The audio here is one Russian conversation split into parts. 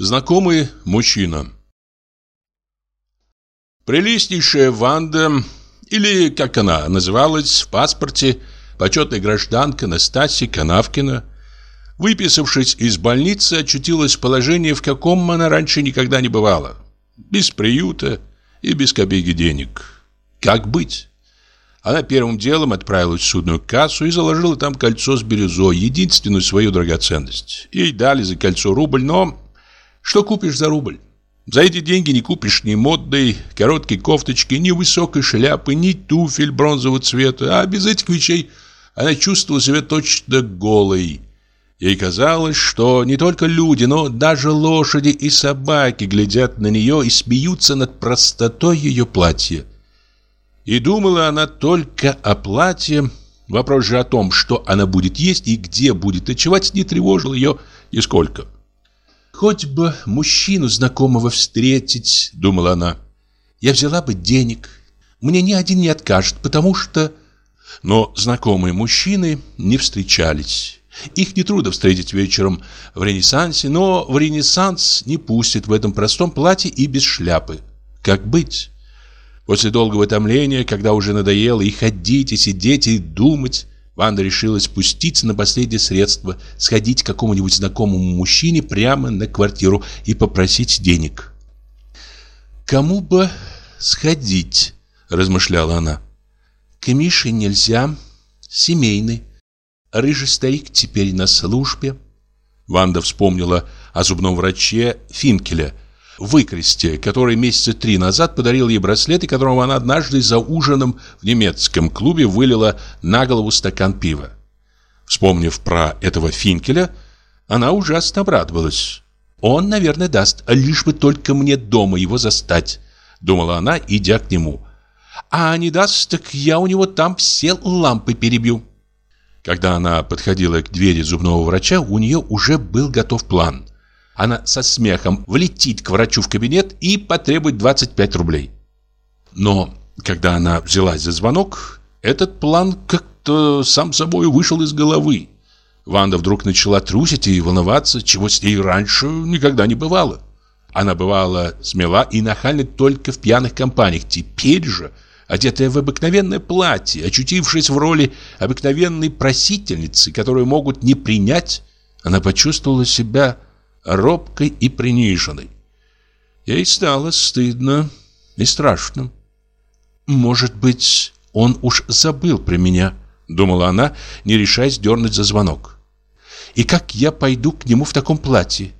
Знакомый мужчина Прелестнейшая Ванда, или, как она называлась в паспорте, почетная гражданка Настасья Канавкина, выписавшись из больницы, очутилась в положении, в каком она раньше никогда не бывала. Без приюта и без копейки денег. Как быть? Она первым делом отправилась в судную кассу и заложила там кольцо с бирюзой, единственную свою драгоценность. Ей дали за кольцо рубль, но что купишь за рубль? За эти деньги не купишь ни модной короткой кофточки, ни высокой шляпы, ни туфель бронзового цвета. А без этих вещей она чувствовала себя точно голой. Ей казалось, что не только люди, но даже лошади и собаки глядят на нее и смеются над простотой ее платья. И думала она только о платье. Вопрос же о том, что она будет есть и где будет ночевать, не тревожил ее нисколько. «Хоть бы мужчину знакомого встретить», — думала она. «Я взяла бы денег. Мне ни один не откажет, потому что...» Но знакомые мужчины не встречались. Их нетрудно встретить вечером в Ренессансе, но в Ренессанс не пустят в этом простом платье и без шляпы. Как быть? После долгого томления, когда уже надоело и ходить, и сидеть, и думать, Ванда решила спуститься на последнее средство, сходить к какому-нибудь знакомому мужчине прямо на квартиру и попросить денег. «Кому бы сходить?» – размышляла она. «К Мише нельзя, семейный. Рыжий старик теперь на службе». Ванда вспомнила о зубном враче Финкеля – выкресте, который месяца три назад подарил ей браслет, и которого она однажды за ужином в немецком клубе вылила на голову стакан пива. Вспомнив про этого Финкеля, она ужасно обрадовалась. «Он, наверное, даст, лишь бы только мне дома его застать», — думала она, идя к нему. «А не даст, так я у него там все лампы перебью». Когда она подходила к двери зубного врача, у нее уже был готов план — она со смехом влетит к врачу в кабинет и потребует 25 рублей. Но когда она взялась за звонок, этот план как-то сам собой вышел из головы. Ванда вдруг начала трусить и волноваться, чего с ней раньше никогда не бывало. Она бывала смела и нахальна только в пьяных компаниях. Теперь же, одетая в обыкновенное платье, очутившись в роли обыкновенной просительницы, которую могут не принять, она почувствовала себя робкой и приниженной. Ей стало стыдно и страшно. «Может быть, он уж забыл про меня», — думала она, не решаясь дернуть за звонок. «И как я пойду к нему в таком платье?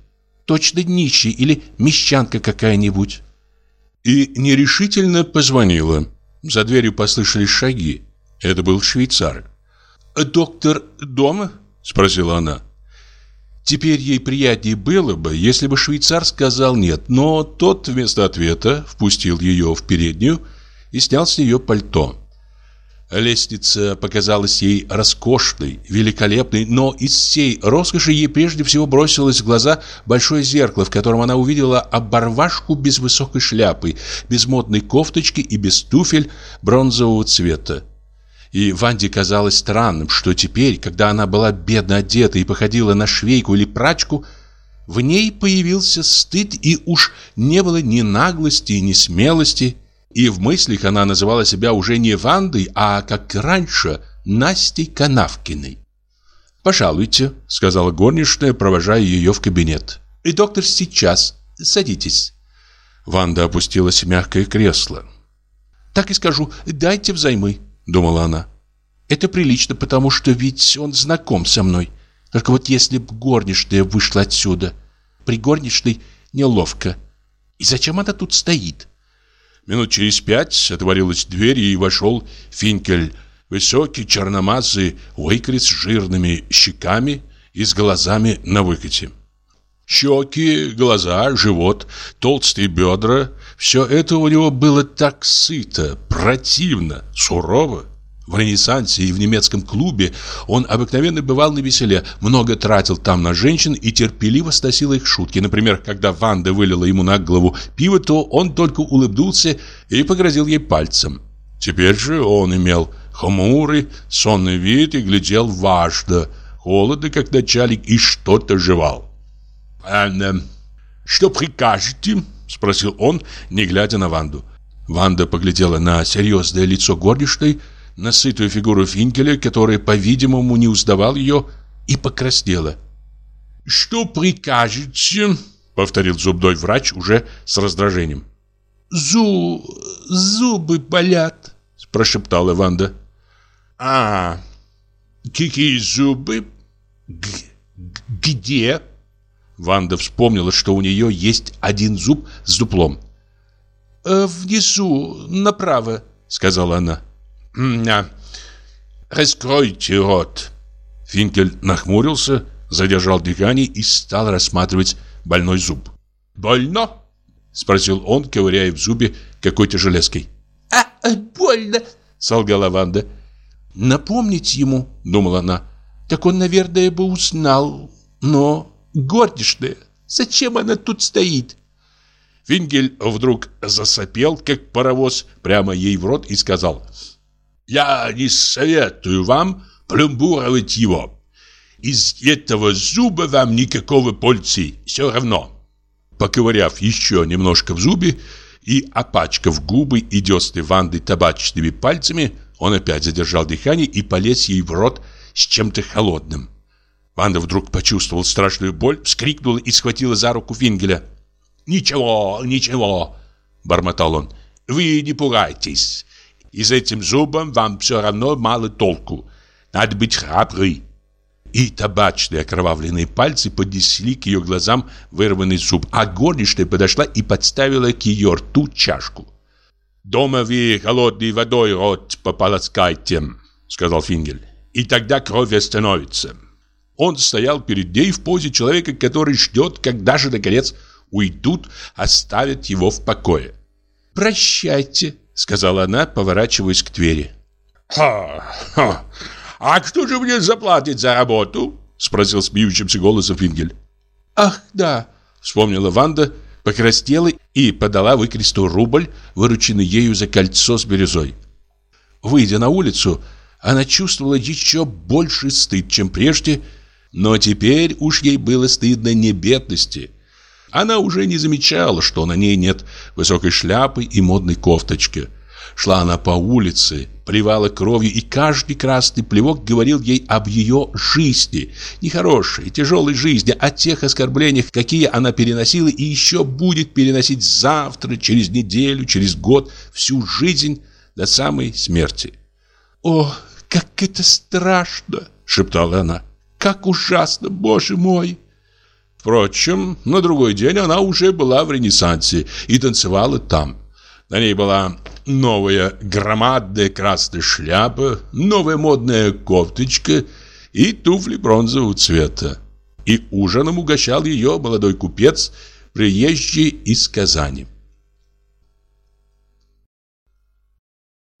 Точно нищий или мещанка какая-нибудь?» И нерешительно позвонила. За дверью послышались шаги. Это был швейцар. «Доктор дома?» — спросила она. Теперь ей приятнее было бы, если бы швейцар сказал «нет», но тот вместо ответа впустил ее в переднюю и снял с нее пальто. Лестница показалась ей роскошной, великолепной, но из всей роскоши ей прежде всего бросилось в глаза большое зеркало, в котором она увидела оборвашку без высокой шляпы, без модной кофточки и без туфель бронзового цвета. И Ванде казалось странным, что теперь, когда она была бедно одета и походила на швейку или прачку, в ней появился стыд, и уж не было ни наглости, ни смелости. И в мыслях она называла себя уже не Вандой, а, как раньше, Настей Канавкиной. «Пожалуйте», — сказала горничная, провожая ее в кабинет. «И доктор сейчас. Садитесь». Ванда опустилась в мягкое кресло. «Так и скажу, дайте взаймы», думала она. Это прилично, потому что ведь он знаком со мной. Только вот если б горничная вышла отсюда, при горничной неловко. И зачем она тут стоит? Минут через пять отворилась дверь и вошел Финкель, высокий, черномазый, выкрит с жирными щеками и с глазами на выкате. Щеки, глаза, живот, толстые бедра – все это у него было так сыто, противно, сурово. В Ренессансе и в немецком клубе он обыкновенно бывал на веселе, много тратил там на женщин и терпеливо сносил их шутки. Например, когда Ванда вылила ему на голову пиво, то он только улыбнулся и погрозил ей пальцем. Теперь же он имел хмурый, сонный вид и глядел важно, холодно, как начальник, и что-то жевал. «Анна, «Что прикажете?» – спросил он, не глядя на Ванду. Ванда поглядела на серьезное лицо горничной, на сытую фигуру Финкеля, который, по-видимому, не узнавал ее, и покраснела. «Что прикажете?» — повторил зубной врач уже с раздражением. «Зу... зубы болят», — прошептала Ванда. «А, какие зубы? Г где?» Ванда вспомнила, что у нее есть один зуб с дуплом. «Э, «Внизу, направо», — сказала она. «А, раскройте рот». Финкель нахмурился, задержал дыхание и стал рассматривать больной зуб. «Больно?» — спросил он, ковыряя в зубе какой-то железкой. «А, э, больно!» — солгала Ванда. «Напомнить ему», — думала она, — «так он, наверное, бы узнал. Но горничная, зачем она тут стоит?» Фингель вдруг засопел, как паровоз, прямо ей в рот и сказал «Я не советую вам пломбуровать его. Из этого зуба вам никакого пользы, все равно». Поковыряв еще немножко в зубе и опачкав губы и десны Ванды табачными пальцами, он опять задержал дыхание и полез ей в рот с чем-то холодным. Ванда вдруг почувствовала страшную боль, вскрикнула и схватила за руку Фингеля. «Ничего, ничего», — бормотал он, — «вы не пугайтесь. И с этим зубом вам все равно мало толку. Надо быть храбрый». И табачные окровавленные пальцы поднесли к ее глазам вырванный зуб, а горничная подошла и подставила к ее рту чашку. «Дома вы холодной водой рот пополоскайте», — сказал Фингель, — «и тогда кровь остановится». Он стоял перед ней в позе человека, который ждет, когда же, наконец, уйдут, оставят его в покое. «Прощайте», — сказала она, поворачиваясь к двери. «Ха-ха! А кто же мне заплатит за работу?» — спросил смеющимся голосом Фингель. «Ах, да!» — вспомнила Ванда, покраснела и подала выкресту рубль, вырученный ею за кольцо с бирюзой. Выйдя на улицу, она чувствовала еще больше стыд, чем прежде, но теперь уж ей было стыдно не бедности. Она уже не замечала, что на ней нет высокой шляпы и модной кофточки. Шла она по улице, плевала кровью, и каждый красный плевок говорил ей об ее жизни. Нехорошей, тяжелой жизни, о тех оскорблениях, какие она переносила и еще будет переносить завтра, через неделю, через год, всю жизнь до самой смерти. «О, как это страшно!» — шептала она. Как ужасно, боже мой!» Впрочем, на другой день она уже была в Ренессансе и танцевала там. На ней была новая громадная красная шляпа, новая модная кофточка и туфли бронзового цвета. И ужином угощал ее молодой купец, приезжий из Казани.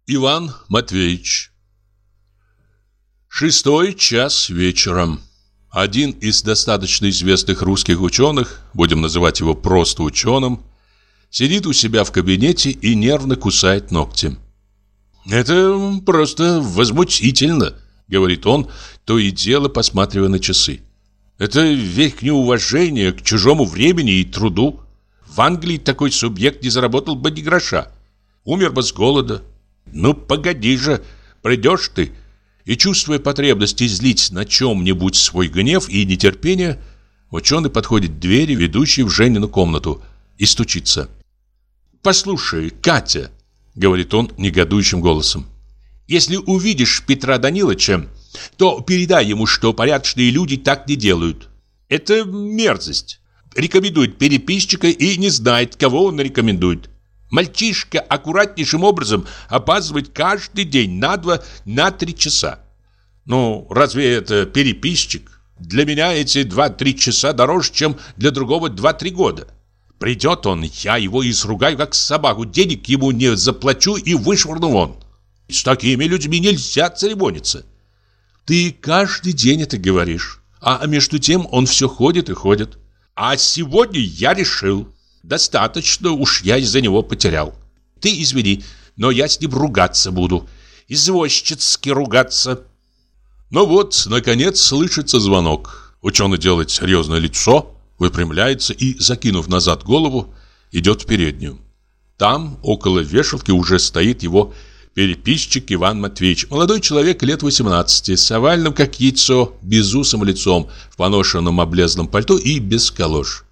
Иван Матвеевич Шестой час вечером. Один из достаточно известных русских ученых, будем называть его просто ученым, сидит у себя в кабинете и нервно кусает ногти. «Это просто возмутительно», — говорит он, то и дело посматривая на часы. «Это век неуважения к чужому времени и труду. В Англии такой субъект не заработал бы ни гроша. Умер бы с голода. Ну, погоди же, придешь ты, и чувствуя потребность излить на чем-нибудь свой гнев и нетерпение, ученый подходит к двери, ведущей в Женину комнату, и стучится. «Послушай, Катя», — говорит он негодующим голосом, «если увидишь Петра Даниловича, то передай ему, что порядочные люди так не делают. Это мерзость. Рекомендует переписчика и не знает, кого он рекомендует. Мальчишка аккуратнейшим образом опаздывает каждый день на два, на три часа. Ну, разве это переписчик? Для меня эти два-три часа дороже, чем для другого два-три года. Придет он, я его изругаю как собаку, денег ему не заплачу и вышвырну вон. С такими людьми нельзя церемониться. Ты каждый день это говоришь, а между тем он все ходит и ходит. А сегодня я решил, Достаточно уж я из-за него потерял. Ты извини, но я с ним ругаться буду. Извозчицки ругаться. Ну вот, наконец, слышится звонок. Ученый делает серьезное лицо, выпрямляется и, закинув назад голову, идет в переднюю. Там, около вешалки, уже стоит его переписчик Иван Матвеевич. Молодой человек лет 18, с овальным, как яйцо, безусым лицом, в поношенном облезлом пальто и без калош.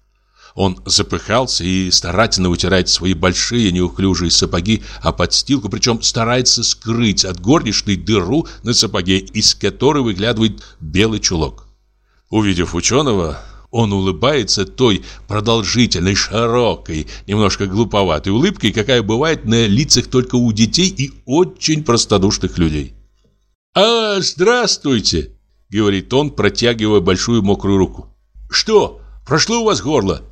Он запыхался и старательно вытирает свои большие неуклюжие сапоги о подстилку, причем старается скрыть от горничной дыру на сапоге, из которой выглядывает белый чулок. Увидев ученого, он улыбается той продолжительной, широкой, немножко глуповатой улыбкой, какая бывает на лицах только у детей и очень простодушных людей. «А, здравствуйте!» — говорит он, протягивая большую мокрую руку. «Что, прошло у вас горло?»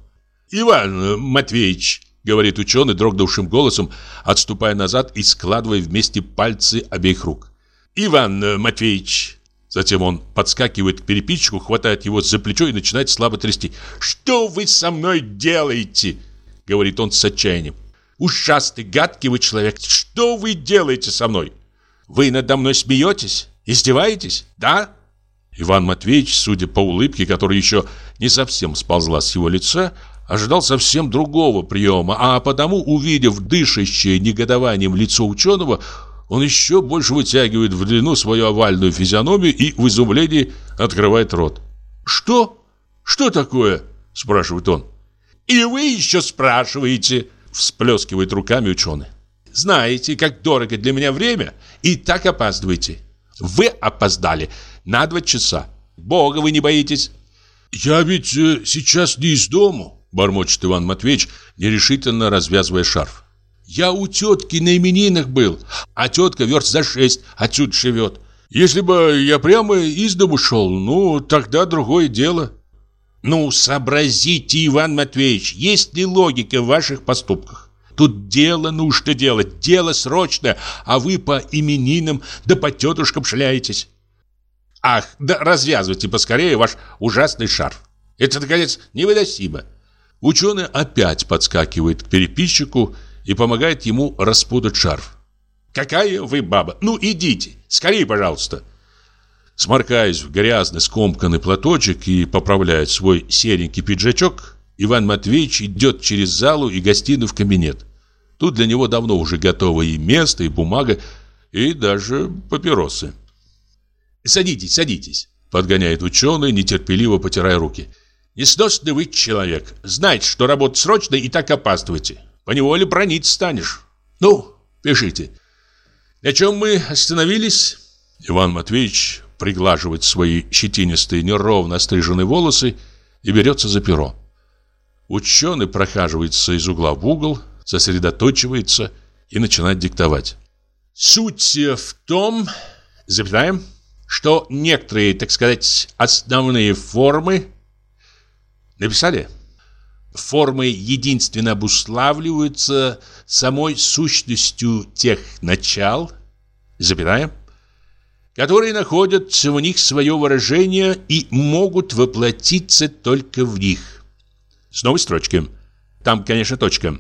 «Иван Матвеевич!» — говорит ученый дрогнувшим голосом, отступая назад и складывая вместе пальцы обеих рук. «Иван Матвеевич, Затем он подскакивает к переписчику, хватает его за плечо и начинает слабо трясти. «Что вы со мной делаете?» — говорит он с отчаянием. «Ужасный, гадкий вы человек. Что вы делаете со мной? Вы надо мной смеетесь? Издеваетесь? Да?» Иван Матвеевич, судя по улыбке, которая еще не совсем сползла с его лица, ожидал совсем другого приема, а потому, увидев дышащее негодованием лицо ученого, он еще больше вытягивает в длину свою овальную физиономию и в изумлении открывает рот. «Что? Что такое?» – спрашивает он. «И вы еще спрашиваете?» – всплескивает руками ученый. «Знаете, как дорого для меня время, и так опаздываете. Вы опоздали на два часа. Бога вы не боитесь?» «Я ведь э, сейчас не из дому», – бормочет Иван Матвеевич, нерешительно развязывая шарф. Я у тетки на именинах был, а тетка верст за шесть отсюда живет. Если бы я прямо из дому шел, ну, тогда другое дело. Ну, сообразите, Иван Матвеевич, есть ли логика в ваших поступках? Тут дело нужно делать, дело срочное, а вы по именинам да по тетушкам шляетесь. Ах, да развязывайте поскорее ваш ужасный шарф. Это, наконец, невыносимо. Ученый опять подскакивает к переписчику и помогает ему распутать шарф. «Какая вы баба! Ну, идите! Скорее, пожалуйста!» Сморкаясь в грязный скомканный платочек и поправляет свой серенький пиджачок, Иван Матвеевич идет через залу и гостиную в кабинет. Тут для него давно уже готово и место, и бумага, и даже папиросы. «Садитесь, садитесь», — подгоняет ученый, нетерпеливо потирая руки. «Несносный вы человек. Знаете, что работа срочная и так опаздываете. Поневоле бронить станешь. Ну, пишите. На чем мы остановились? Иван Матвеевич приглаживает свои щетинистые, неровно остриженные волосы и берется за перо. Ученый прохаживается из угла в угол, сосредоточивается и начинает диктовать. Суть в том, запятаем, что некоторые, так сказать, основные формы... Написали? формы единственно обуславливаются самой сущностью тех начал, запятая, которые находят в них свое выражение и могут воплотиться только в них. С новой строчки. Там, конечно, точка.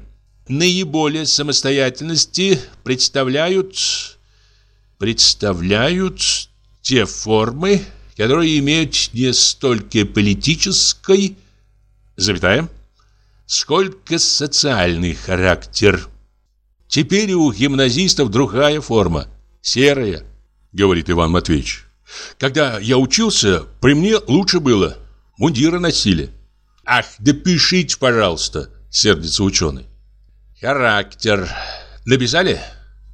Наиболее самостоятельности представляют представляют те формы, которые имеют не столько политической, запятая, сколько социальный характер. Теперь у гимназистов другая форма, серая, говорит Иван Матвеевич. Когда я учился, при мне лучше было. Мундиры носили. Ах, да пожалуйста, сердится ученый. Характер. Написали?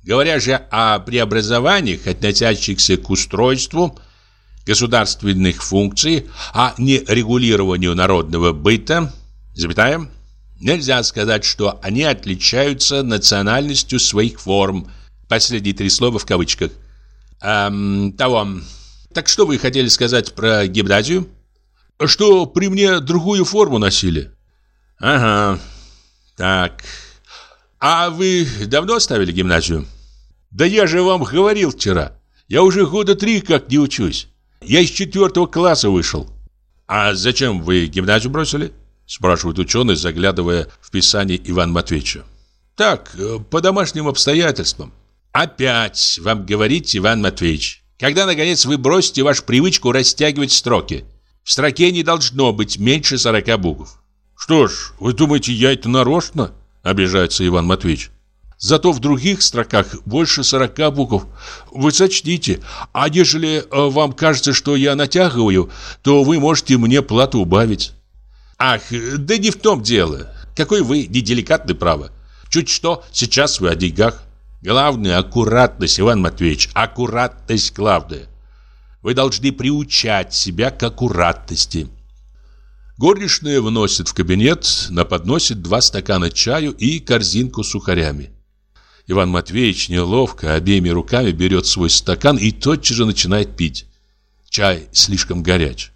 Говоря же о преобразованиях, относящихся к устройству государственных функций, а не регулированию народного быта, запятая, Нельзя сказать, что они отличаются национальностью своих форм. Последние три слова в кавычках. Эм, того. Так что вы хотели сказать про гимназию? Что при мне другую форму носили. Ага. Так. А вы давно оставили гимназию? Да я же вам говорил вчера. Я уже года три как не учусь. Я из четвертого класса вышел. А зачем вы гимназию бросили? Спрашивает ученый, заглядывая в писание Ивана Матвеевича. Так, э, по домашним обстоятельствам. Опять вам говорить, Иван Матвеевич. Когда, наконец, вы бросите вашу привычку растягивать строки? В строке не должно быть меньше 40 букв. Что ж, вы думаете, я это нарочно? Обижается Иван Матвеевич. Зато в других строках больше 40 букв. Вы сочтите. А ежели э, вам кажется, что я натягиваю, то вы можете мне плату убавить. Ах, да не в том дело. Какой вы неделикатный, право. Чуть что, сейчас вы о деньгах. Главное, аккуратность, Иван Матвеевич, аккуратность главная. Вы должны приучать себя к аккуратности. Горничная вносит в кабинет на подносе два стакана чаю и корзинку с сухарями. Иван Матвеевич неловко обеими руками берет свой стакан и тотчас же начинает пить. Чай слишком горяч.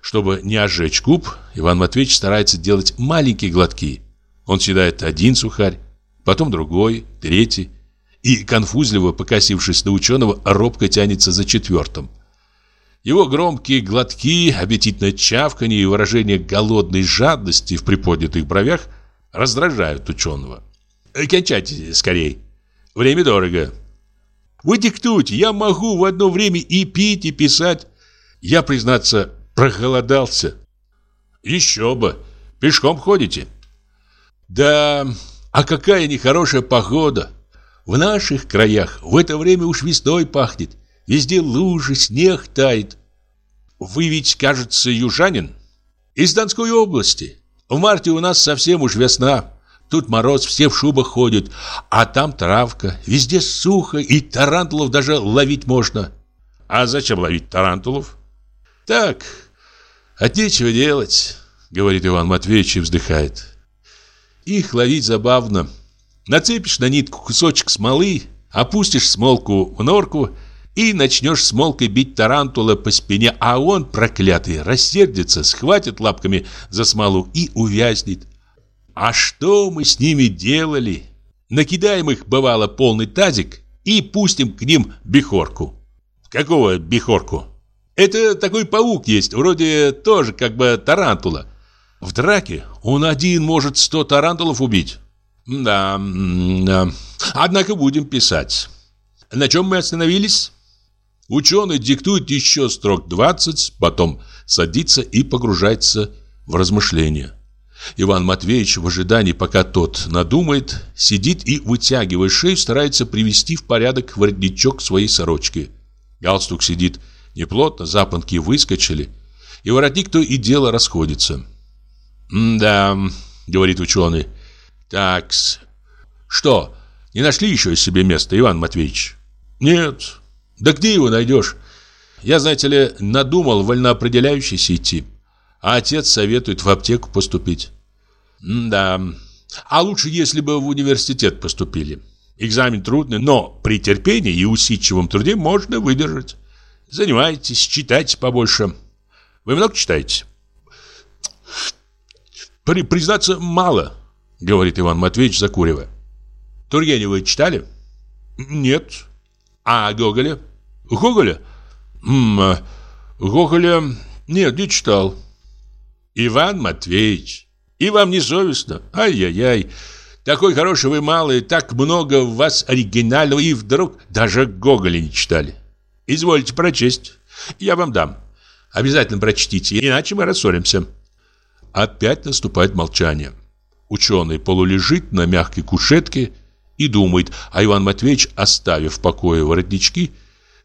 Чтобы не ожечь губ, Иван Матвеевич старается делать маленькие глотки. Он съедает один сухарь, потом другой, третий, и, конфузливо покосившись на ученого, робко тянется за четвертым. Его громкие глотки, аппетитное чавканье и выражение голодной жадности в приподнятых бровях раздражают ученого. «Кончайте скорей. Время дорого». «Вы диктуйте, я могу в одно время и пить, и писать». Я, признаться, проголодался. «Еще бы. Пешком ходите?» «Да, а какая нехорошая погода. В наших краях в это время уж весной пахнет. Везде лужи, снег тает. Вы ведь, кажется, южанин? Из Донской области. В марте у нас совсем уж весна. Тут мороз, все в шубах ходят, а там травка. Везде сухо, и тарантулов даже ловить можно. А зачем ловить тарантулов? Так, от нечего делать, говорит Иван Матвеевич и вздыхает. Их ловить забавно. Нацепишь на нитку кусочек смолы, опустишь смолку в норку и начнешь смолкой бить тарантула по спине, а он, проклятый, рассердится, схватит лапками за смолу и увязнет. А что мы с ними делали? Накидаем их, бывало, полный тазик и пустим к ним бихорку. Какого бихорку? Это такой паук есть, вроде тоже как бы тарантула. В драке он один может сто тарантулов убить. Да, да. Однако будем писать. На чем мы остановились? Ученый диктует еще строк 20, потом садится и погружается в размышления. Иван Матвеевич в ожидании, пока тот надумает, сидит и, вытягивая шею, старается привести в порядок воротничок своей сорочки. Галстук сидит неплотно, запонки выскочили, и воротник то и дело расходится. «Да», — говорит ученый, — «такс». «Что, не нашли еще себе место, Иван Матвеевич?» «Нет, да где его найдешь? Я, знаете ли, надумал вольноопределяющийся идти. А отец советует в аптеку поступить. Да. А лучше, если бы в университет поступили. Экзамен трудный, но при терпении и усидчивом труде можно выдержать. Занимайтесь, читайте побольше. Вы много читаете? При, признаться, мало, говорит Иван Матвеевич, закуривая. Тургенева читали? Нет. А Гоголя? Гоголя? М -м, Гоголя нет, не читал. Иван Матвеевич, и вам не совестно? Ай-яй-яй. Такой хороший вы малый, так много в вас оригинального, и вдруг даже Гоголя не читали. Извольте прочесть. Я вам дам. Обязательно прочтите, иначе мы рассоримся. Опять наступает молчание. Ученый полулежит на мягкой кушетке и думает, а Иван Матвеевич, оставив в покое воротнички,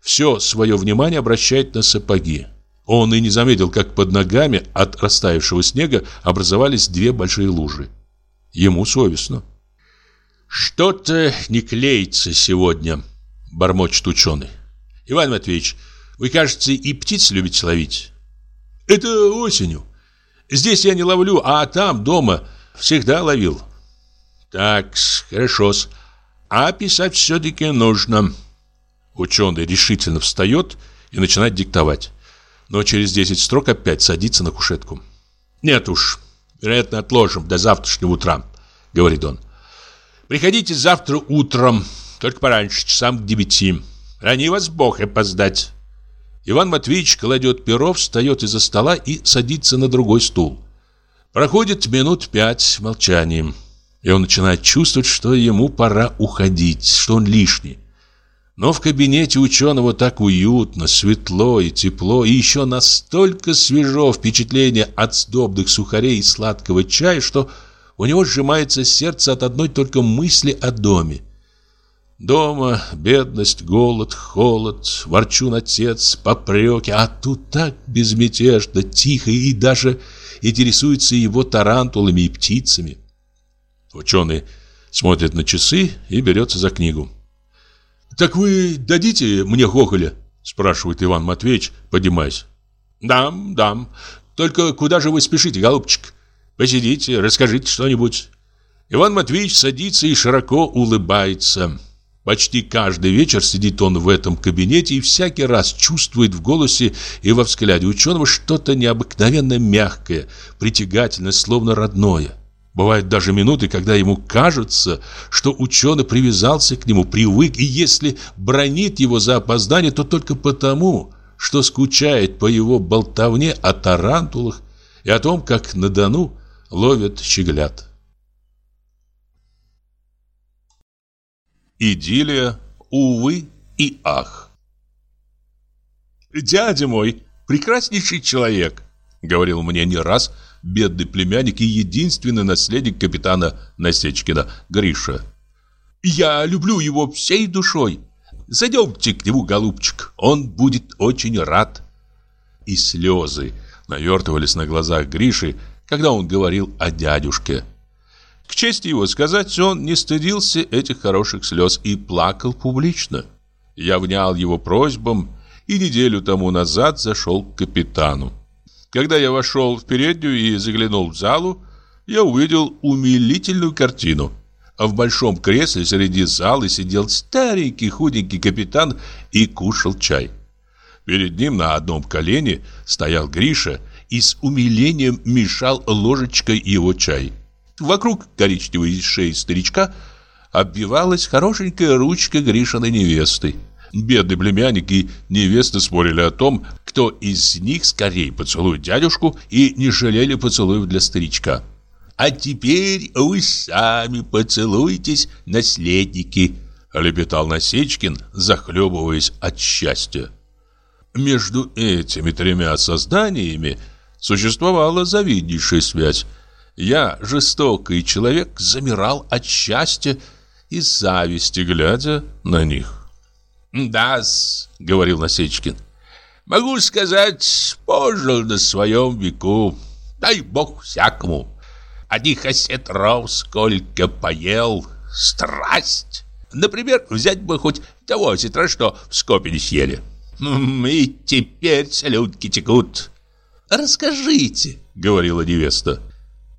все свое внимание обращает на сапоги. Он и не заметил, как под ногами от растаявшего снега образовались две большие лужи. Ему совестно. «Что-то не клеится сегодня», — бормочет ученый. «Иван Матвеевич, вы, кажется, и птиц любите ловить?» «Это осенью. Здесь я не ловлю, а там, дома, всегда ловил». «Так, хорошо-с. А писать все-таки нужно. Ученый решительно встает и начинает диктовать. Но через 10 строк опять садится на кушетку. «Нет уж, вероятно, отложим до завтрашнего утра», — говорит он. «Приходите завтра утром, только пораньше, часам к девяти. Ранее вас Бог опоздать». Иван Матвеевич кладет перо, встает из-за стола и садится на другой стул. Проходит минут пять молчанием. И он начинает чувствовать, что ему пора уходить, что он лишний. Но в кабинете ученого так уютно, светло и тепло, и еще настолько свежо впечатление от сдобных сухарей и сладкого чая, что у него сжимается сердце от одной только мысли о доме. Дома бедность, голод, холод, ворчун отец, попреки, а тут так безмятежно, тихо и даже интересуются его тарантулами и птицами. Ученый смотрит на часы и берется за книгу. «Так вы дадите мне Гоголя?» спрашивает Иван Матвеевич, поднимаясь. «Дам, дам. Только куда же вы спешите, голубчик? Посидите, расскажите что-нибудь». Иван Матвеевич садится и широко улыбается. Почти каждый вечер сидит он в этом кабинете и всякий раз чувствует в голосе и во взгляде ученого что-то необыкновенно мягкое, притягательное, словно родное. Бывают даже минуты, когда ему кажется, что ученый привязался к нему, привык, и если бронит его за опоздание, то только потому, что скучает по его болтовне о тарантулах и о том, как на Дону ловят щеглят. Идиллия, увы и ах. «Дядя мой, прекраснейший человек», — говорил мне не раз бедный племянник и единственный наследник капитана Насечкина, Гриша. «Я люблю его всей душой. Зайдемте к нему, голубчик, он будет очень рад». И слезы навертывались на глазах Гриши, когда он говорил о дядюшке. К чести его сказать, он не стыдился этих хороших слез и плакал публично. Я внял его просьбам и неделю тому назад зашел к капитану. Когда я вошел в переднюю и заглянул в залу, я увидел умилительную картину. А в большом кресле среди зала сидел старенький худенький капитан и кушал чай. Перед ним на одном колене стоял Гриша и с умилением мешал ложечкой его чай. Вокруг коричневой шеи старичка обвивалась хорошенькая ручка Гришиной невесты. Бедный племянник и невеста спорили о том, кто из них скорее поцелует дядюшку, и не жалели поцелуев для старичка. «А теперь вы сами поцелуйтесь, наследники», — лепетал Насечкин, захлебываясь от счастья. Между этими тремя созданиями существовала завиднейшая связь. Я, жестокий человек, замирал от счастья и зависти, глядя на них. «Да-с», — говорил Насечкин, — «могу сказать, пожил на своем веку, дай бог всякому. Одних осетров сколько поел, страсть. Например, взять бы хоть того осетра, что в Скопине съели. И теперь салютки текут». «Расскажите», — говорила невеста.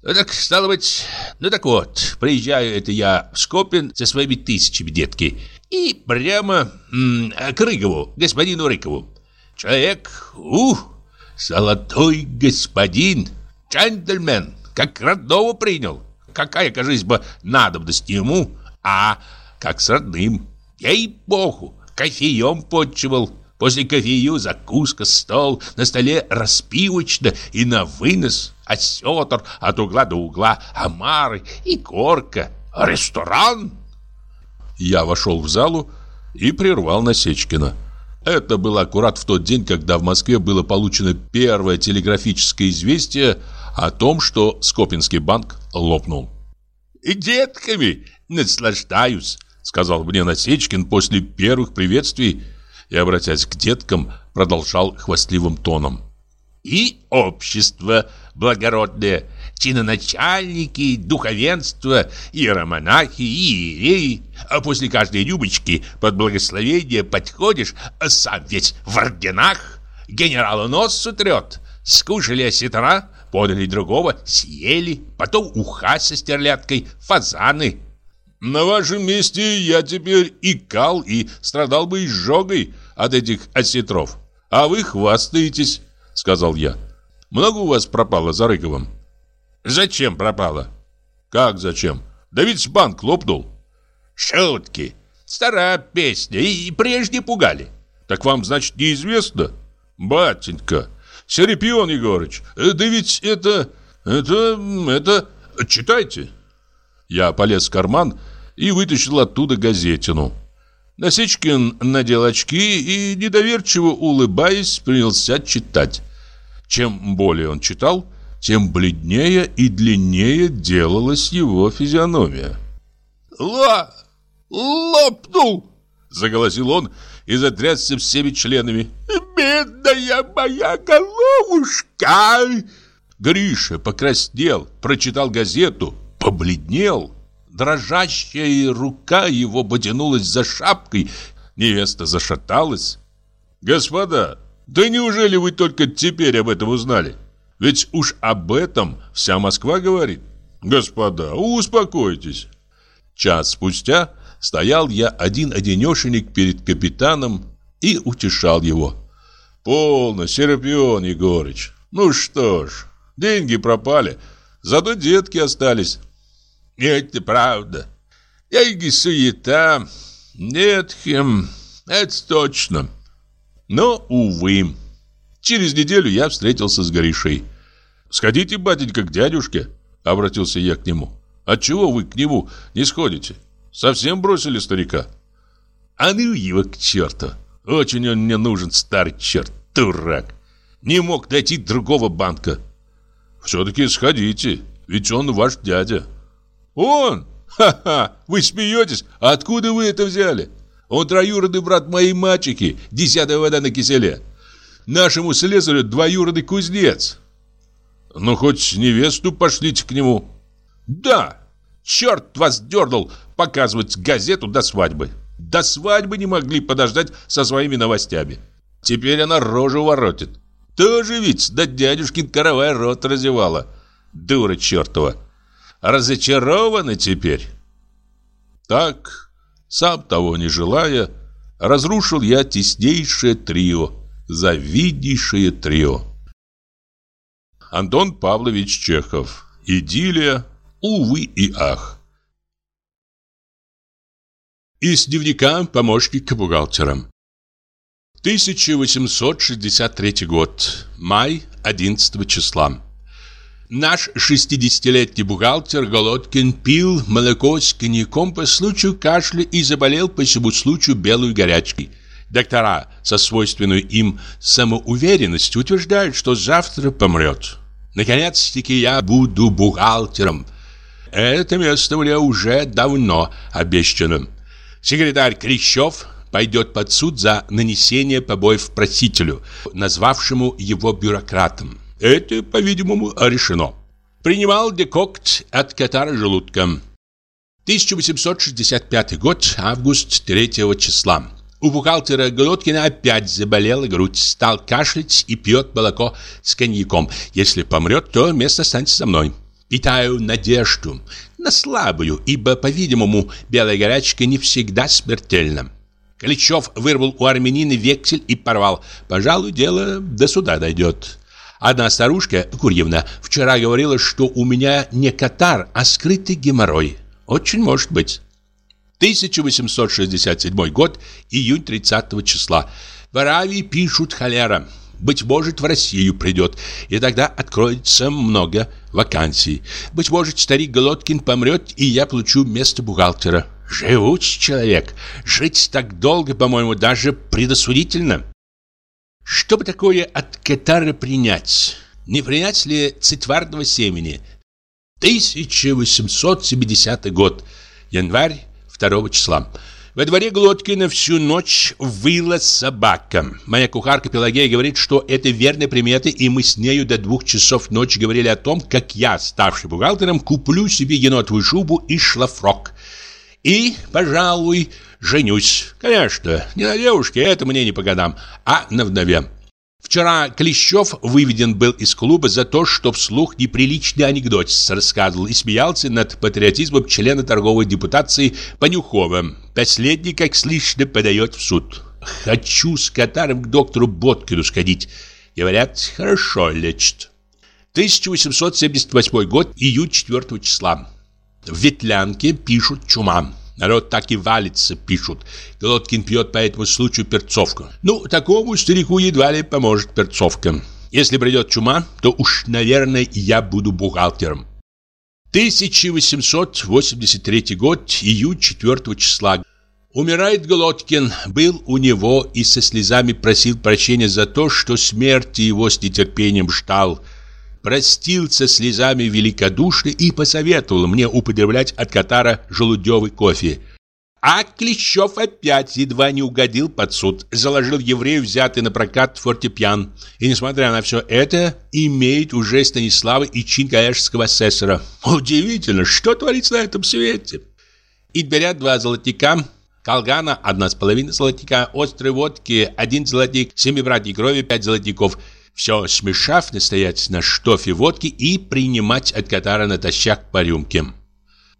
Ну так, стало быть, ну так вот, приезжаю это я в Скопин со своими тысячами, детки, и прямо к Рыгову, господину Рыкову. Человек, ух, золотой господин, джентльмен, как родного принял. Какая, кажись бы, надобность ему, а как с родным. Ей-богу, кофеем подчивал. После кофею закуска, стол, на столе распивочно и на вынос, осетр от угла до угла, омары и корка. Ресторан я вошел в залу и прервал Насечкина. Это было аккурат в тот день, когда в Москве было получено первое телеграфическое известие о том, что Скопинский банк лопнул. «И детками наслаждаюсь», — сказал мне Насечкин после первых приветствий и, обратясь к деткам, продолжал хвастливым тоном. «И общество благородное, чиноначальники, духовенство, иеромонахи, иереи. А после каждой рюмочки под благословение подходишь, а сам весь в орденах, генералу нос сутрет. Скушали осетра, подали другого, съели, потом уха со стерляткой, фазаны. На вашем месте я теперь и кал, и страдал бы изжогой от этих осетров. А вы хвастаетесь, сказал я. Много у вас пропало за Рыковым? Зачем пропало? Как зачем? Да ведь банк лопнул. Шутки. Старая песня, и прежде пугали. Так вам, значит, неизвестно? Батенька, Серепион Егорыч, э, да ведь это... это... это... читайте. Я полез в карман и вытащил оттуда газетину. Насечкин надел очки и, недоверчиво улыбаясь, принялся читать. Чем более он читал, тем бледнее и длиннее делалась его физиономия. «Ла! Лопнул!» — заголосил он и затрясся всеми членами. «Бедная моя головушка!» Гриша покраснел, прочитал газету, побледнел. Дрожащая рука его потянулась за шапкой, невеста зашаталась. «Господа, да неужели вы только теперь об этом узнали? Ведь уж об этом вся Москва говорит. Господа, успокойтесь». Час спустя стоял я один-одинешенек перед капитаном и утешал его. «Полно, Серапион Егорыч. Ну что ж, деньги пропали, зато детки остались». «Это правда. Деньги суета. Нет, хем, это точно». Но, увы, через неделю я встретился с Горишей. «Сходите, батенька, к дядюшке», — обратился я к нему. «Отчего вы к нему не сходите? Совсем бросили старика?» «А ну его к черту! Очень он мне нужен, старый черт, дурак! Не мог найти другого банка!» «Все-таки сходите, ведь он ваш дядя». «Он? Ха-ха! Вы смеетесь? Откуда вы это взяли?» Он троюродный брат моей мачехи, десятая вода на киселе. Нашему слесарю двоюродный кузнец. Ну, хоть невесту пошлите к нему. Да, черт вас дернул показывать газету до свадьбы. До свадьбы не могли подождать со своими новостями. Теперь она рожу воротит. Тоже ведь да дядюшкин каравай рот разевала. Дура чертова. Разочарована теперь. Так сам того не желая, разрушил я теснейшее трио, завиднейшее трио. Антон Павлович Чехов. Идиллия, увы и ах. Из дневника помощника бухгалтера. 1863 год. Май 11 числа. Наш 60-летний бухгалтер Голодкин пил молоко с коньяком по случаю кашля и заболел по всему случаю белой горячкой. Доктора со свойственной им самоуверенностью утверждают, что завтра помрет. Наконец-таки я буду бухгалтером. Это место мне уже давно обещано. Секретарь Крещев пойдет под суд за нанесение побоев просителю, назвавшему его бюрократом. Это, по-видимому, решено. Принимал декокт от катара желудка. 1865 год, август 3 числа. У бухгалтера Голодкина опять заболела грудь, стал кашлять и пьет молоко с коньяком. Если помрет, то место останется со мной. Питаю надежду на слабую, ибо, по-видимому, белая горячка не всегда смертельна. Каличев вырвал у армянина вексель и порвал. Пожалуй, дело до суда дойдет. Одна старушка, Курьевна, вчера говорила, что у меня не катар, а скрытый геморрой. Очень может быть. 1867 год, июнь 30 числа. В Аравии пишут холера. Быть может, в Россию придет, и тогда откроется много вакансий. Быть может, старик Голодкин помрет, и я получу место бухгалтера. Живучий человек. Жить так долго, по-моему, даже предосудительно. Что бы такое от катара принять? Не принять ли цитварного семени? 1870 год, январь 2 числа. Во дворе Глоткина всю ночь выла собака. Моя кухарка Пелагея говорит, что это верная примета, и мы с нею до двух часов ночи говорили о том, как я, ставший бухгалтером, куплю себе енотовую шубу и шлафрок. И, пожалуй, женюсь. Конечно, не на девушке, это мне не по годам, а на вдове. Вчера Клещев выведен был из клуба за то, что вслух неприличный анекдот рассказывал и смеялся над патриотизмом члена торговой депутации Панюхова. Последний, как слышно, подает в суд. «Хочу с Катаром к доктору Боткину сходить». Говорят, хорошо лечит. 1878 год, июнь 4 числа. В Ветлянке пишут чума. Народ так и валится, пишут. Глоткин пьет по этому случаю перцовку. Ну, такому старику едва ли поможет перцовка. Если придет чума, то уж, наверное, я буду бухгалтером. 1883 год, июнь 4 числа. Умирает Глоткин, был у него и со слезами просил прощения за то, что смерти его с нетерпением ждал. Простился слезами великодушно и посоветовал мне употреблять от Катара желудевый кофе. А Клещев опять едва не угодил под суд, заложил еврею взятый на прокат фортепиан. И, несмотря на все это, имеет уже Станислава и чин гаэшского асессора. Удивительно, что творится на этом свете. И берят два золотика, Колгана – одна с половиной золотика, острой водки – один золотик, семибратьей крови – пять золотиков. Все смешав, настоять на штофе водки и принимать от Катара натощак по рюмке.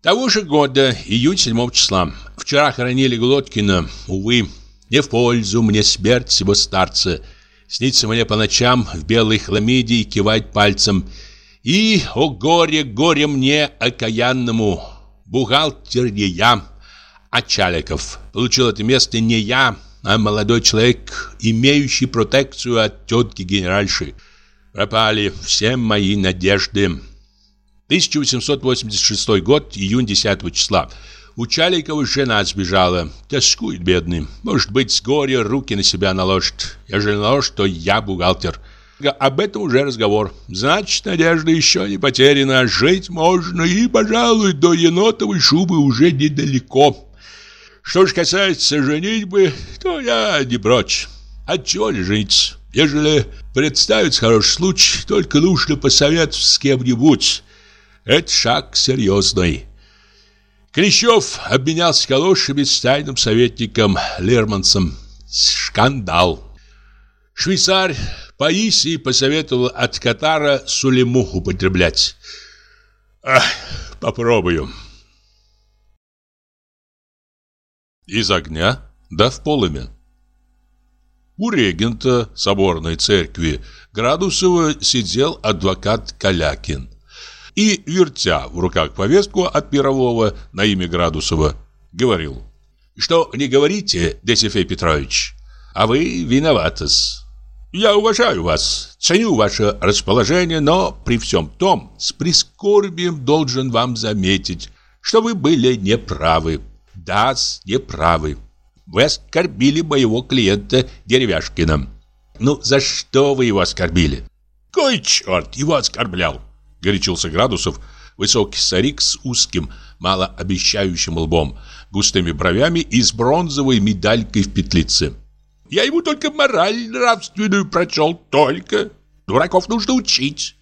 Того же года, июнь 7 числа, вчера хоронили Глоткина, увы, не в пользу мне смерть всего старца. Снится мне по ночам в белой хламиде и кивает пальцем. И, о горе, горе мне окаянному, бухгалтер не я, а Чаликов. Получил это место не я, а молодой человек, имеющий протекцию от тетки генеральши. Пропали все мои надежды. 1886 год, июнь 10 числа. У Чаликова жена сбежала. Тоскует бедный. Может быть, с горя руки на себя наложит. Я же наложит, что я бухгалтер. Об этом уже разговор. Значит, надежда еще не потеряна. Жить можно и, пожалуй, до енотовой шубы уже недалеко. Что ж касается женитьбы, то я не прочь. Отчего ли жениться? Ежели представится хороший случай, только нужно посоветоваться с кем-нибудь. Это шаг серьезный. Клещев обменялся калошами с тайным советником Лермансом. Скандал. Швейцарь Паисий посоветовал от Катара сулему употреблять. Ах, попробую. Из огня да в полыми. У регента соборной церкви Градусова сидел адвокат Калякин. И, вертя в руках повестку от мирового на имя Градусова, говорил. «Что не говорите, Десифей Петрович, а вы виноваты-с. Я уважаю вас, ценю ваше расположение, но при всем том, с прискорбием должен вам заметить, что вы были неправы. Да, неправы. Вы оскорбили моего клиента Деревяшкина. Ну, за что вы его оскорбили? Кой черт его оскорблял? Горячился Градусов, высокий старик с узким, малообещающим лбом, густыми бровями и с бронзовой медалькой в петлице. Я ему только мораль нравственную прочел, только. Дураков нужно учить.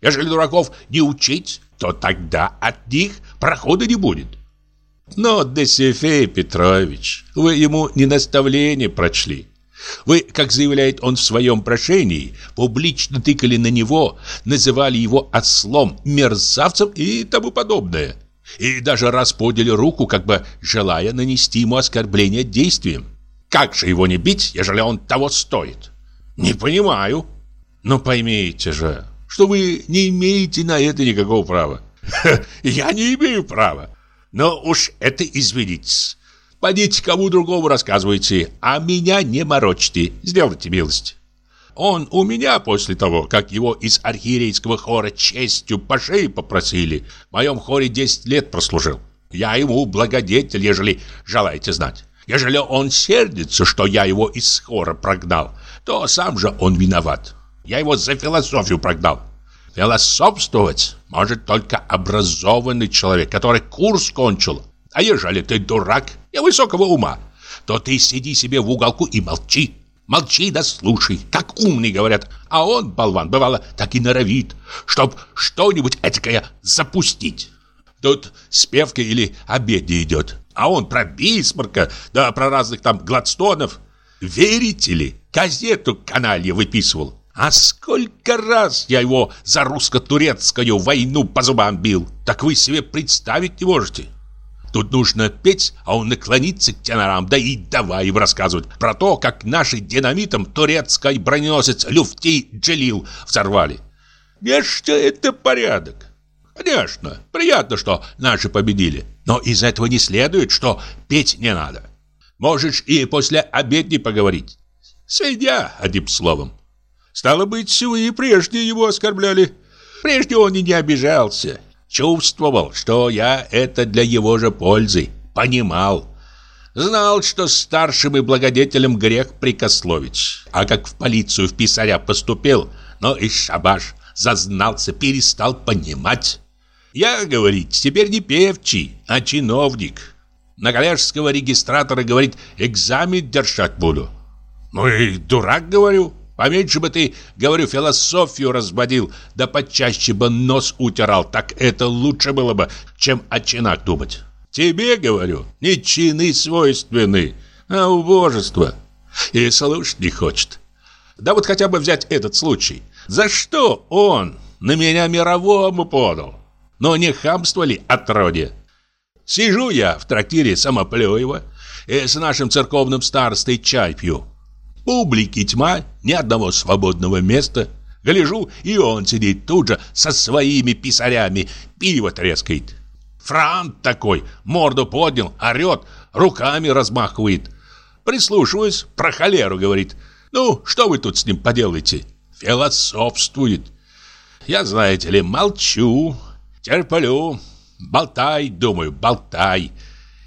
Если дураков не учить, то тогда от них прохода не будет. Но, Досифей Петрович, вы ему не наставление прочли. Вы, как заявляет он в своем прошении, публично тыкали на него, называли его ослом, мерзавцем и тому подобное. И даже раз подняли руку, как бы желая нанести ему оскорбление действием. Как же его не бить, ежели он того стоит? Не понимаю. Но поймите же, что вы не имеете на это никакого права. Я не имею права. Но уж это извините. Пойдите кому другому рассказывайте, а меня не морочьте. Сделайте милость. Он у меня после того, как его из архиерейского хора честью по шее попросили, в моем хоре 10 лет прослужил. Я ему благодетель, ежели желаете знать. Ежели он сердится, что я его из хора прогнал, то сам же он виноват. Я его за философию прогнал. Философствовать может только образованный человек, который курс кончил. А ежели ты дурак и высокого ума, то ты сиди себе в уголку и молчи. Молчи да слушай, как умный говорят. А он, болван, бывало, так и норовит, чтоб что-нибудь этакое запустить. Тут спевка или обедня идет. А он про Бисмарка, да про разных там Гладстонов. Верите ли, газету каналье выписывал. А сколько раз я его за русско-турецкую войну по зубам бил, так вы себе представить не можете. Тут нужно петь, а он наклонится к тенорам, да и давай им рассказывать про то, как наши динамитом турецкий броненосец Люфти Джелил взорвали. Нечто это порядок. Конечно, приятно, что наши победили, но из этого не следует, что петь не надо. Можешь и после обедни поговорить. Сведя, одним словом. Стало быть, вы и прежде его оскорбляли. Прежде он и не обижался. Чувствовал, что я это для его же пользы. Понимал. Знал, что старшим и благодетелем грех прикословить. А как в полицию в писаря поступил, но и шабаш, зазнался, перестал понимать. Я, говорит, теперь не певчий, а чиновник. На коллежского регистратора, говорит, экзамен держать буду. Ну и дурак, говорю. Поменьше бы ты, говорю, философию разводил, да почаще бы нос утирал. Так это лучше было бы, чем о чинах думать. Тебе, говорю, не чины свойственны, а убожество. И слушать не хочет. Да вот хотя бы взять этот случай. За что он на меня мировому подал? Но не хамство ли отродье? Сижу я в трактире Самоплюева и с нашим церковным старостой чай пью. Публики тьма, ни одного свободного места. Гляжу, и он сидит тут же со своими писарями, пиво трескает. Франт такой, морду поднял, орет, руками размахивает. Прислушиваюсь, про холеру говорит. Ну, что вы тут с ним поделаете? Философствует. Я, знаете ли, молчу, терплю, болтай, думаю, болтай.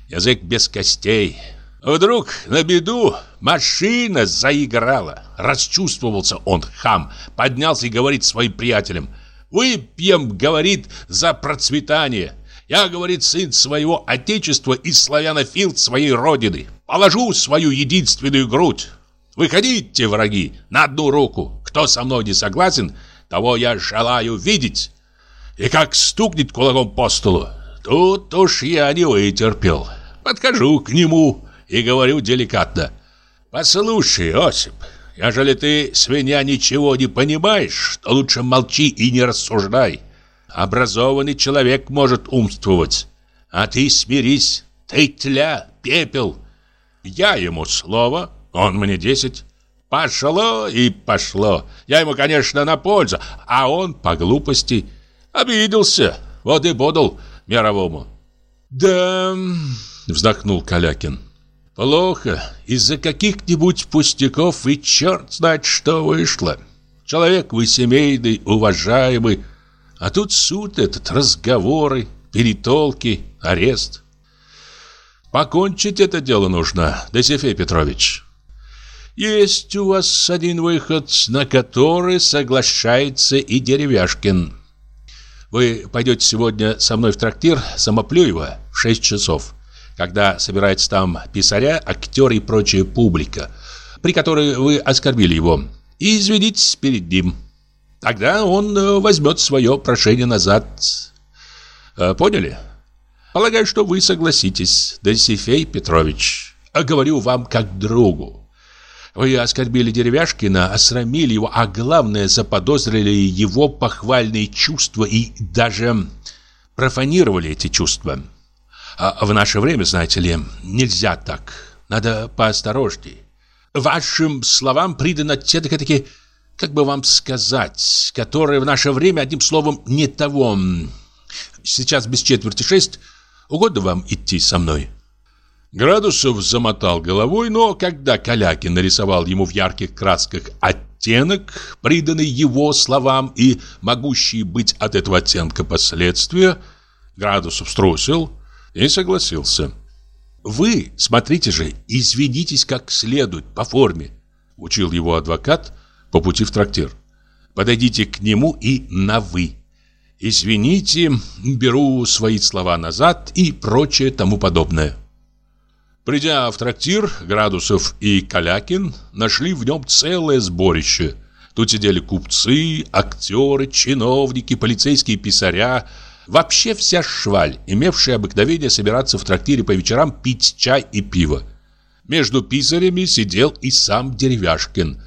Язык без костей. Вдруг на беду машина заиграла. Расчувствовался он, хам, поднялся и говорит своим приятелям. «Выпьем, — говорит, — за процветание. Я, — говорит, — сын своего отечества и славянофил своей родины. Положу свою единственную грудь. Выходите, враги, на одну руку. Кто со мной не согласен, того я желаю видеть». И как стукнет кулаком по столу, тут уж я не вытерпел. Подхожу к нему, и говорю деликатно. «Послушай, Осип, ежели ты, свинья, ничего не понимаешь, то лучше молчи и не рассуждай. Образованный человек может умствовать, а ты смирись, ты тля, пепел. Я ему слово, он мне десять». Пошло и пошло. Я ему, конечно, на пользу, а он по глупости обиделся. Вот и подал мировому. «Да...» — вздохнул Калякин. Плохо. Из-за каких-нибудь пустяков и черт знает что вышло. Человек вы семейный, уважаемый. А тут суд этот, разговоры, перетолки, арест. Покончить это дело нужно, Досифей Петрович. Есть у вас один выход, на который соглашается и Деревяшкин. Вы пойдете сегодня со мной в трактир Самоплюева в 6 часов когда собирается там писаря, актер и прочая публика, при которой вы оскорбили его, и извинитесь перед ним. Тогда он э, возьмет свое прошение назад. Э, поняли? Полагаю, что вы согласитесь, Досифей Петрович. А говорю вам как другу. Вы оскорбили Деревяшкина, осрамили его, а главное, заподозрили его похвальные чувства и даже профанировали эти чувства. А в наше время, знаете ли, нельзя так. Надо поосторожней. Вашим словам придано те таки, как бы вам сказать, которые в наше время, одним словом, не того. Сейчас без четверти шесть. Угодно вам идти со мной?» Градусов замотал головой, но когда Калякин нарисовал ему в ярких красках оттенок, приданный его словам и могущие быть от этого оттенка последствия, Градусов струсил, и согласился. «Вы, смотрите же, извинитесь как следует, по форме», — учил его адвокат по пути в трактир. «Подойдите к нему и на «вы». «Извините, беру свои слова назад» и прочее тому подобное. Придя в трактир, Градусов и Калякин нашли в нем целое сборище. Тут сидели купцы, актеры, чиновники, полицейские писаря, Вообще вся шваль, имевшая обыкновение собираться в трактире по вечерам пить чай и пиво. Между писарями сидел и сам Деревяшкин.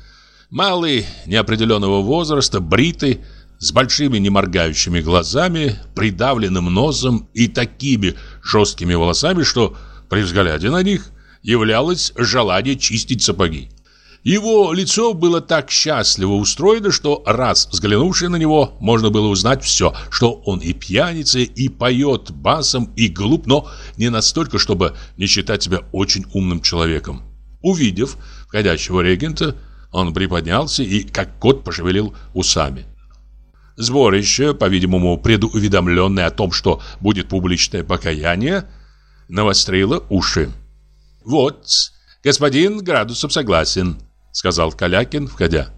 Малый, неопределенного возраста, бритый, с большими неморгающими глазами, придавленным носом и такими жесткими волосами, что при взгляде на них являлось желание чистить сапоги. Его лицо было так счастливо устроено, что раз взглянувши на него, можно было узнать все, что он и пьяница, и поет басом, и глуп, но не настолько, чтобы не считать себя очень умным человеком. Увидев входящего регента, он приподнялся и, как кот, пошевелил усами. Сборище, по-видимому, предуведомленное о том, что будет публичное покаяние, навострило уши. Вот, господин Градусов согласен, сказал Калякин, входя.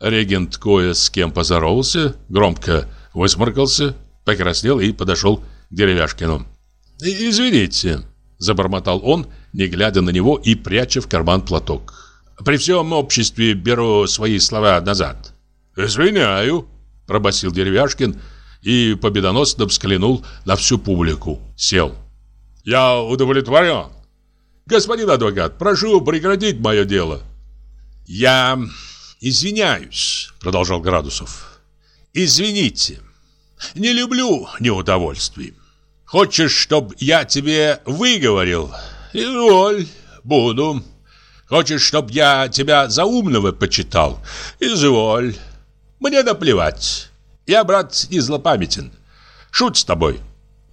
Регент кое с кем поздоровался, громко высморкался, покраснел и подошел к деревяшкину. «Извините», – забормотал он, не глядя на него и пряча в карман платок. «При всем обществе беру свои слова назад». «Извиняю», – пробасил Деревяшкин и победоносно взглянул на всю публику. Сел. «Я удовлетворен. Господин адвокат, прошу прекратить мое дело». «Я извиняюсь», — продолжал Градусов. «Извините, не люблю неудовольствий. Хочешь, чтоб я тебе выговорил? Изволь, буду. Хочешь, чтоб я тебя за умного почитал? Изволь. Мне наплевать. Я, брат, не злопамятен. Шут с тобой».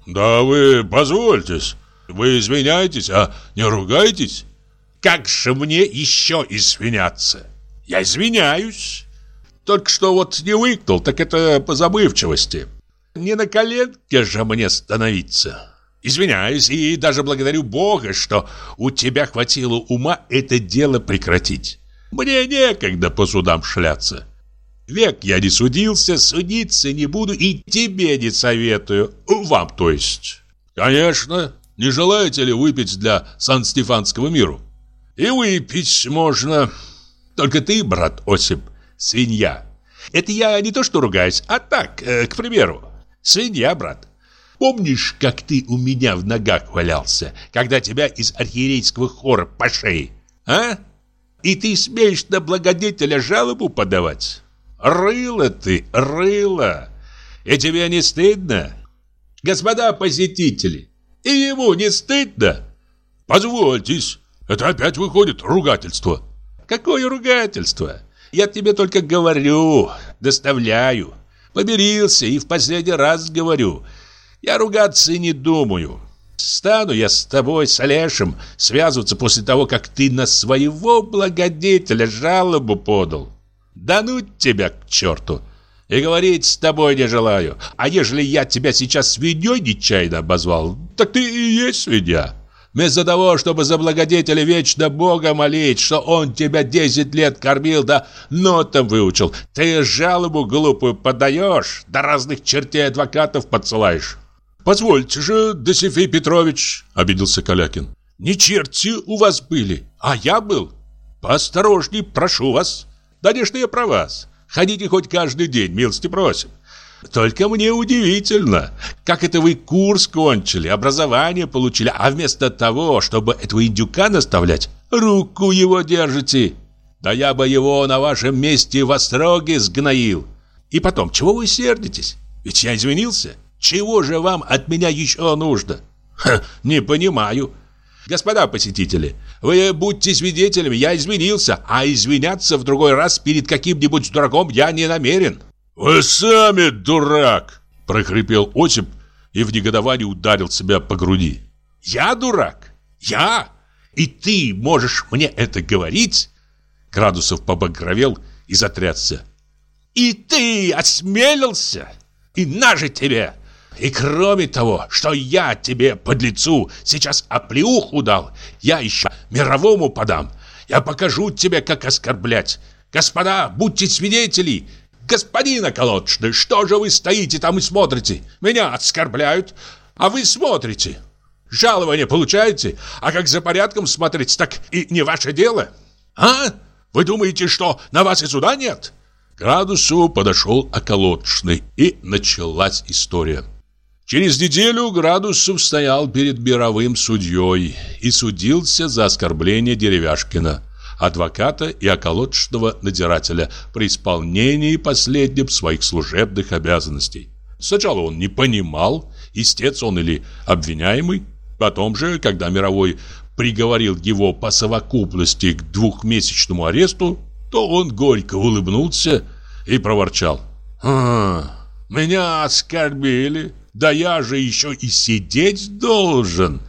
«Да вы позвольтесь. Вы извиняетесь, а не ругаетесь?» «Как же мне еще извиняться?» Я извиняюсь. Только что вот не выкнул, так это по забывчивости. Не на коленке же мне становиться. Извиняюсь и даже благодарю Бога, что у тебя хватило ума это дело прекратить. Мне некогда по судам шляться. Век я не судился, судиться не буду и тебе не советую. Вам, то есть. Конечно. Не желаете ли выпить для Сан-Стефанского миру? И выпить можно. Только ты, брат Осип, свинья. Это я не то что ругаюсь, а так, э, к примеру. Свинья, брат. Помнишь, как ты у меня в ногах валялся, когда тебя из архиерейского хора по шее, а? И ты смеешь на благодетеля жалобу подавать? Рыло ты, рыло. И тебе не стыдно? Господа посетители, и ему не стыдно? Позвольтесь, это опять выходит ругательство. Какое ругательство? Я тебе только говорю, доставляю. Помирился и в последний раз говорю. Я ругаться и не думаю. Стану я с тобой, с Олешем, связываться после того, как ты на своего благодетеля жалобу подал. Да ну тебя к черту! И говорить с тобой не желаю. А ежели я тебя сейчас свиньей нечаянно обозвал, так ты и есть свинья. Вместо того, чтобы за благодетеля вечно Бога молить, что он тебя 10 лет кормил, да нотам выучил, ты жалобу глупую подаешь, да разных чертей адвокатов подсылаешь. «Позвольте же, Досифей Петрович», — обиделся Калякин. «Не черти у вас были, а я был. Поосторожней, прошу вас. Конечно, я про вас. Ходите хоть каждый день, милости просим. Только мне удивительно, как это вы курс кончили, образование получили, а вместо того, чтобы этого индюка наставлять, руку его держите. Да я бы его на вашем месте в остроге сгноил. И потом, чего вы сердитесь? Ведь я извинился. Чего же вам от меня еще нужно? Ха, не понимаю. Господа посетители, вы будьте свидетелями, я извинился, а извиняться в другой раз перед каким-нибудь дураком я не намерен. «Вы сами дурак!» – прохрипел Осип и в негодовании ударил себя по груди. «Я дурак? Я? И ты можешь мне это говорить?» Градусов побагровел и затрясся. «И ты осмелился? И на же тебе! И кроме того, что я тебе, под лицу сейчас оплеуху дал, я еще мировому подам. Я покажу тебе, как оскорблять. Господа, будьте свидетели!» «Господин околоточный, что же вы стоите там и смотрите? Меня оскорбляют, а вы смотрите. Жалование получаете, а как за порядком смотреть, так и не ваше дело. А? Вы думаете, что на вас и суда нет?» К градусу подошел околоточный, и началась история. Через неделю Градусов стоял перед мировым судьей и судился за оскорбление Деревяшкина адвоката и околоточного надзирателя при исполнении последним своих служебных обязанностей. Сначала он не понимал, истец он или обвиняемый. Потом же, когда мировой приговорил его по совокупности к двухмесячному аресту, то он горько улыбнулся и проворчал. «А, меня оскорбили, да я же еще и сидеть должен.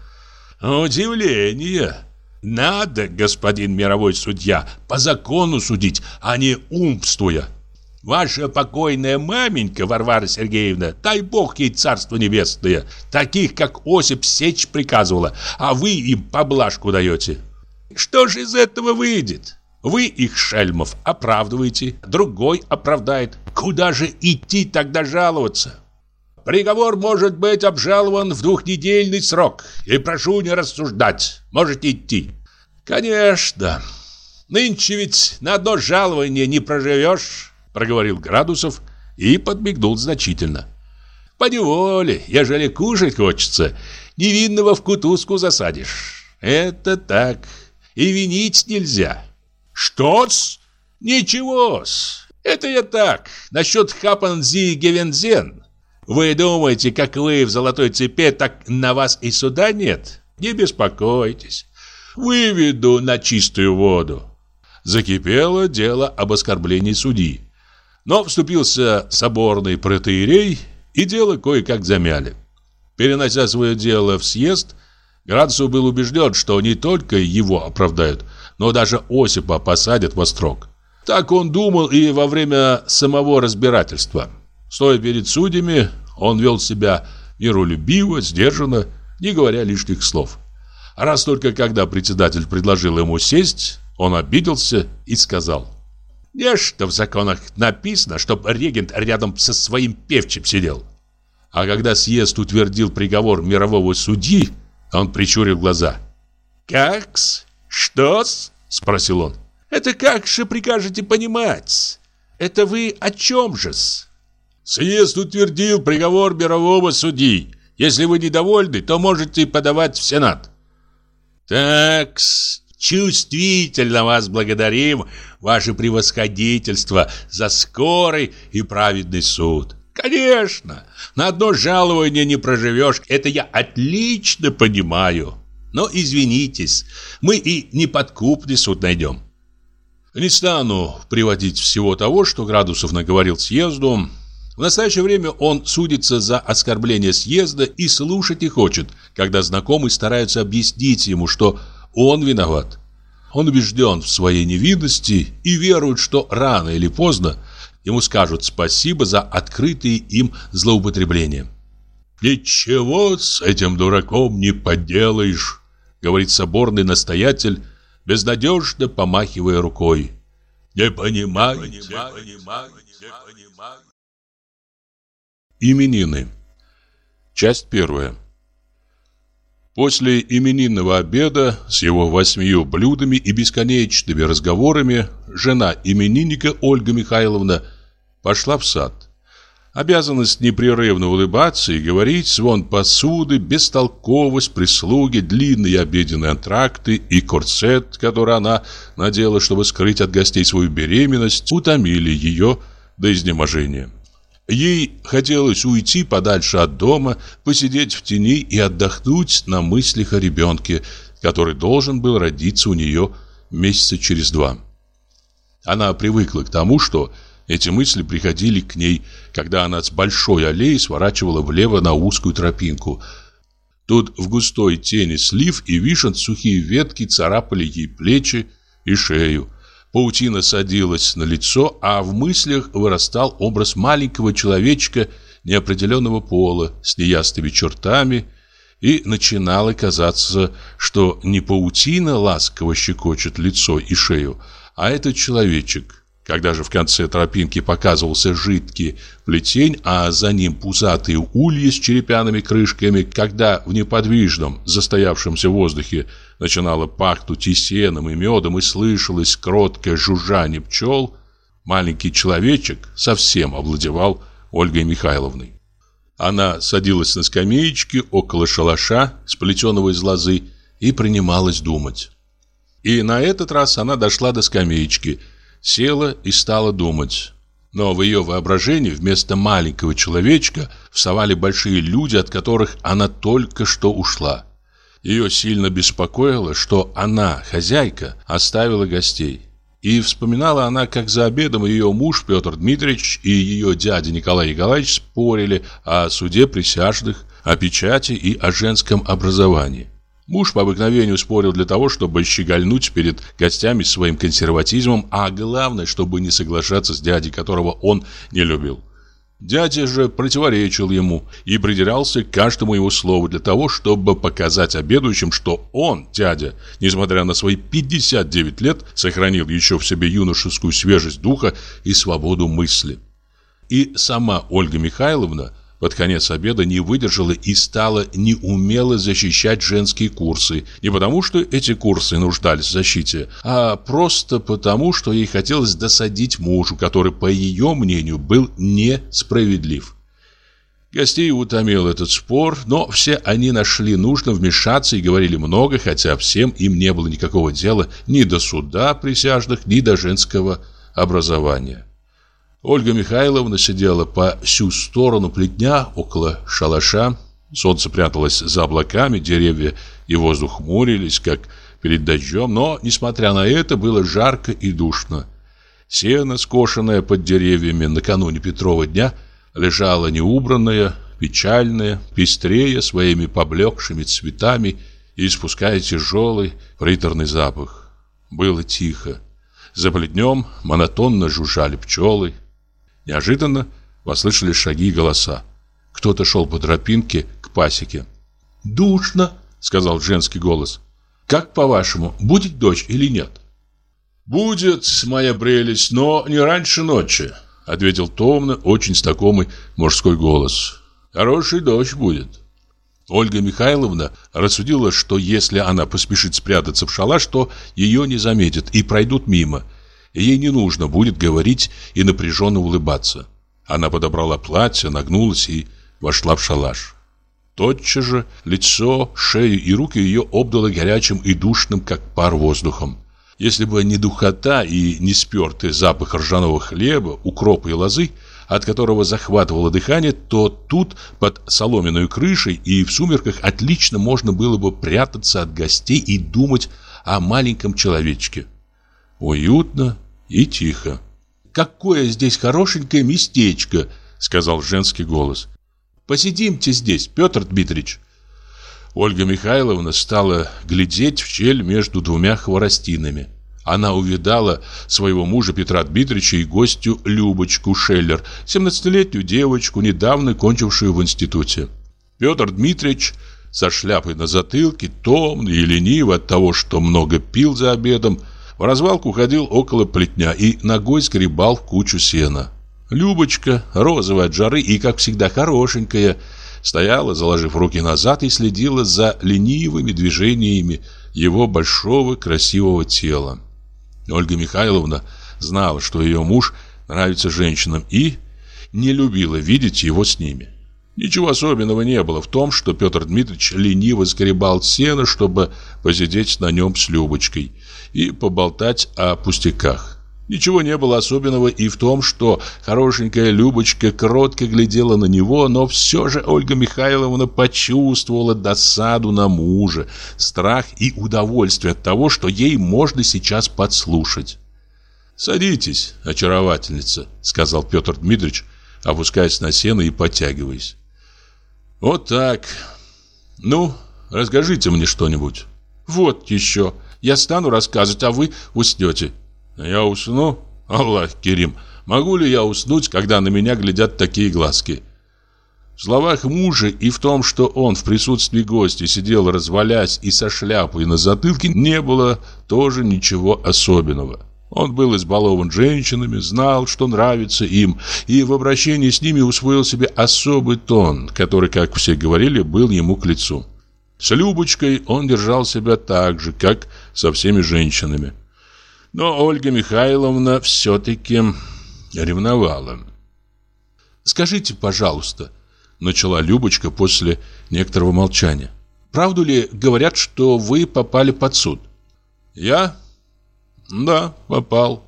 Удивление!» Надо, господин мировой судья, по закону судить, а не умствуя. Ваша покойная маменька Варвара Сергеевна, дай бог ей царство небесное, таких, как Осип, сечь приказывала, а вы им поблажку даете. Что же из этого выйдет? Вы их, шельмов, оправдываете, другой оправдает. Куда же идти тогда жаловаться? Приговор может быть обжалован в двухнедельный срок, и прошу не рассуждать, можете идти. Конечно, нынче ведь на одно жалование не проживешь, проговорил Градусов и подмигнул значительно. По неволе, ежели кушать хочется, невинного в кутузку засадишь. Это так. И винить нельзя. Что-с? Ничего-с. Это я так, насчет Хапанзи Гевензен. Вы думаете, как вы в золотой цепи, так на вас и суда нет? Не беспокойтесь. Выведу на чистую воду. Закипело дело об оскорблении судьи. Но вступился соборный протеерей, и дело кое-как замяли. Перенося свое дело в съезд, Градусов был убежден, что не только его оправдают, но даже Осипа посадят во строк. Так он думал и во время самого разбирательства. Стоя перед судьями, он вел себя миролюбиво, сдержанно, не говоря лишних слов. А раз только когда председатель предложил ему сесть, он обиделся и сказал – Нечто в законах написано, чтоб регент рядом со своим певчим сидел. А когда съезд утвердил приговор мирового судьи, он прищурил глаза. «Как-с? Что-с?» – спросил он. «Это как же прикажете понимать? Это вы о чем же-с?» «Съезд утвердил приговор мирового судьи. Если вы недовольны, то можете подавать в Сенат». «Так-с, чувствительно вас благодарим, ваше превосходительство, за скорый и праведный суд. Конечно, на одно жалование не проживешь, это я отлично понимаю. Но извинитесь, мы и неподкупный суд найдем. Не стану приводить всего того, что Градусов наговорил съезду. Настоящее время он судится за оскорбление съезда и слушать не хочет, когда знакомые стараются объяснить ему, что он виноват. Он убежден в своей невинности и верует, что рано или поздно ему скажут спасибо за открытые им злоупотребления. «Ничего с этим дураком не поделаешь», — говорит соборный настоятель, безнадежно помахивая рукой. «Не понимаю, не понимаю, не понимаю». Именины. Часть первая. После именинного обеда с его восьмию блюдами и бесконечными разговорами жена именинника Ольга Михайловна пошла в сад. Обязанность непрерывно улыбаться и говорить, звон посуды, бестолковость прислуги, длинные обеденные антракты и корсет, который она надела, чтобы скрыть от гостей свою беременность, утомили ее до изнеможения. Ей хотелось уйти подальше от дома, посидеть в тени и отдохнуть на мыслях о ребенке, который должен был родиться у нее месяца через два. Она привыкла к тому, что эти мысли приходили к ней, когда она с большой аллеи сворачивала влево на узкую тропинку. Тут в густой тени слив и вишен сухие ветки царапали ей плечи и шею. Паутина садилась на лицо, а в мыслях вырастал образ маленького человечка неопределенного пола с неясными чертами, и начинало казаться, что не паутина ласково щекочет лицо и шею, а этот человечек – когда же в конце тропинки показывался жидкий плетень, а за ним пузатые ульи с черепяными крышками, когда в неподвижном, застоявшемся воздухе начинало пахнуть и сеном, и медом, и слышалось кроткое жужжание пчел, маленький человечек совсем овладевал Ольгой Михайловной. Она садилась на скамеечке около шалаша, сплетенного из лозы, и принималась думать. И на этот раз она дошла до скамеечки – села и стала думать. Но в ее воображении вместо маленького человечка вставали большие люди, от которых она только что ушла. Ее сильно беспокоило, что она, хозяйка, оставила гостей. И вспоминала она, как за обедом ее муж Петр Дмитриевич и ее дядя Николай Николаевич спорили о суде присяжных, о печати и о женском образовании. Муж по обыкновению спорил для того, чтобы щегольнуть перед гостями своим консерватизмом, а главное, чтобы не соглашаться с дядей, которого он не любил. Дядя же противоречил ему и придирался к каждому его слову для того, чтобы показать обедающим, что он, дядя, несмотря на свои 59 лет, сохранил еще в себе юношескую свежесть духа и свободу мысли. И сама Ольга Михайловна под конец обеда не выдержала и стала неумело защищать женские курсы. Не потому, что эти курсы нуждались в защите, а просто потому, что ей хотелось досадить мужу, который, по ее мнению, был несправедлив. Гостей утомил этот спор, но все они нашли нужно вмешаться и говорили много, хотя всем им не было никакого дела ни до суда присяжных, ни до женского образования. Ольга Михайловна сидела по всю сторону плетня около шалаша. Солнце пряталось за облаками, деревья и воздух хмурились, как перед дождем, но, несмотря на это, было жарко и душно. Сено, скошенное под деревьями накануне Петрова дня, лежало неубранное, печальное, пестрее своими поблекшими цветами и испуская тяжелый приторный запах. Было тихо. За плетнем монотонно жужжали пчелы, Неожиданно послышались шаги и голоса. Кто-то шел по тропинке к пасеке. «Душно», — сказал женский голос. «Как по-вашему, будет дождь или нет?» «Будет, моя прелесть, но не раньше ночи», — ответил томно, очень знакомый мужской голос. «Хороший дождь будет». Ольга Михайловна рассудила, что если она поспешит спрятаться в шалаш, то ее не заметят и пройдут мимо — ей не нужно будет говорить и напряженно улыбаться. Она подобрала платье, нагнулась и вошла в шалаш. Тотчас же лицо, шею и руки ее обдало горячим и душным, как пар воздухом. Если бы не духота и не спертый запах ржаного хлеба, укропа и лозы, от которого захватывало дыхание, то тут, под соломенной крышей и в сумерках, отлично можно было бы прятаться от гостей и думать о маленьком человечке. Уютно и тихо. «Какое здесь хорошенькое местечко!» — сказал женский голос. «Посидимте здесь, Петр Дмитриевич». Ольга Михайловна стала глядеть в щель между двумя хворостинами. Она увидала своего мужа Петра Дмитриевича и гостью Любочку Шеллер, 17-летнюю девочку, недавно кончившую в институте. Петр Дмитриевич со шляпой на затылке, томный и ленивый от того, что много пил за обедом, в развалку ходил около плетня и ногой скребал кучу сена. Любочка, розовая от жары и, как всегда, хорошенькая, стояла, заложив руки назад и следила за ленивыми движениями его большого красивого тела. Ольга Михайловна знала, что ее муж нравится женщинам и не любила видеть его с ними. Ничего особенного не было в том, что Петр Дмитриевич лениво скребал сено, чтобы посидеть на нем с Любочкой и поболтать о пустяках. Ничего не было особенного и в том, что хорошенькая Любочка кротко глядела на него, но все же Ольга Михайловна почувствовала досаду на мужа, страх и удовольствие от того, что ей можно сейчас подслушать. «Садитесь, очаровательница», — сказал Петр Дмитриевич, опускаясь на сено и подтягиваясь. Вот так. Ну, расскажите мне что-нибудь. Вот еще. Я стану рассказывать, а вы уснете. Я усну? Аллах, Керим, могу ли я уснуть, когда на меня глядят такие глазки? В словах мужа и в том, что он в присутствии гостя сидел развалясь и со шляпой на затылке, не было тоже ничего особенного. Он был избалован женщинами, знал, что нравится им, и в обращении с ними усвоил себе особый тон, который, как все говорили, был ему к лицу. С Любочкой он держал себя так же, как со всеми женщинами. Но Ольга Михайловна все-таки ревновала. «Скажите, пожалуйста», — начала Любочка после некоторого молчания, «правду ли говорят, что вы попали под суд?» «Я? Да, попал.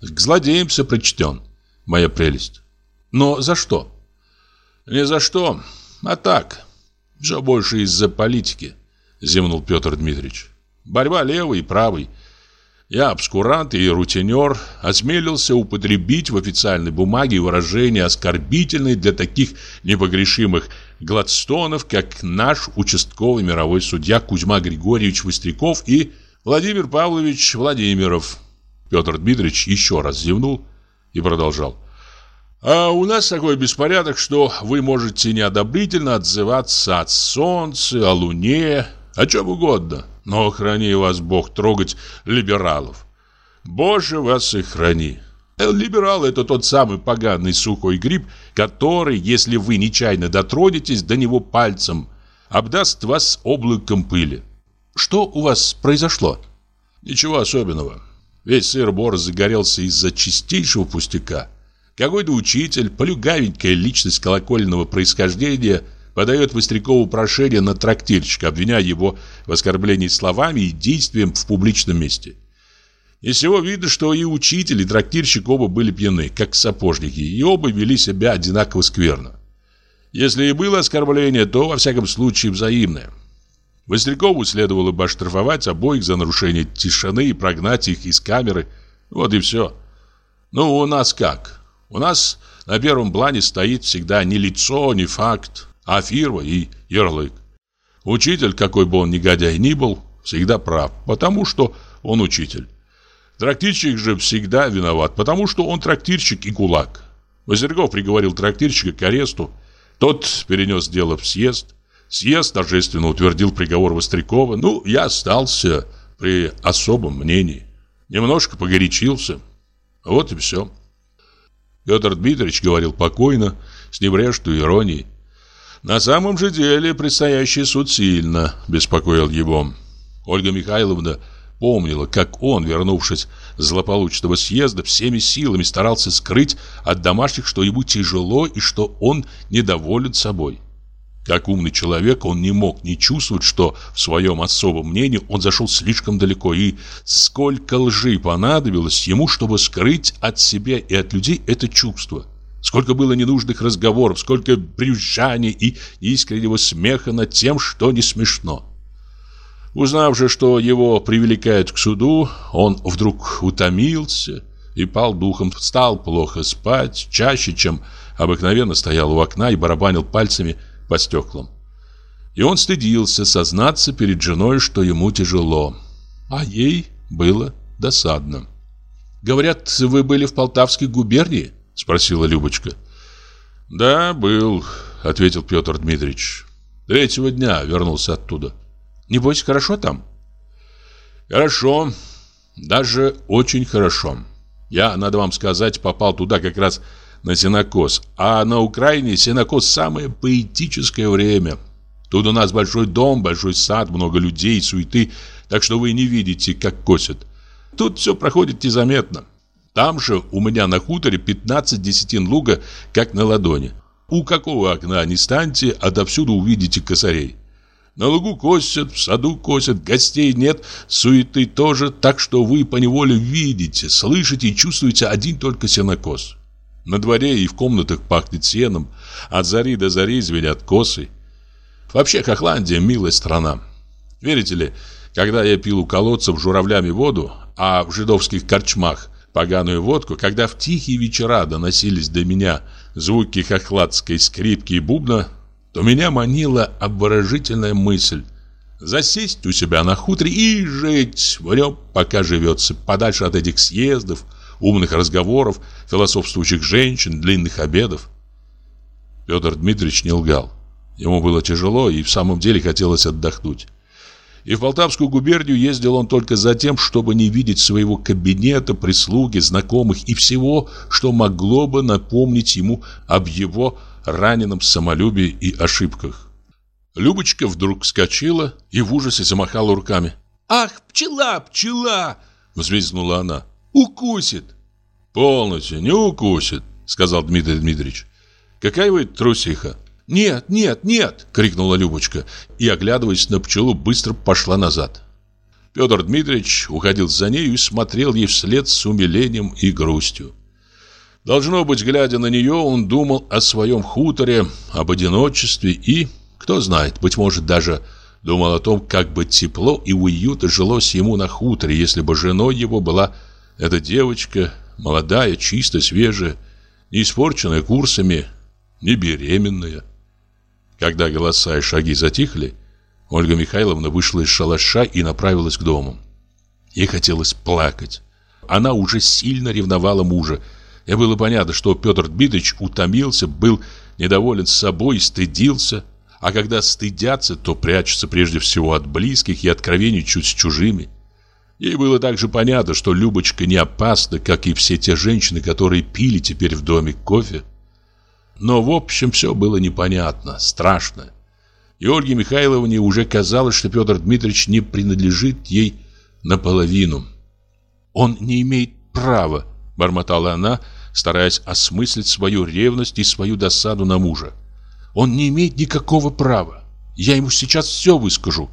К злодеям все прочтен. Моя прелесть. Но за что? Не за что, а так. Все больше из-за политики, зевнул Петр Дмитриевич. Борьба левой и правой. Я обскурант и рутинер, осмелился употребить в официальной бумаге выражения оскорбительные для таких непогрешимых Гладстонов, как наш участковый мировой судья Кузьма Григорьевич Востряков и Владимир Павлович Владимиров. Петр Дмитриевич еще раз зевнул и продолжал. А у нас такой беспорядок, что вы можете неодобрительно отзываться от солнца, о луне, о чем угодно. Но храни вас Бог трогать либералов. Боже, вас и храни. Либерал – это тот самый поганый сухой гриб, который, если вы нечаянно дотронетесь до него пальцем, обдаст вас облаком пыли. Что у вас произошло? Ничего особенного. Весь сыр-бор загорелся из-за чистейшего пустяка. Какой-то учитель, полюгавенькая личность колокольного происхождения, подает Вострякову прошение на трактирщика, обвиняя его в оскорблении словами и действием в публичном месте. Из всего видно, что и учитель, и трактирщик оба были пьяны, как сапожники, и оба вели себя одинаково скверно. Если и было оскорбление, то, во всяком случае, взаимное. Вострякову следовало бы оштрафовать обоих за нарушение тишины и прогнать их из камеры. Вот и все. Ну, у нас как? У нас на первом плане стоит всегда не лицо, не факт, а фирма и ярлык. Учитель, какой бы он негодяй ни был, всегда прав, потому что он учитель. Трактирщик же всегда виноват, потому что он трактирщик и кулак. Возергов приговорил трактирщика к аресту. Тот перенес дело в съезд. Съезд торжественно утвердил приговор Вострякова. Ну, я остался при особом мнении. Немножко погорячился. Вот и все. Петр Дмитриевич говорил покойно, с небрежной иронией. На самом же деле предстоящий суд сильно беспокоил его. Ольга Михайловна помнила, как он, вернувшись с злополучного съезда, всеми силами старался скрыть от домашних, что ему тяжело и что он недоволен собой. Как умный человек, он не мог не чувствовать, что в своем особом мнении он зашел слишком далеко, и сколько лжи понадобилось ему, чтобы скрыть от себя и от людей это чувство. Сколько было ненужных разговоров, сколько брюзжаний и искреннего смеха над тем, что не смешно. Узнав же, что его привлекают к суду, он вдруг утомился и пал духом, стал плохо спать, чаще, чем обыкновенно стоял у окна и барабанил пальцами по стеклам. И он стыдился сознаться перед женой, что ему тяжело, а ей было досадно. «Говорят, вы были в Полтавской губернии?» – спросила Любочка. «Да, был», – ответил Петр Дмитриевич. «Третьего дня вернулся оттуда». Небось, хорошо там? Хорошо. Даже очень хорошо. Я, надо вам сказать, попал туда как раз на сенокос. А на Украине сенокос самое поэтическое время. Тут у нас большой дом, большой сад, много людей, суеты, так что вы не видите, как косят. Тут все проходит незаметно. Там же у меня на хуторе 15 десятин луга, как на ладони. У какого окна не станьте, отовсюду увидите косарей. На лугу косят, в саду косят, гостей нет, суеты тоже, так что вы поневоле видите, слышите и чувствуете один только сенокос. На дворе и в комнатах пахнет сеном, от зари до зари звенят косы. Вообще Хохландия милая страна. Верите ли, когда я пил у колодцев журавлями воду, а в жидовских корчмах поганую водку, когда в тихие вечера доносились до меня звуки хохладской скрипки и бубна, то меня манила обворожительная мысль засесть у себя на хуторе и жить в нем, пока живется, подальше от этих съездов, умных разговоров, философствующих женщин, длинных обедов. Петр Дмитриевич не лгал. Ему было тяжело и в самом деле хотелось отдохнуть. И в Полтавскую губернию ездил он только за тем, чтобы не видеть своего кабинета, прислуги, знакомых и всего, что могло бы напомнить ему об его раненом самолюбии и ошибках. Любочка вдруг вскочила и в ужасе замахала руками. «Ах, пчела, пчела!» — взвизгнула она. «Укусит!» «Полностью не укусит!» — сказал Дмитрий Дмитриевич. «Какая вы трусиха!» «Нет, нет, нет!» — крикнула Любочка и, оглядываясь на пчелу, быстро пошла назад. Петр Дмитриевич уходил за нею и смотрел ей вслед с умилением и грустью. Должно быть, глядя на нее, он думал о своем хуторе, об одиночестве и, кто знает, быть может, даже думал о том, как бы тепло и уютно жилось ему на хуторе, если бы женой его была эта девочка, молодая, чисто, свежая, не испорченная курсами, не беременная. Когда голоса и шаги затихли, Ольга Михайловна вышла из шалаша и направилась к дому. Ей хотелось плакать. Она уже сильно ревновала мужа. И было понятно, что Петр Дмитриевич утомился, был недоволен собой, стыдился. А когда стыдятся, то прячутся прежде всего от близких и откровенничают с чужими. Ей было также понятно, что Любочка не опасна, как и все те женщины, которые пили теперь в доме кофе. Но в общем все было непонятно, страшно. И Ольге Михайловне уже казалось, что Петр Дмитриевич не принадлежит ей наполовину. «Он не имеет права», — бормотала она, стараясь осмыслить свою ревность и свою досаду на мужа. «Он не имеет никакого права. Я ему сейчас все выскажу».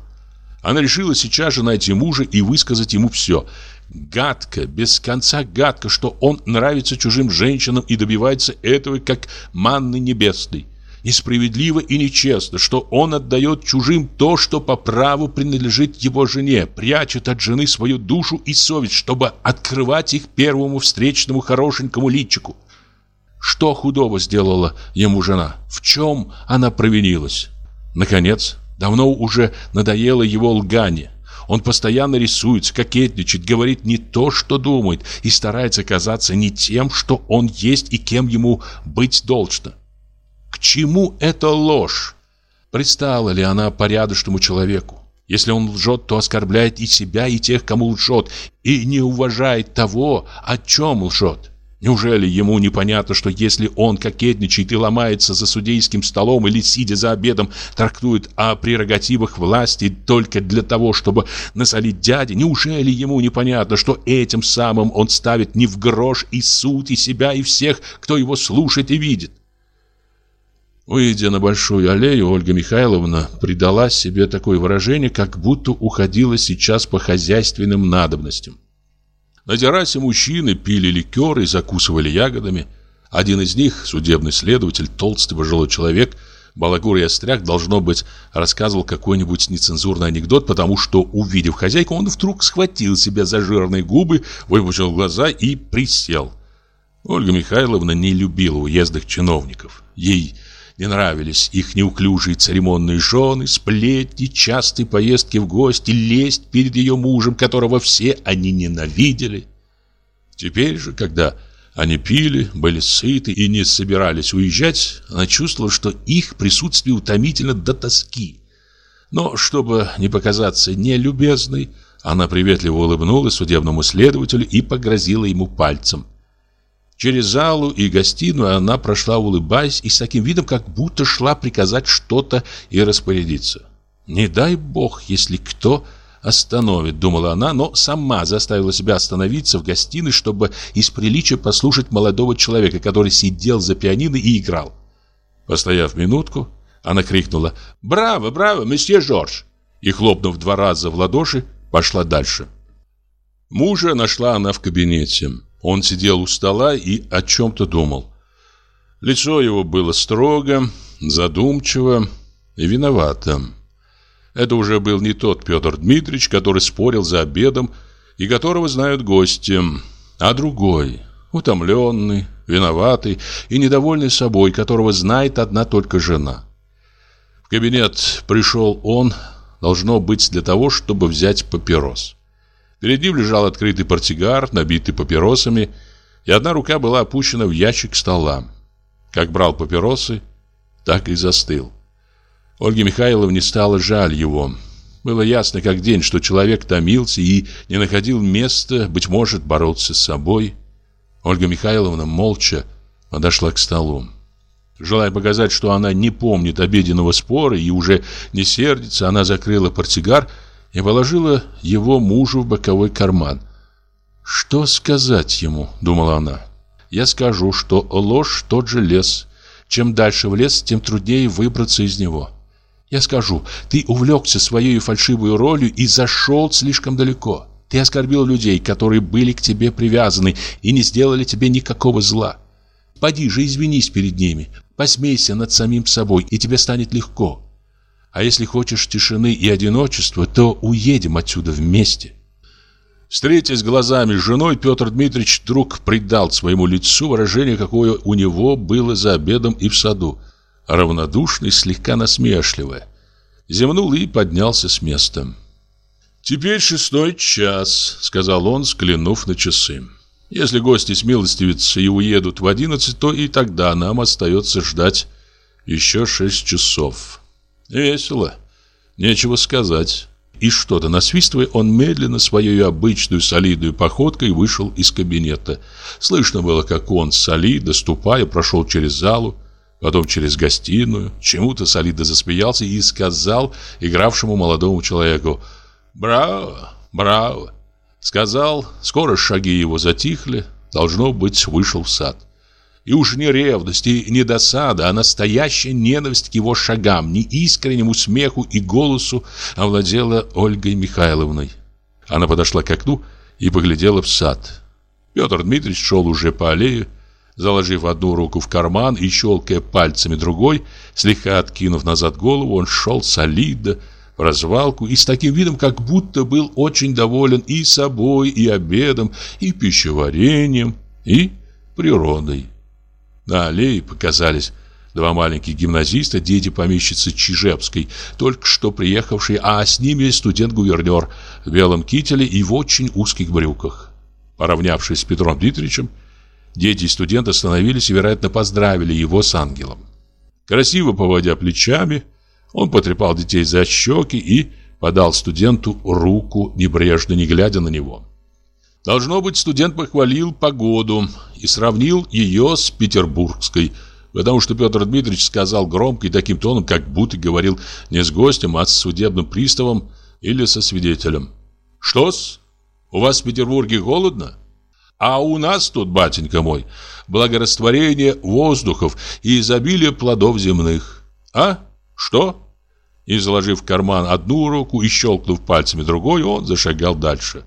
Она решила сейчас же найти мужа и высказать ему все. Гадко, без конца гадко, что он нравится чужим женщинам и добивается этого как манны небесной. Несправедливо и нечестно, что он отдает чужим то, что по праву принадлежит его жене, прячет от жены свою душу и совесть, чтобы открывать их первому встречному хорошенькому личику. Что худого сделала ему жена? В чем она провинилась? Наконец, давно уже надоело его лгание. Он постоянно рисуется, кокетничает, говорит не то, что думает, и старается казаться не тем, что он есть и кем ему быть должно чему эта ложь? Пристала ли она порядочному человеку? Если он лжет, то оскорбляет и себя, и тех, кому лжет, и не уважает того, о чем лжет. Неужели ему непонятно, что если он кокетничает и ломается за судейским столом или, сидя за обедом, трактует о прерогативах власти только для того, чтобы насолить дяде, неужели ему непонятно, что этим самым он ставит не в грош и суд, и себя, и всех, кто его слушает и видит? Выйдя на большую аллею, Ольга Михайловна придала себе такое выражение, как будто уходила сейчас по хозяйственным надобностям. На террасе мужчины пили ликер и закусывали ягодами. Один из них, судебный следователь, толстый пожилой человек, балагур и остряк, должно быть, рассказывал какой-нибудь нецензурный анекдот, потому что, увидев хозяйку, он вдруг схватил себя за жирные губы, выпучил глаза и присел. Ольга Михайловна не любила уездных чиновников. Ей не нравились их неуклюжие церемонные жены, сплетни, частые поездки в гости, лесть перед ее мужем, которого все они ненавидели. Теперь же, когда они пили, были сыты и не собирались уезжать, она чувствовала, что их присутствие утомительно до тоски. Но, чтобы не показаться нелюбезной, она приветливо улыбнулась судебному следователю и погрозила ему пальцем. Через залу и гостиную она прошла, улыбаясь, и с таким видом, как будто шла приказать что-то и распорядиться. «Не дай бог, если кто остановит», — думала она, но сама заставила себя остановиться в гостиной, чтобы из приличия послушать молодого человека, который сидел за пианино и играл. Постояв минутку, она крикнула «Браво, браво, месье Жорж!» и, хлопнув два раза в ладоши, пошла дальше. Мужа нашла она в кабинете. Он сидел у стола и о чем-то думал. Лицо его было строго, задумчиво и виновато. Это уже был не тот Петр Дмитриевич, который спорил за обедом и которого знают гости, а другой, утомленный, виноватый и недовольный собой, которого знает одна только жена. В кабинет пришел он, должно быть для того, чтобы взять папирос. Перед ним лежал открытый портсигар, набитый папиросами, и одна рука была опущена в ящик стола. Как брал папиросы, так и застыл. Ольге Михайловне стало жаль его. Было ясно как день, что человек томился и не находил места, быть может, боролся с собой. Ольга Михайловна молча подошла к столу. Желая показать, что она не помнит обеденного спора и уже не сердится, она закрыла портсигар и положила его мужу в боковой карман. «Что сказать ему?» – думала она. «Я скажу, что ложь – тот же лес. Чем дальше в лес, тем труднее выбраться из него. Я скажу, ты увлекся своей фальшивой ролью и зашел слишком далеко. Ты оскорбил людей, которые были к тебе привязаны и не сделали тебе никакого зла. Поди же извинись перед ними, посмейся над самим собой, и тебе станет легко. А если хочешь тишины и одиночества, то уедем отсюда вместе. Встретясь глазами с женой, Петр Дмитриевич вдруг придал своему лицу выражение, какое у него было за обедом и в саду. равнодушно слегка насмешливо. Зевнул и поднялся с места. «Теперь шестой час», — сказал он, взглянув на часы. «Если гости смилостивятся и уедут в одиннадцать, то и тогда нам остается ждать еще шесть часов. Весело, нечего сказать». И что-то насвистывая, он медленно своей обычную солидную походкой вышел из кабинета. Слышно было, как он, солидно ступая, прошел через залу, потом через гостиную, чему-то солидно засмеялся и сказал игравшему молодому человеку «Браво, браво!» Сказал, скоро шаги его затихли, должно быть, вышел в сад. И уж не ревность и не досада, а настоящая ненависть к его шагам, не искреннему смеху и голосу овладела Ольгой Михайловной. Она подошла к окну и поглядела в сад. Петр Дмитриевич шел уже по аллее, заложив одну руку в карман и щелкая пальцами другой, слегка откинув назад голову, он шел солидно, в развалку и с таким видом, как будто был очень доволен и собой, и обедом, и пищеварением, и природой. На аллее показались два маленьких гимназиста, дети помещицы Чижевской, только что приехавшие, а с ними студент-гувернер в белом кителе и в очень узких брюках. Поравнявшись с Петром Дмитриевичем, дети и студенты остановились и, вероятно, поздравили его с ангелом. Красиво поводя плечами, он потрепал детей за щеки и подал студенту руку, небрежно не глядя на него. Должно быть, студент похвалил погоду и сравнил ее с петербургской, потому что Петр Дмитриевич сказал громко и таким тоном, как будто говорил не с гостем, а с судебным приставом или со свидетелем. «Что-с? У вас в Петербурге холодно? А у нас тут, батенька мой, благорастворение воздухов и изобилие плодов земных. А? Что?» И, заложив в карман одну руку и щелкнув пальцами другой, он зашагал дальше.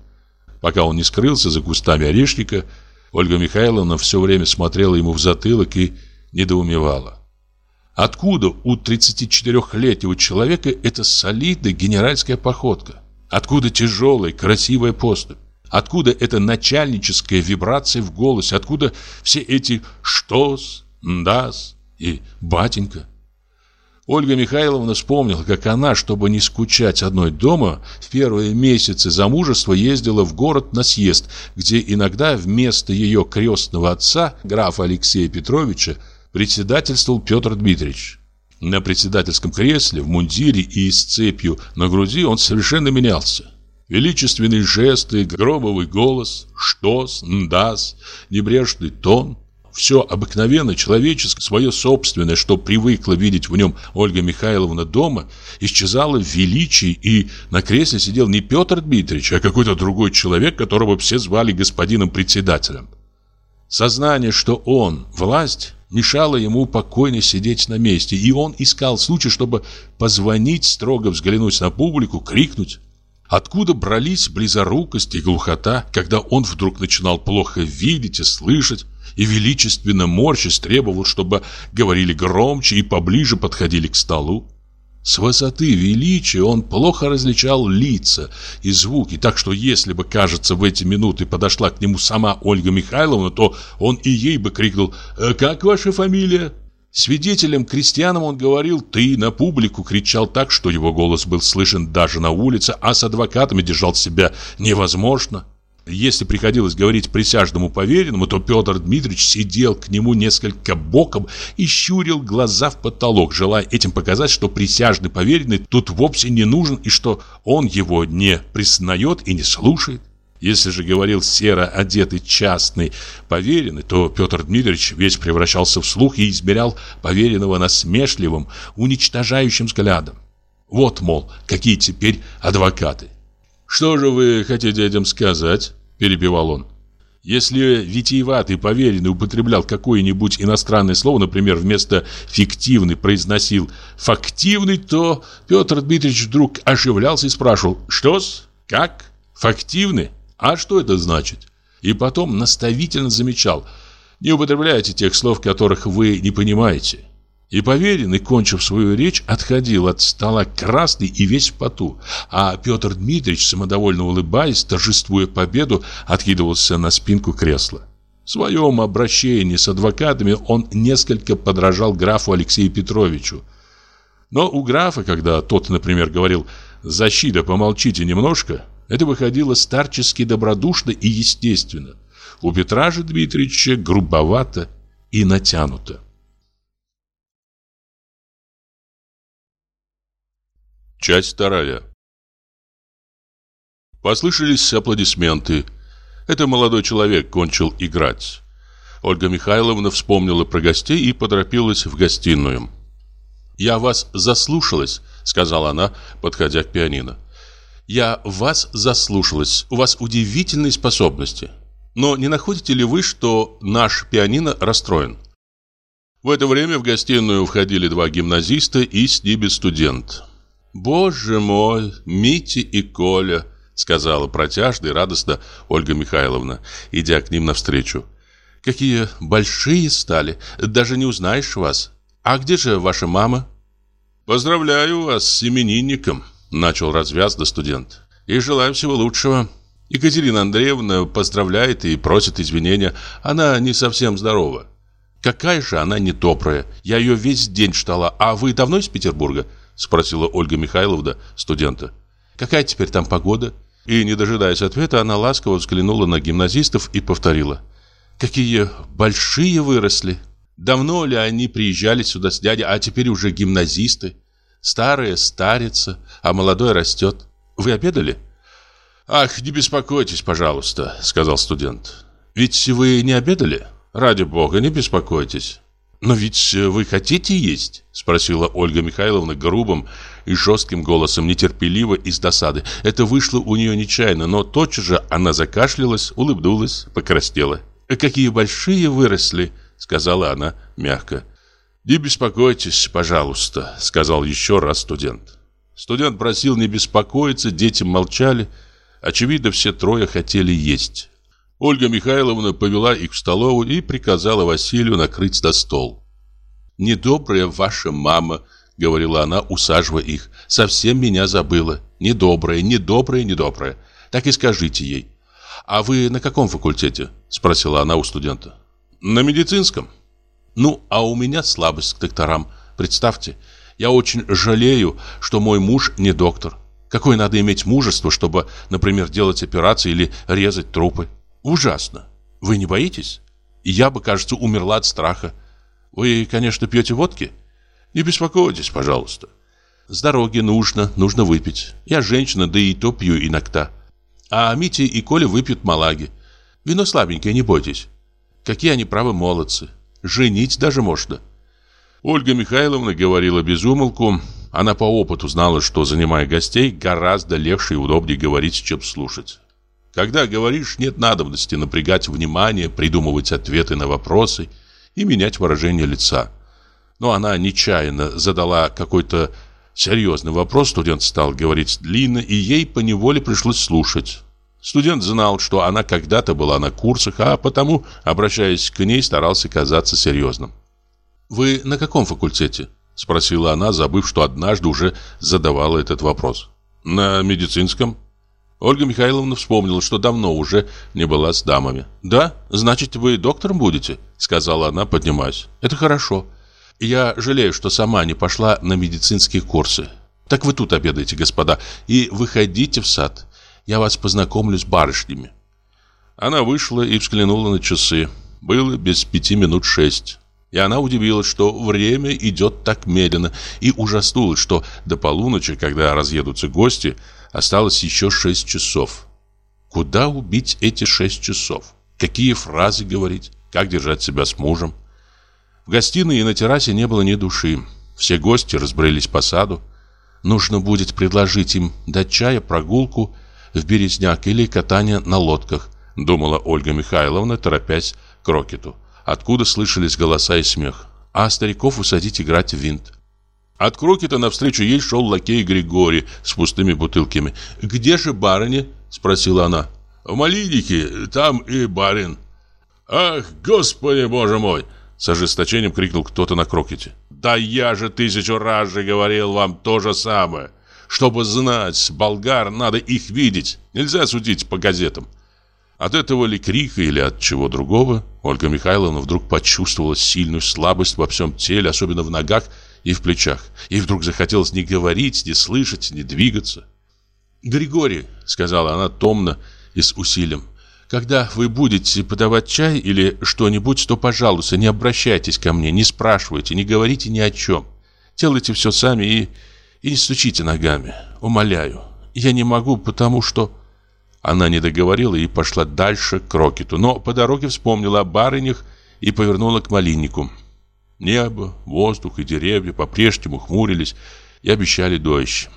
Пока он не скрылся за кустами орешника, Ольга Михайловна все время смотрела ему в затылок и недоумевала. Откуда у 34-летнего человека эта солидная генеральская походка? Откуда тяжелая, красивая поступь? Откуда эта начальническая вибрация в голосе? Откуда все эти «дас» и «батенька»? Ольга Михайловна вспомнила, как она, чтобы не скучать одной дома, в первые месяцы замужества ездила в город на съезд, где иногда вместо ее крестного отца, графа Алексея Петровича, председательствовал Петр Дмитриевич. На председательском кресле, в мундире и с цепью на груди он совершенно менялся. Величественные жесты, гробовый голос, штос, ндас, небрежный тон – все обыкновенно человеческое, свое собственное, что привыкла видеть в нем Ольга Михайловна дома, исчезало в величии, и на кресле сидел не Петр Дмитриевич, а какой-то другой человек, которого все звали господином председателем. Сознание, что он власть, мешало ему покойно сидеть на месте, и он искал случай, чтобы позвонить, строго взглянуть на публику, крикнуть. Откуда брались близорукость и глухота, когда он вдруг начинал плохо видеть и слышать, и величественно морщись требовал, чтобы говорили громче и поближе подходили к столу. С высоты величия он плохо различал лица и звуки, так что если бы, кажется, в эти минуты подошла к нему сама Ольга Михайловна, то он и ей бы крикнул «Э, «Как ваша фамилия?» Свидетелям, крестьянам он говорил «ты» на публику, кричал так, что его голос был слышен даже на улице, а с адвокатами держал себя невозможно. Если приходилось говорить присяжному поверенному, то Петр Дмитриевич сидел к нему несколько боком и щурил глаза в потолок, желая этим показать, что присяжный поверенный тут вовсе не нужен и что он его не признает и не слушает. Если же говорил серо одетый частный поверенный, то Петр Дмитриевич весь превращался в слух и измерял поверенного насмешливым, уничтожающим взглядом. Вот, мол, какие теперь адвокаты. «Что же вы хотите этим сказать?» – перебивал он. Если витиеватый поверенный употреблял какое-нибудь иностранное слово, например, вместо «фиктивный» произносил «фактивный», то Петр Дмитриевич вдруг оживлялся и спрашивал «Что-с? Как? Фактивный? А что это значит?» И потом наставительно замечал «Не употребляйте тех слов, которых вы не понимаете». И поверенный, кончив свою речь, отходил от стола красный и весь в поту, а Петр Дмитриевич, самодовольно улыбаясь, торжествуя победу, откидывался на спинку кресла. В своем обращении с адвокатами он несколько подражал графу Алексею Петровичу. Но у графа, когда тот, например, говорил «Защита, помолчите немножко», это выходило старчески добродушно и естественно. У Петра же Дмитриевича грубовато и натянуто. Часть вторая. Послышались аплодисменты. Это молодой человек кончил играть. Ольга Михайловна вспомнила про гостей и поторопилась в гостиную. «Я вас заслушалась», — сказала она, подходя к пианино. «Я вас заслушалась. У вас удивительные способности. Но не находите ли вы, что наш пианино расстроен?» В это время в гостиную входили два гимназиста и с ними студент. «Боже мой, Мити и Коля!» Сказала протяжно и радостно Ольга Михайловна, идя к ним навстречу. «Какие большие стали, даже не узнаешь вас. А где же ваша мама?» «Поздравляю вас с именинником», — начал развязно студент. «И желаю всего лучшего. Екатерина Андреевна поздравляет и просит извинения. Она не совсем здорова». «Какая же она недобрая. Я ее весь день ждала. А вы давно из Петербурга?» — спросила Ольга Михайловна студента. «Какая теперь там погода?» И, не дожидаясь ответа, она ласково взглянула на гимназистов и повторила. «Какие большие выросли! Давно ли они приезжали сюда с дядей, а теперь уже гимназисты? Старые старятся, а молодой растет. Вы обедали?» «Ах, не беспокойтесь, пожалуйста», — сказал студент. «Ведь вы не обедали? Ради бога, не беспокойтесь. «Но ведь э, вы хотите есть?» – спросила Ольга Михайловна грубым и жестким голосом, нетерпеливо из досады. Это вышло у нее нечаянно, но тотчас же она закашлялась, улыбнулась, покраснела. «Какие большие выросли!» – сказала она мягко. «Не беспокойтесь, пожалуйста», – сказал еще раз студент. Студент просил не беспокоиться, дети молчали. Очевидно, все трое хотели есть. Ольга Михайловна повела их в столовую и приказала Василию накрыть на стол. «Недобрая ваша мама», — говорила она, усаживая их, — «совсем меня забыла. Недобрая, недобрая, недобрая. Так и скажите ей». «А вы на каком факультете?» — спросила она у студента. «На медицинском». «Ну, а у меня слабость к докторам. Представьте, я очень жалею, что мой муж не доктор. Какое надо иметь мужество, чтобы, например, делать операции или резать трупы? Ужасно. Вы не боитесь? Я бы, кажется, умерла от страха. Вы, конечно, пьете водки? Не беспокойтесь, пожалуйста. С дороги нужно, нужно выпить. Я женщина, да и то пью иногда. А Митя и Коля выпьют малаги. Вино слабенькое, не бойтесь. Какие они правы молодцы. Женить даже можно. Ольга Михайловна говорила без умолку. Она по опыту знала, что, занимая гостей, гораздо легче и удобнее говорить, чем слушать. Когда говоришь, нет надобности напрягать внимание, придумывать ответы на вопросы и менять выражение лица. Но она нечаянно задала какой-то серьезный вопрос, студент стал говорить длинно, и ей поневоле пришлось слушать. Студент знал, что она когда-то была на курсах, а потому, обращаясь к ней, старался казаться серьезным. «Вы на каком факультете?» – спросила она, забыв, что однажды уже задавала этот вопрос. «На медицинском». Ольга Михайловна вспомнила, что давно уже не была с дамами. «Да? Значит, вы доктором будете?» Сказала она, поднимаясь. «Это хорошо. Я жалею, что сама не пошла на медицинские курсы. Так вы тут обедаете, господа, и выходите в сад. Я вас познакомлю с барышнями». Она вышла и взглянула на часы. Было без пяти минут шесть. И она удивилась, что время идет так медленно, и ужаснулась, что до полуночи, когда разъедутся гости, Осталось еще шесть часов. Куда убить эти шесть часов? Какие фразы говорить? Как держать себя с мужем? В гостиной и на террасе не было ни души. Все гости разбрелись по саду. Нужно будет предложить им дать чая, прогулку в березняк или катание на лодках, думала Ольга Михайловна, торопясь к Рокету, откуда слышались голоса и смех. А стариков усадить играть в винт. От Крокета навстречу ей шел лакей Григорий с пустыми бутылками. «Где же барыня?» – спросила она. «В Малинике, там и барин». «Ах, господи, боже мой!» – с ожесточением крикнул кто-то на Крокете. «Да я же тысячу раз же говорил вам то же самое. Чтобы знать болгар, надо их видеть. Нельзя судить по газетам». От этого ли крика или от чего другого, Ольга Михайловна вдруг почувствовала сильную слабость во всем теле, особенно в ногах и в плечах. И вдруг захотелось не говорить, не слышать, не двигаться. «Григорий», — сказала она томно и с усилием, «когда вы будете подавать чай или что-нибудь, то, пожалуйста, не обращайтесь ко мне, не спрашивайте, не говорите ни о чем. Делайте все сами и, и не стучите ногами. Умоляю. Я не могу, потому что...» Она не договорила и пошла дальше к Рокету, но по дороге вспомнила о барынях и повернула к малиннику. Небо, воздух и деревья по-прежнему хмурились и обещали дождь.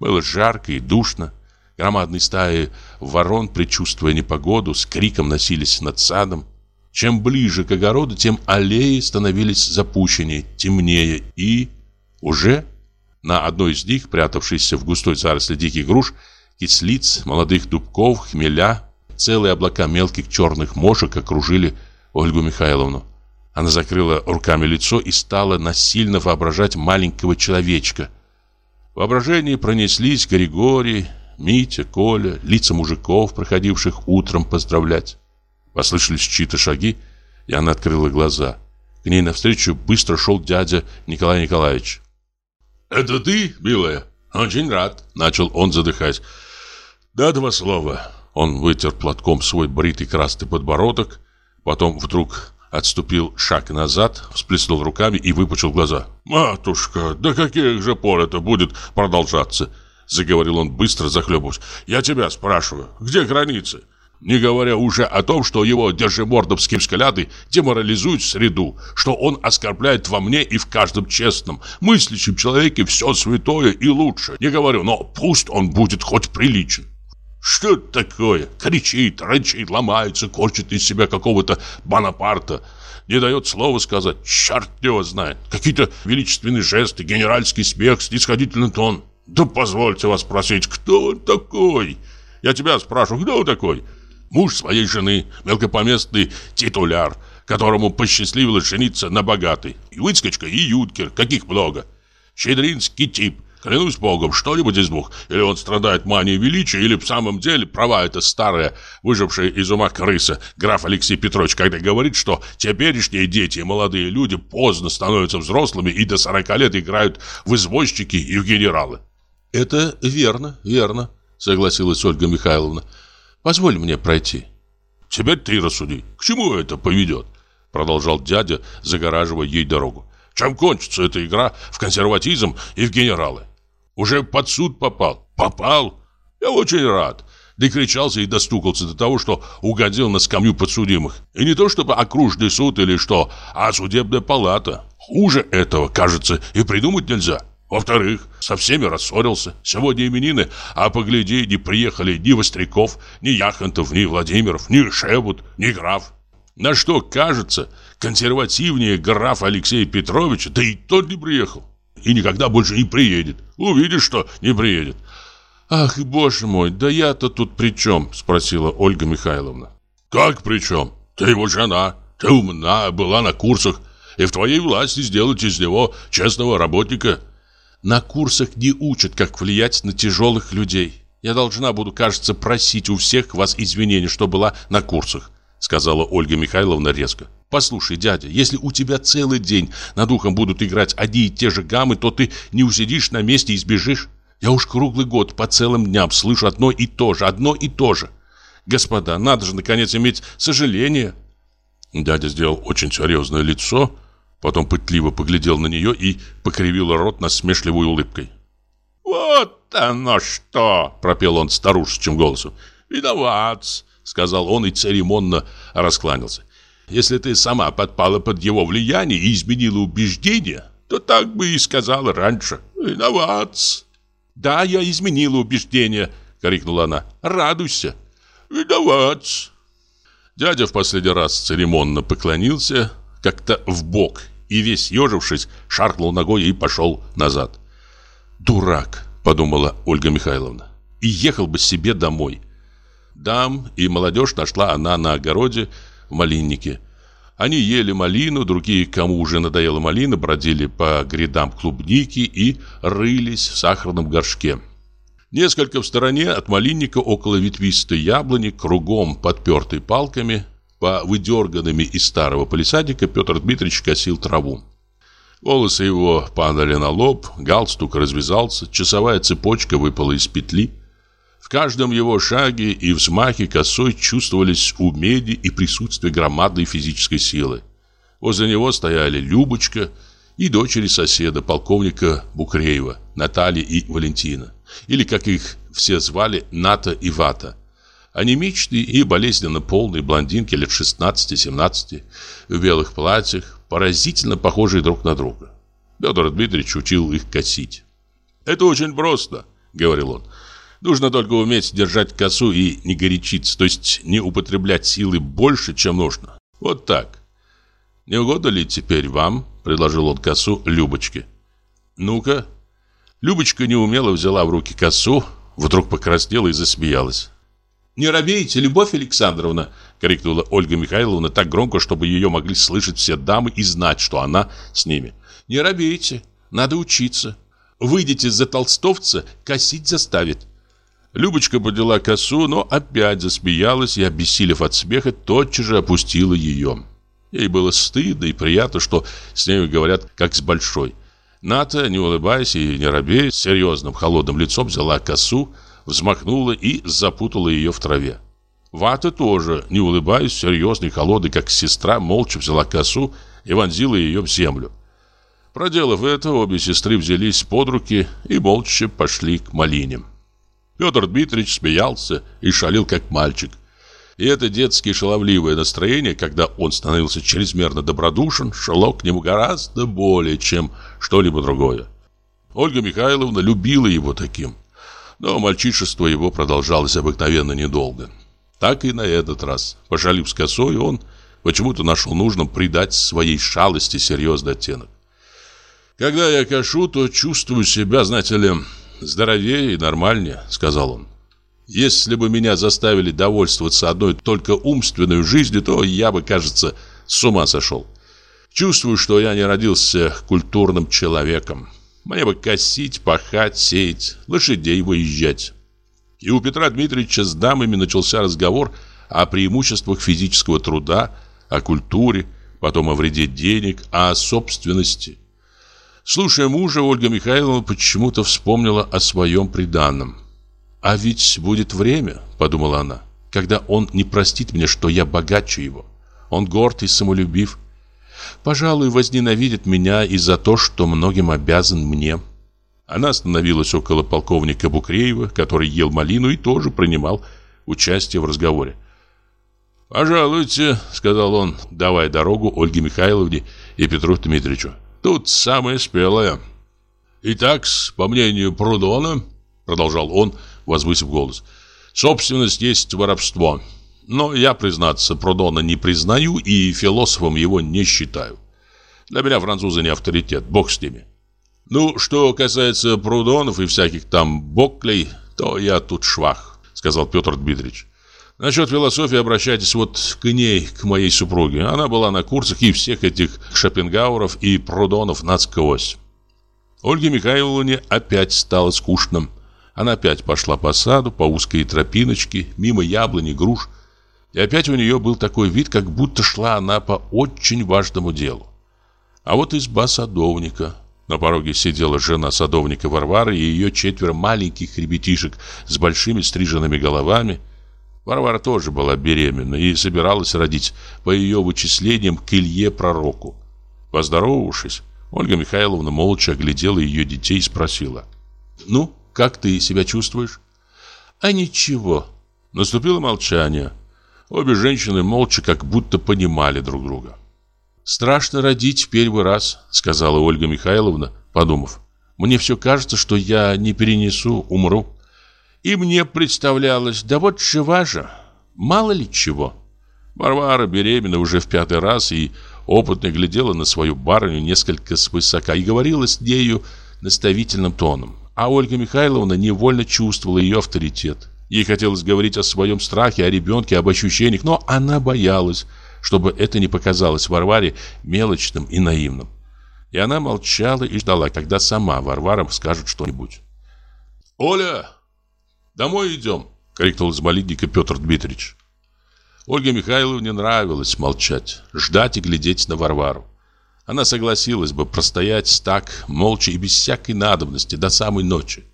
Было жарко и душно. Громадные стаи ворон, предчувствуя непогоду, с криком носились над садом. Чем ближе к огороду, тем аллеи становились запущеннее, темнее и... Уже на одной из них, прятавшейся в густой заросли диких груш, кислиц, молодых дубков, хмеля, целые облака мелких черных мошек окружили Ольгу Михайловну. Она закрыла руками лицо и стала насильно воображать маленького человечка. В воображении пронеслись Григорий, Митя, Коля, лица мужиков, проходивших утром поздравлять. Послышались чьи-то шаги, и она открыла глаза. К ней навстречу быстро шел дядя Николай Николаевич. «Это ты, милая? Очень рад», — начал он, задыхаясь. «Да, два слова». Он вытер платком свой бритый красный подбородок, потом вдруг отступил шаг назад, всплеснул руками и выпучил глаза. «Матушка, до каких же пор это будет продолжаться?» Заговорил он быстро, захлебываясь. «Я тебя спрашиваю, где границы?» Не говоря уже о том, что его держимордовские взгляды деморализуют среду, что он оскорбляет во мне и в каждом честном, мыслящем человеке все святое и лучшее. Не говорю, но пусть он будет хоть приличен. Что это такое? Кричит, рычит, ломается, корчит из себя какого-то Бонапарта. Не дает слова сказать. Черт его знает. Какие-то величественные жесты, генеральский смех, снисходительный тон. Да позвольте вас спросить, кто он такой? Я тебя спрашиваю, кто он такой? Муж своей жены, мелкопоместный титуляр, которому посчастливилось жениться на богатой. И выскочка, и юткер, каких много. Щедринский тип – Клянусь богом, что-нибудь из двух. Или он страдает манией величия, или в самом деле права эта старая, выжившая из ума крыса, граф Алексей Петрович, когда говорит, что теперешние дети и молодые люди поздно становятся взрослыми и до 40 лет играют в извозчики и в генералы. Это верно, верно, согласилась Ольга Михайловна. Позволь мне пройти. Теперь ты рассуди, к чему это поведет? Продолжал дядя, загораживая ей дорогу. Чем кончится эта игра в консерватизм и в генералы? Уже под суд попал. Попал. Я очень рад. Докричался и достукался до того, что угодил на скамью подсудимых. И не то чтобы окружный суд или что, а судебная палата. Хуже этого, кажется, и придумать нельзя. Во-вторых, со всеми рассорился. Сегодня именины, а погляди, не приехали ни Востряков, ни Яхонтов, ни Владимиров, ни Шебут, ни Граф. На что, кажется, консервативнее граф Алексея Петровича, да и тот не приехал и никогда больше не приедет. Увидишь, что не приедет. Ах, боже мой, да я-то тут при чем? Спросила Ольга Михайловна. Как при чем? Ты его жена, ты умна, была на курсах, и в твоей власти сделать из него честного работника. На курсах не учат, как влиять на тяжелых людей. Я должна буду, кажется, просить у всех вас извинений, что была на курсах, сказала Ольга Михайловна резко. Послушай, дядя, если у тебя целый день над ухом будут играть одни и те же гаммы, то ты не усидишь на месте и сбежишь. Я уж круглый год по целым дням слышу одно и то же, одно и то же. Господа, надо же наконец иметь сожаление. Дядя сделал очень серьезное лицо, потом пытливо поглядел на нее и покривил рот насмешливой улыбкой. «Вот оно что!» – пропел он старушечьим голосом. «Виноват!» – сказал он и церемонно раскланялся. Если ты сама подпала под его влияние и изменила убеждения, то так бы и сказала раньше. Виноват. Да, я изменила убеждения, крикнула она. Радуйся. Виноват. Дядя в последний раз церемонно поклонился, как-то в бок и весь ежившись, шаркнул ногой и пошел назад. «Дурак!» – подумала Ольга Михайловна. «И ехал бы себе домой». Дам и молодежь нашла она на огороде, в малиннике. Они ели малину, другие, кому уже надоела малина, бродили по грядам клубники и рылись в сахарном горшке. Несколько в стороне от малинника около ветвистой яблони, кругом подпертой палками, по выдерганными из старого полисадника Петр Дмитриевич косил траву. Волосы его падали на лоб, галстук развязался, часовая цепочка выпала из петли. В каждом его шаге и взмахе косой чувствовались умение и присутствие громадной физической силы. Возле него стояли Любочка и дочери соседа, полковника Букреева, Наталья и Валентина или, как их все звали, Ната и Вата. Анемичные и болезненно полные блондинки лет 16-17 в белых платьях, поразительно похожие друг на друга. Петр Дмитриевич учил их косить. «Это очень просто», — говорил он. «Нужно только уметь держать косу и не горячиться, то есть не употреблять силы больше, чем нужно. Вот так. Не угодно ли теперь вам?» — предложил он косу Любочке. «Ну-ка, Любочка неумело взяла в руки косу, вдруг покраснела и засмеялась. «Не робейте, Любовь Александровна!» — крикнула Ольга Михайловна так громко, чтобы ее могли слышать все дамы и знать, что она с ними. «Не робейте, надо учиться. Выйдете за толстовца, косить заставит». Любочка подняла косу, но опять засмеялась и, обессилев от смеха, тотчас же опустила ее. Ей было стыдно и приятно, что с нею говорят как с большой. Ната, не улыбаясь и не робея, с серьезным холодным лицом взяла косу, взмахнула и запутала ее в траве. Вата тоже, не улыбаясь, серьезный, холодный, как сестра, молча взяла косу и вонзила ее в землю. Проделав это, обе сестры взялись под руки и молча пошли к малине. Петр Дмитриевич смеялся и шалил, как мальчик. И это детское шаловливое настроение, когда он становился чрезмерно добродушен, шло к нему гораздо более, чем что-либо другое. Ольга Михайловна любила его таким. Но мальчишество его продолжалось обыкновенно недолго. Так и на этот раз. Пошалив с косой, он почему-то нашел нужным придать своей шалости серьезный оттенок. «Когда я кашу, то чувствую себя, знаете ли, здоровее и нормальнее», — сказал он. Если бы меня заставили довольствоваться одной только умственной жизнью, то я бы, кажется, с ума сошел. Чувствую, что я не родился культурным человеком. Мне бы косить, пахать, сеять, лошадей выезжать. И у Петра Дмитриевича с дамами начался разговор о преимуществах физического труда, о культуре, потом о вреде денег, о собственности. Слушая мужа, Ольга Михайловна почему-то вспомнила о своем приданном. «А ведь будет время», — подумала она, «когда он не простит мне, что я богаче его. Он горд и самолюбив. Пожалуй, возненавидит меня и за то, что многим обязан мне». Она остановилась около полковника Букреева, который ел малину и тоже принимал участие в разговоре. «Пожалуйте», — сказал он, давая дорогу Ольге Михайловне и Петру Дмитриевичу. «Тут самое спелое». «Итак, по мнению Прудона», — продолжал он, — возвысив голос. «Собственность есть воровство. Но я, признаться, Продона не признаю и философом его не считаю. Для меня французы не авторитет, бог с ними. Ну, что касается Прудонов и всяких там Боклей, то я тут швах», — сказал Петр Дмитриевич. Насчет философии обращайтесь вот к ней, к моей супруге. Она была на курсах и всех этих Шопенгауэров и Прудонов насквозь. Ольге Михайловне опять стало скучно. Она опять пошла по саду, по узкой тропиночке, мимо яблони, груш. И опять у нее был такой вид, как будто шла она по очень важному делу. А вот изба садовника. На пороге сидела жена садовника Варвары и ее четверо маленьких ребятишек с большими стриженными головами. Варвара тоже была беременна и собиралась родить, по ее вычислениям, к Илье Пророку. Поздоровавшись, Ольга Михайловна молча оглядела ее детей и спросила. «Ну, как ты себя чувствуешь?» «А ничего». Наступило молчание. Обе женщины молча как будто понимали друг друга. «Страшно родить в первый раз», — сказала Ольга Михайловна, подумав. «Мне все кажется, что я не перенесу, умру». И мне представлялось, да вот жива же, мало ли чего. Варвара беременна уже в пятый раз и опытно глядела на свою барыню несколько свысока и говорила с нею наставительным тоном. А Ольга Михайловна невольно чувствовала ее авторитет. Ей хотелось говорить о своем страхе, о ребенке, об ощущениях, но она боялась, чтобы это не показалось Варваре мелочным и наивным. И она молчала и ждала, когда сама Варвара скажет что-нибудь. «Оля! «Домой идем!» — крикнул из молитника Петр Дмитриевич. Ольге Михайловне нравилось молчать, ждать и глядеть на Варвару. Она согласилась бы простоять так, молча и без всякой надобности, до самой ночи.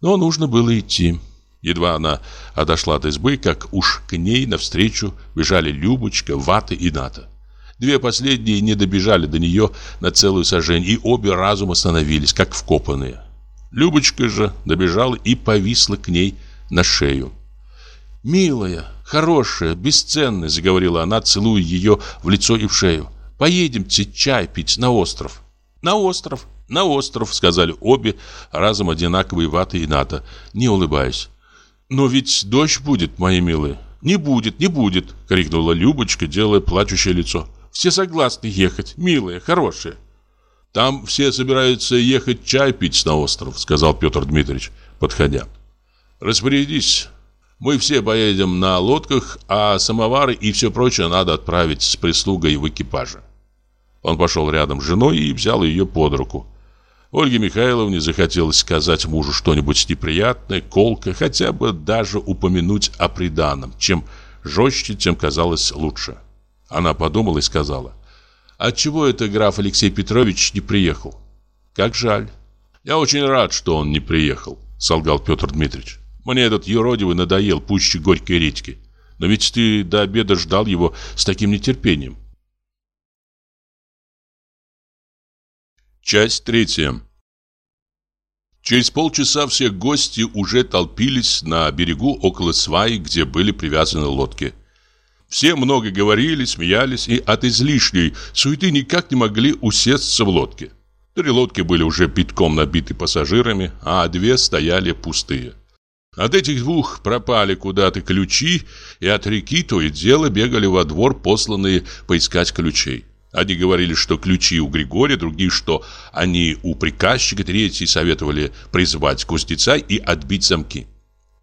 Но нужно было идти. Едва она отошла от избы, как уж к ней навстречу бежали Любочка, Вата и Ната. Две последние не добежали до нее на целую сажень, и обе разум остановились, как вкопанные. Любочка же добежала и повисла к ней на шею. «Милая, хорошая, бесценная», — заговорила она, целуя ее в лицо и в шею. «Поедемте чай пить на остров». «На остров, на остров», — сказали обе, разом одинаковые Вата и Ната, не улыбаясь. «Но ведь дождь будет, мои милые». «Не будет, не будет!» — крикнула Любочка, делая плачущее лицо. «Все согласны ехать, милые, хорошие!» «Там все собираются ехать чай пить на остров», — сказал Петр Дмитриевич, подходя. «Распорядись. Мы все поедем на лодках, а самовары и все прочее надо отправить с прислугой в экипаже». Он пошел рядом с женой и взял ее под руку. Ольге Михайловне захотелось сказать мужу что-нибудь неприятное, колко, хотя бы даже упомянуть о приданом. Чем жестче, тем казалось лучше. Она подумала и сказала, «Отчего это граф Алексей Петрович не приехал? Как жаль». «Я очень рад, что он не приехал», — солгал Петр Дмитриевич. «Мне этот юродивый надоел пуще горькой редьки. Но ведь ты до обеда ждал его с таким нетерпением. Часть третья. Через полчаса все гости уже толпились на берегу около сваи, где были привязаны лодки. Все много говорили, смеялись и от излишней суеты никак не могли усесться в лодке. Три лодки были уже битком набиты пассажирами, а две стояли пустые. От этих двух пропали куда-то ключи, и от реки то и дело бегали во двор посланные поискать ключей. Одни говорили, что ключи у Григория, другие, что они у приказчика, третьи советовали призвать кузнеца и отбить замки.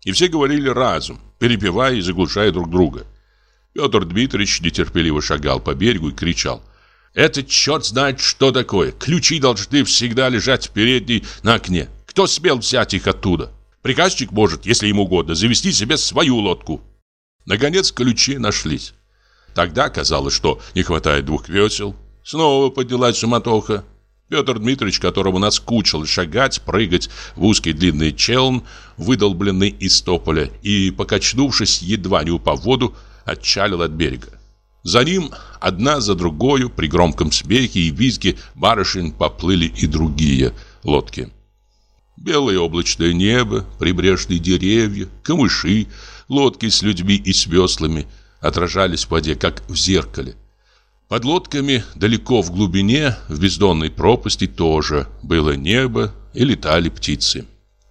И все говорили разум, перепевая и заглушая друг друга. Петр Дмитриевич нетерпеливо шагал по берегу и кричал. «Это черт знает, что такое! Ключи должны всегда лежать в передней на окне. Кто смел взять их оттуда? Приказчик может, если ему угодно, завести себе свою лодку». Наконец ключи нашлись. Тогда казалось, что не хватает двух весел. Снова поднялась суматоха. Петр Дмитриевич, которому наскучило шагать, прыгать в узкий длинный челн, выдолбленный из тополя, и, покачнувшись, едва не упав в воду, отчалил от берега. За ним одна за другою при громком смехе и визге барышень поплыли и другие лодки. Белое облачное небо, прибрежные деревья, камыши, лодки с людьми и с веслами – отражались в воде, как в зеркале. Под лодками, далеко в глубине, в бездонной пропасти тоже было небо и летали птицы.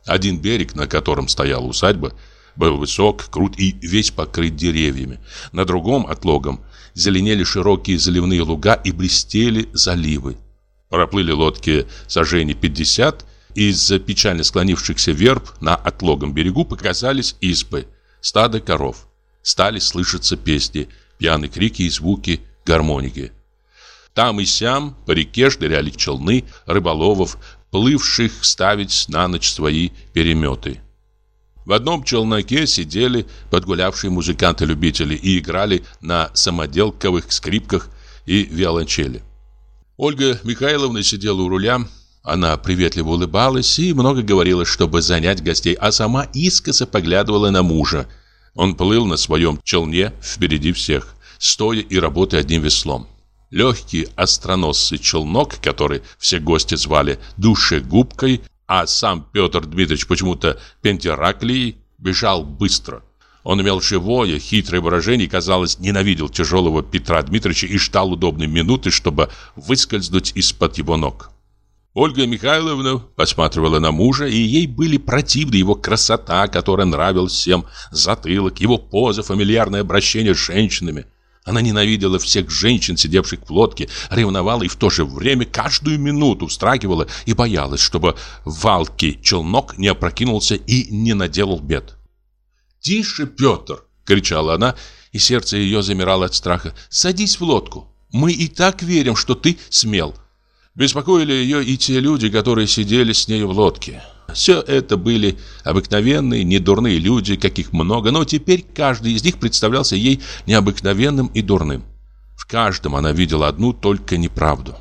Один берег, на котором стояла усадьба, был высок, крут и весь покрыт деревьями. На другом, отлогом, зеленели широкие заливные луга и блестели заливы. Проплыли лодки сожжений 50, и из-за печально склонившихся верб на отлогом берегу показались избы, стадо коров стали слышаться песни, пьяные крики и звуки гармоники. Там и сям по реке шныряли челны рыболовов, плывших ставить на ночь свои переметы. В одном челноке сидели подгулявшие музыканты-любители и играли на самоделковых скрипках и виолончели. Ольга Михайловна сидела у руля, она приветливо улыбалась и много говорила, чтобы занять гостей, а сама искоса поглядывала на мужа – он плыл на своем челне впереди всех, стоя и работая одним веслом. Легкий остроносый челнок, который все гости звали душегубкой, а сам Петр Дмитриевич почему-то Пентераклией, бежал быстро. Он имел живое, хитрое выражение и, казалось, ненавидел тяжелого Петра Дмитриевича и ждал удобной минуты, чтобы выскользнуть из-под его ног. Ольга Михайловна посматривала на мужа, и ей были противны его красота, которая нравилась всем, затылок, его поза, фамильярное обращение с женщинами. Она ненавидела всех женщин, сидевших в лодке, ревновала и в то же время каждую минуту встрагивала и боялась, чтобы валкий челнок не опрокинулся и не наделал бед. «Тише, Петр!» — кричала она, и сердце ее замирало от страха. «Садись в лодку. Мы и так верим, что ты смел. Беспокоили ее и те люди, которые сидели с ней в лодке. Все это были обыкновенные, недурные люди, каких много, но теперь каждый из них представлялся ей необыкновенным и дурным. В каждом она видела одну только неправду.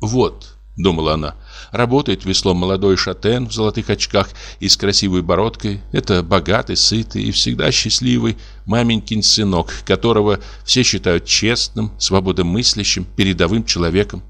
«Вот», — думала она, — работает веслом молодой шатен в золотых очках и с красивой бородкой. Это богатый, сытый и всегда счастливый маменькин сынок, которого все считают честным, свободомыслящим, передовым человеком.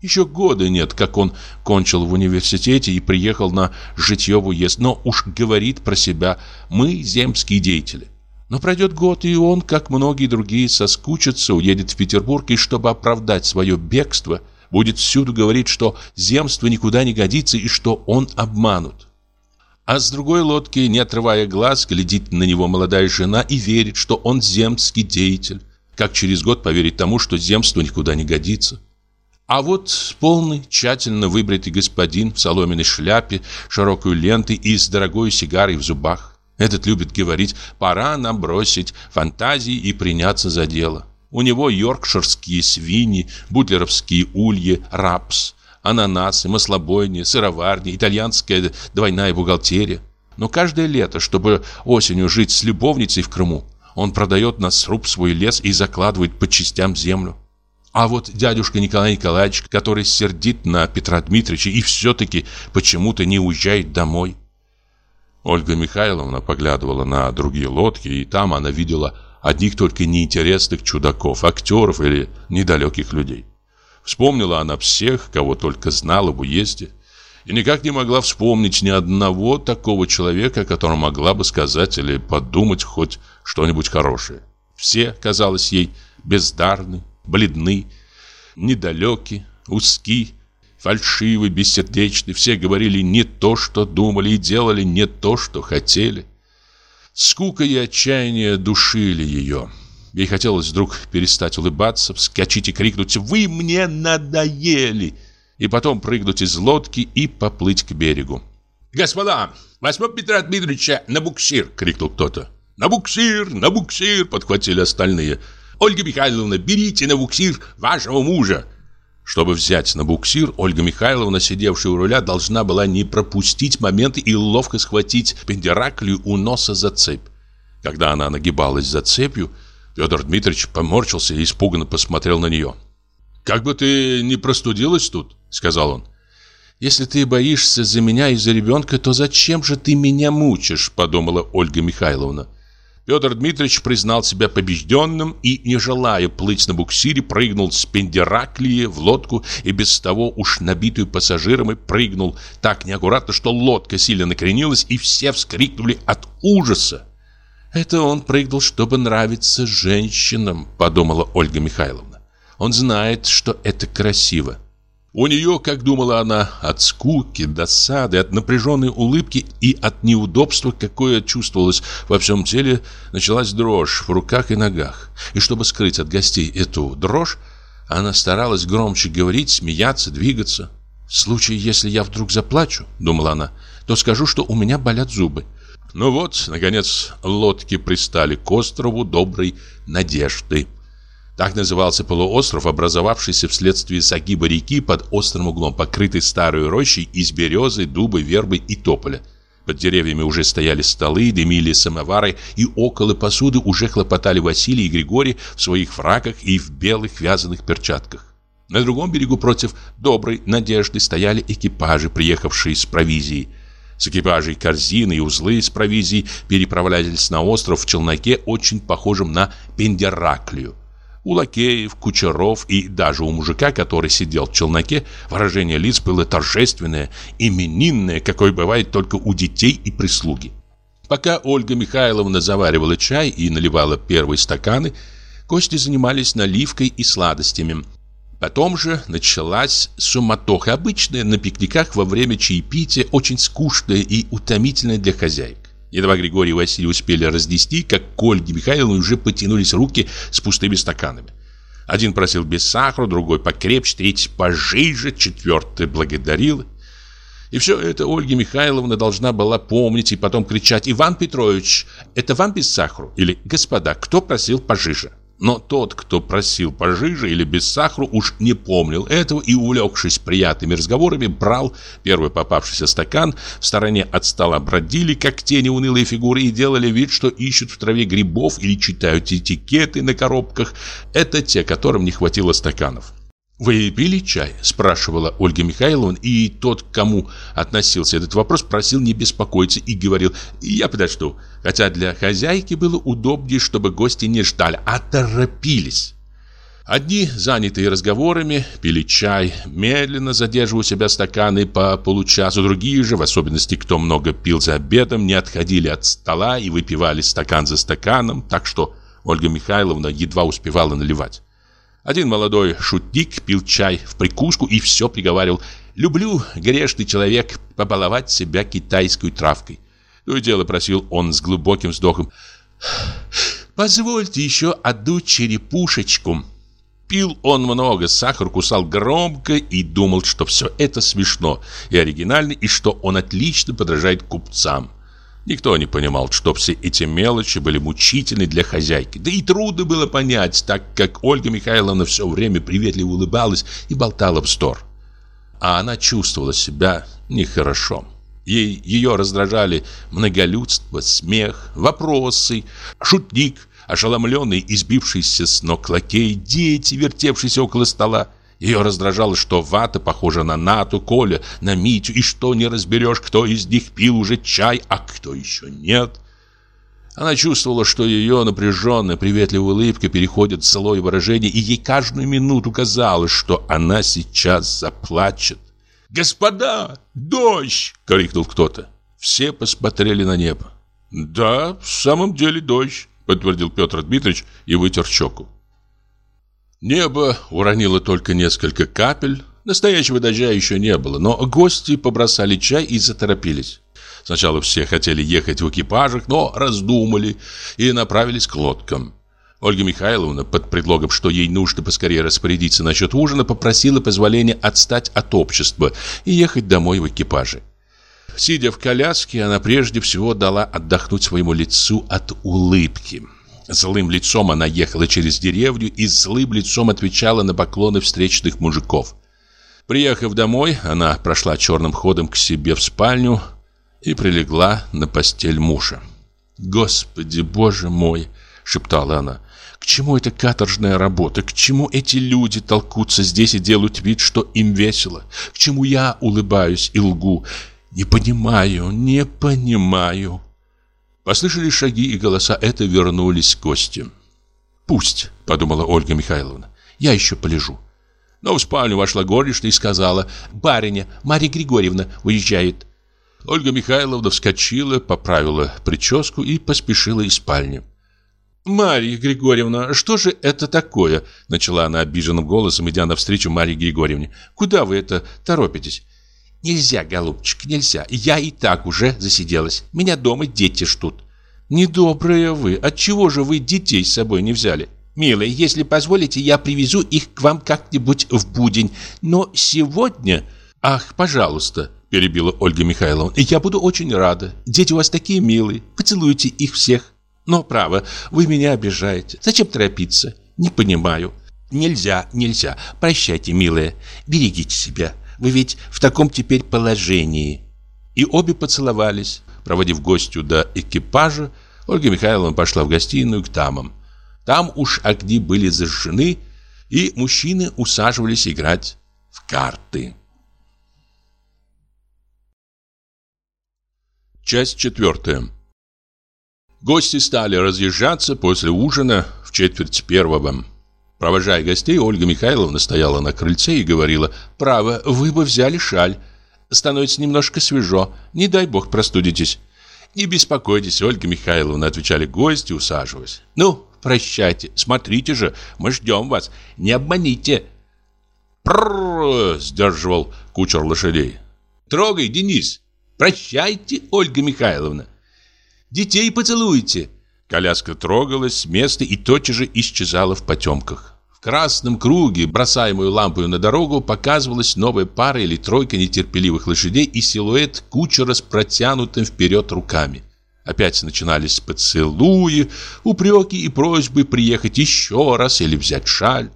Еще года нет, как он кончил в университете и приехал на житье в уезд, но уж говорит про себя «мы земские деятели». Но пройдет год, и он, как многие другие, соскучится, уедет в Петербург, и чтобы оправдать свое бегство, будет всюду говорить, что земство никуда не годится и что он обманут. А с другой лодки, не отрывая глаз, глядит на него молодая жена и верит, что он земский деятель. Как через год поверить тому, что земство никуда не годится? А вот полный, тщательно выбритый господин в соломенной шляпе, широкой лентой и с дорогой сигарой в зубах. Этот любит говорить «пора нам бросить фантазии и приняться за дело». У него йоркширские свиньи, бутлеровские ульи, рапс, ананасы, маслобойни, сыроварни, итальянская двойная бухгалтерия. Но каждое лето, чтобы осенью жить с любовницей в Крыму, он продает на сруб свой лес и закладывает по частям землю. А вот дядюшка Николай Николаевич, который сердит на Петра Дмитриевича и все-таки почему-то не уезжает домой. Ольга Михайловна поглядывала на другие лодки, и там она видела одних только неинтересных чудаков, актеров или недалеких людей. Вспомнила она всех, кого только знала в уезде, и никак не могла вспомнить ни одного такого человека, о котором могла бы сказать или подумать хоть что-нибудь хорошее. Все, казалось ей, бездарны, бледны, недалеки, узки, фальшивы, бессердечны. Все говорили не то, что думали, и делали не то, что хотели. Скука и отчаяние душили ее. Ей хотелось вдруг перестать улыбаться, вскочить и крикнуть «Вы мне надоели!» и потом прыгнуть из лодки и поплыть к берегу. «Господа, возьмем Петра Дмитриевича на буксир!» — крикнул кто-то. «На буксир! На буксир!» — подхватили остальные – Ольга Михайловна, берите на буксир вашего мужа. Чтобы взять на буксир, Ольга Михайловна, сидевшая у руля, должна была не пропустить момент и ловко схватить Пендераклию у носа за цепь. Когда она нагибалась за цепью, Федор Дмитриевич поморщился и испуганно посмотрел на нее. «Как бы ты не простудилась тут?» — сказал он. «Если ты боишься за меня и за ребенка, то зачем же ты меня мучишь?» — подумала Ольга Михайловна. Петр Дмитриевич признал себя побежденным и, не желая плыть на буксире, прыгнул с Пендераклии в лодку и без того уж набитую пассажирами прыгнул так неаккуратно, что лодка сильно накренилась и все вскрикнули от ужаса. «Это он прыгнул, чтобы нравиться женщинам», — подумала Ольга Михайловна. «Он знает, что это красиво». У нее, как думала она, от скуки, досады, от напряженной улыбки и от неудобства, какое чувствовалось во всем теле, началась дрожь в руках и ногах. И чтобы скрыть от гостей эту дрожь, она старалась громче говорить, смеяться, двигаться. «В случае, если я вдруг заплачу, — думала она, — то скажу, что у меня болят зубы». Ну вот, наконец, лодки пристали к острову доброй надежды. Так назывался полуостров, образовавшийся вследствие загиба реки под острым углом, покрытый старой рощей из березы, дубы, вербы и тополя. Под деревьями уже стояли столы, дымили самовары, и около посуды уже хлопотали Василий и Григорий в своих фраках и в белых вязаных перчатках. На другом берегу против доброй надежды стояли экипажи, приехавшие с провизией. С экипажей корзины и узлы с провизией переправлялись на остров в челноке, очень похожем на Пендераклию. У лакеев, кучеров и даже у мужика, который сидел в челноке, выражение лиц было торжественное, именинное, какое бывает только у детей и прислуги. Пока Ольга Михайловна заваривала чай и наливала первые стаканы, гости занимались наливкой и сладостями. Потом же началась суматоха, обычная на пикниках во время чаепития, очень скучная и утомительная для хозяек. Едва Григорий и Василий успели разнести, как к Ольге Михайловне уже потянулись руки с пустыми стаканами. Один просил без сахара, другой покрепче, третий пожиже, четвертый благодарил. И все это Ольга Михайловна должна была помнить и потом кричать «Иван Петрович, это вам без сахара?» Или «Господа, кто просил пожиже?» Но тот, кто просил пожиже или без сахара, уж не помнил этого и, увлекшись приятными разговорами, брал первый попавшийся стакан, в стороне от стола бродили, как тени унылые фигуры, и делали вид, что ищут в траве грибов или читают этикеты на коробках. Это те, которым не хватило стаканов. «Вы пили чай?» – спрашивала Ольга Михайловна, и тот, к кому относился этот вопрос, просил не беспокоиться и говорил «Я подожду», хотя для хозяйки было удобнее, чтобы гости не ждали, а торопились. Одни, занятые разговорами, пили чай, медленно задерживая у себя стаканы по получасу, другие же, в особенности кто много пил за обедом, не отходили от стола и выпивали стакан за стаканом, так что Ольга Михайловна едва успевала наливать. Один молодой шутник пил чай в прикуску и все приговаривал «Люблю, грешный человек, побаловать себя китайской травкой». То и дело просил он с глубоким вздохом «Позвольте еще одну черепушечку». Пил он много, сахар кусал громко и думал, что все это смешно и оригинально, и что он отлично подражает купцам. Никто не понимал, что все эти мелочи были мучительны для хозяйки. Да и трудно было понять, так как Ольга Михайловна все время приветливо улыбалась и болтала вздор. А она чувствовала себя нехорошо. Ей, ее раздражали многолюдство, смех, вопросы, шутник, ошеломленный, избившийся с ног лакей, дети, вертевшиеся около стола. Ее раздражало, что вата похожа на Нату, Коля, на Митю, и что не разберешь, кто из них пил уже чай, а кто еще нет. Она чувствовала, что ее напряженная, приветливая улыбка переходит в злое выражение, и ей каждую минуту казалось, что она сейчас заплачет. «Господа, дождь!» — крикнул кто-то. Все посмотрели на небо. «Да, в самом деле дождь», — подтвердил Петр Дмитриевич и вытер щеку. Небо уронило только несколько капель. Настоящего дождя еще не было, но гости побросали чай и заторопились. Сначала все хотели ехать в экипажах, но раздумали и направились к лодкам. Ольга Михайловна, под предлогом, что ей нужно поскорее распорядиться насчет ужина, попросила позволения отстать от общества и ехать домой в экипаже. Сидя в коляске, она прежде всего дала отдохнуть своему лицу от улыбки. Злым лицом она ехала через деревню и злым лицом отвечала на поклоны встречных мужиков. Приехав домой, она прошла черным ходом к себе в спальню и прилегла на постель мужа. «Господи, боже мой!» — шептала она. «К чему эта каторжная работа? К чему эти люди толкутся здесь и делают вид, что им весело? К чему я улыбаюсь и лгу? Не понимаю, не понимаю!» Послышались шаги и голоса, это вернулись гости. «Пусть», — подумала Ольга Михайловна, — «я еще полежу». Но в спальню вошла горничная и сказала, «Барыня, Марья Григорьевна уезжает». Ольга Михайловна вскочила, поправила прическу и поспешила из спальни. «Марья Григорьевна, что же это такое?» Начала она обиженным голосом, идя навстречу Марье Григорьевне. «Куда вы это торопитесь?» «Нельзя, голубчик, нельзя. Я и так уже засиделась. Меня дома дети ждут». «Недобрые вы. Отчего же вы детей с собой не взяли?» «Милая, если позволите, я привезу их к вам как-нибудь в будень. Но сегодня...» «Ах, пожалуйста», — перебила Ольга Михайловна. «Я буду очень рада. Дети у вас такие милые. Поцелуйте их всех. Но, право, вы меня обижаете. Зачем торопиться? Не понимаю». «Нельзя, нельзя. Прощайте, милая. Берегите себя. Вы ведь в таком теперь положении». И обе поцеловались. Проводив гостю до экипажа, Ольга Михайловна пошла в гостиную к дамам. Там уж огни были зажжены, и мужчины усаживались играть в карты. Часть четвертая. Гости стали разъезжаться после ужина в четверть первого. Провожая гостей, Ольга Михайловна стояла на крыльце и говорила, «Право, вы бы взяли шаль. Становится немножко свежо. Не дай бог простудитесь». «Не беспокойтесь, Ольга Михайловна», — отвечали гости, усаживаясь. «Ну, прощайте. Смотрите же, мы ждем вас. Не обманите». «Пррррр!» — сдерживал кучер лошадей. «Трогай, Денис. Прощайте, Ольга Михайловна. Детей поцелуйте». Коляска трогалась с места и тотчас же исчезала в потемках. В красном круге, бросаемую лампою на дорогу, показывалась новая пара или тройка нетерпеливых лошадей и силуэт кучера с протянутым вперед руками. Опять начинались поцелуи, упреки и просьбы приехать еще раз или взять шаль.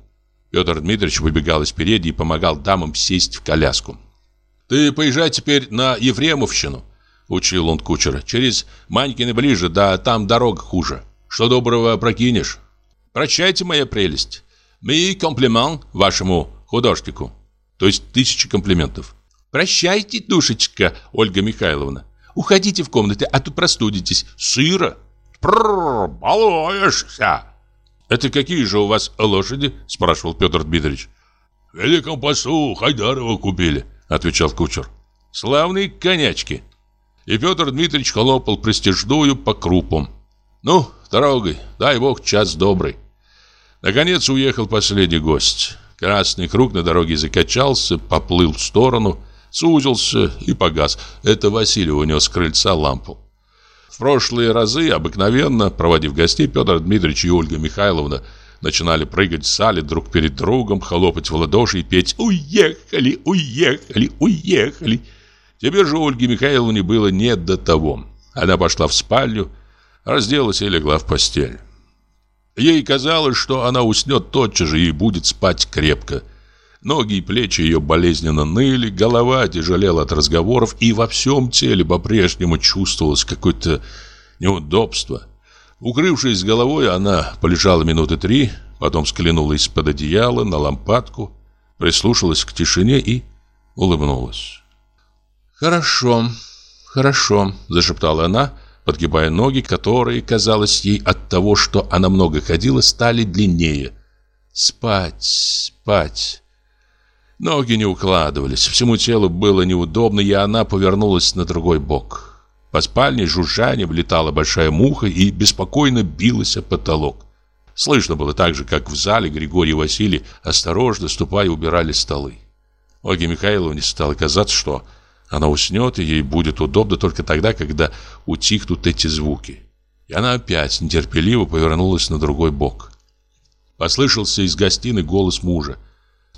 Петр Дмитриевич выбегал из передней и помогал дамам сесть в коляску. «Ты поезжай теперь на Ефремовщину», — учил он кучера. «Через Манькины ближе, да там дорога хуже. Что доброго прокинешь? Прощайте, моя прелесть. Ми комплимент вашему художнику». То есть тысячи комплиментов. «Прощайте, душечка, Ольга Михайловна. Уходите в комнаты, а то простудитесь. Сыро. Прррр, балуешься. Это какие же у вас лошади? Спрашивал Петр Дмитриевич. В Великом посту Хайдарова купили, отвечал кучер. Славные конячки. И Петр Дмитриевич хлопал престижную по крупам. Ну, дорогой, дай бог час добрый. Наконец уехал последний гость. Красный круг на дороге закачался, поплыл в сторону – сузился и погас. Это Василий унес с крыльца лампу. В прошлые разы, обыкновенно, проводив гостей, Петр Дмитриевич и Ольга Михайловна начинали прыгать в зале друг перед другом, хлопать в ладоши и петь «Уехали, уехали, уехали». Теперь же Ольге Михайловне было не до того. Она пошла в спальню, разделась и легла в постель. Ей казалось, что она уснет тотчас же и будет спать крепко. Ноги и плечи ее болезненно ныли, голова тяжелела от разговоров, и во всем теле по-прежнему чувствовалось какое-то неудобство. Укрывшись головой, она полежала минуты три, потом склянула из-под одеяла на лампадку, прислушалась к тишине и улыбнулась. «Хорошо, хорошо», – зашептала она, подгибая ноги, которые, казалось ей от того, что она много ходила, стали длиннее. «Спать, спать». Ноги не укладывались, всему телу было неудобно, и она повернулась на другой бок. По спальне жужжанием влетала большая муха и беспокойно билась о потолок. Слышно было так же, как в зале Григорий и Василий, осторожно ступая, убирали столы. Ольге Михайловне стало казаться, что она уснет, и ей будет удобно только тогда, когда утихнут эти звуки. И она опять нетерпеливо повернулась на другой бок. Послышался из гостиной голос мужа.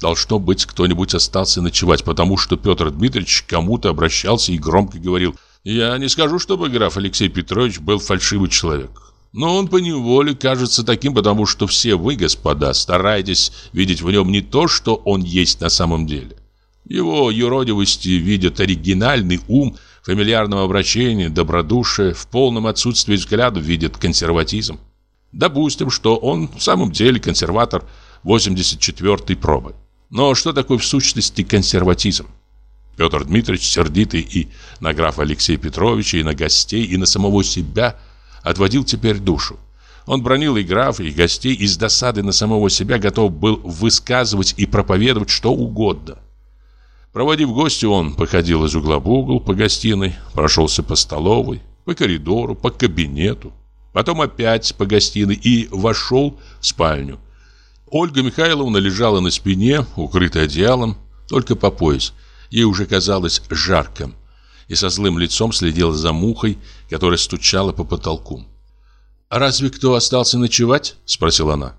Должно быть, кто-нибудь остался ночевать, потому что Петр Дмитриевич кому-то обращался и громко говорил «Я не скажу, чтобы граф Алексей Петрович был фальшивый человек». Но он поневоле кажется таким, потому что все вы, господа, стараетесь видеть в нем не то, что он есть на самом деле. Его юродивости видят оригинальный ум, фамильярного обращения, добродушие, в полном отсутствии взгляда видят консерватизм. Допустим, что он в самом деле консерватор 84-й пробы. Но что такое в сущности консерватизм? Петр Дмитриевич, сердитый и на графа Алексея Петровича, и на гостей, и на самого себя, отводил теперь душу. Он бронил и графа, и гостей, и с досады на самого себя готов был высказывать и проповедовать что угодно. Проводив гостя, он походил из угла в угол по гостиной, прошелся по столовой, по коридору, по кабинету, потом опять по гостиной и вошел в спальню, Ольга Михайловна лежала на спине, укрытая одеялом, только по пояс. Ей уже казалось жарко. И со злым лицом следила за мухой, которая стучала по потолку. «А разве кто остался ночевать?» – спросила она.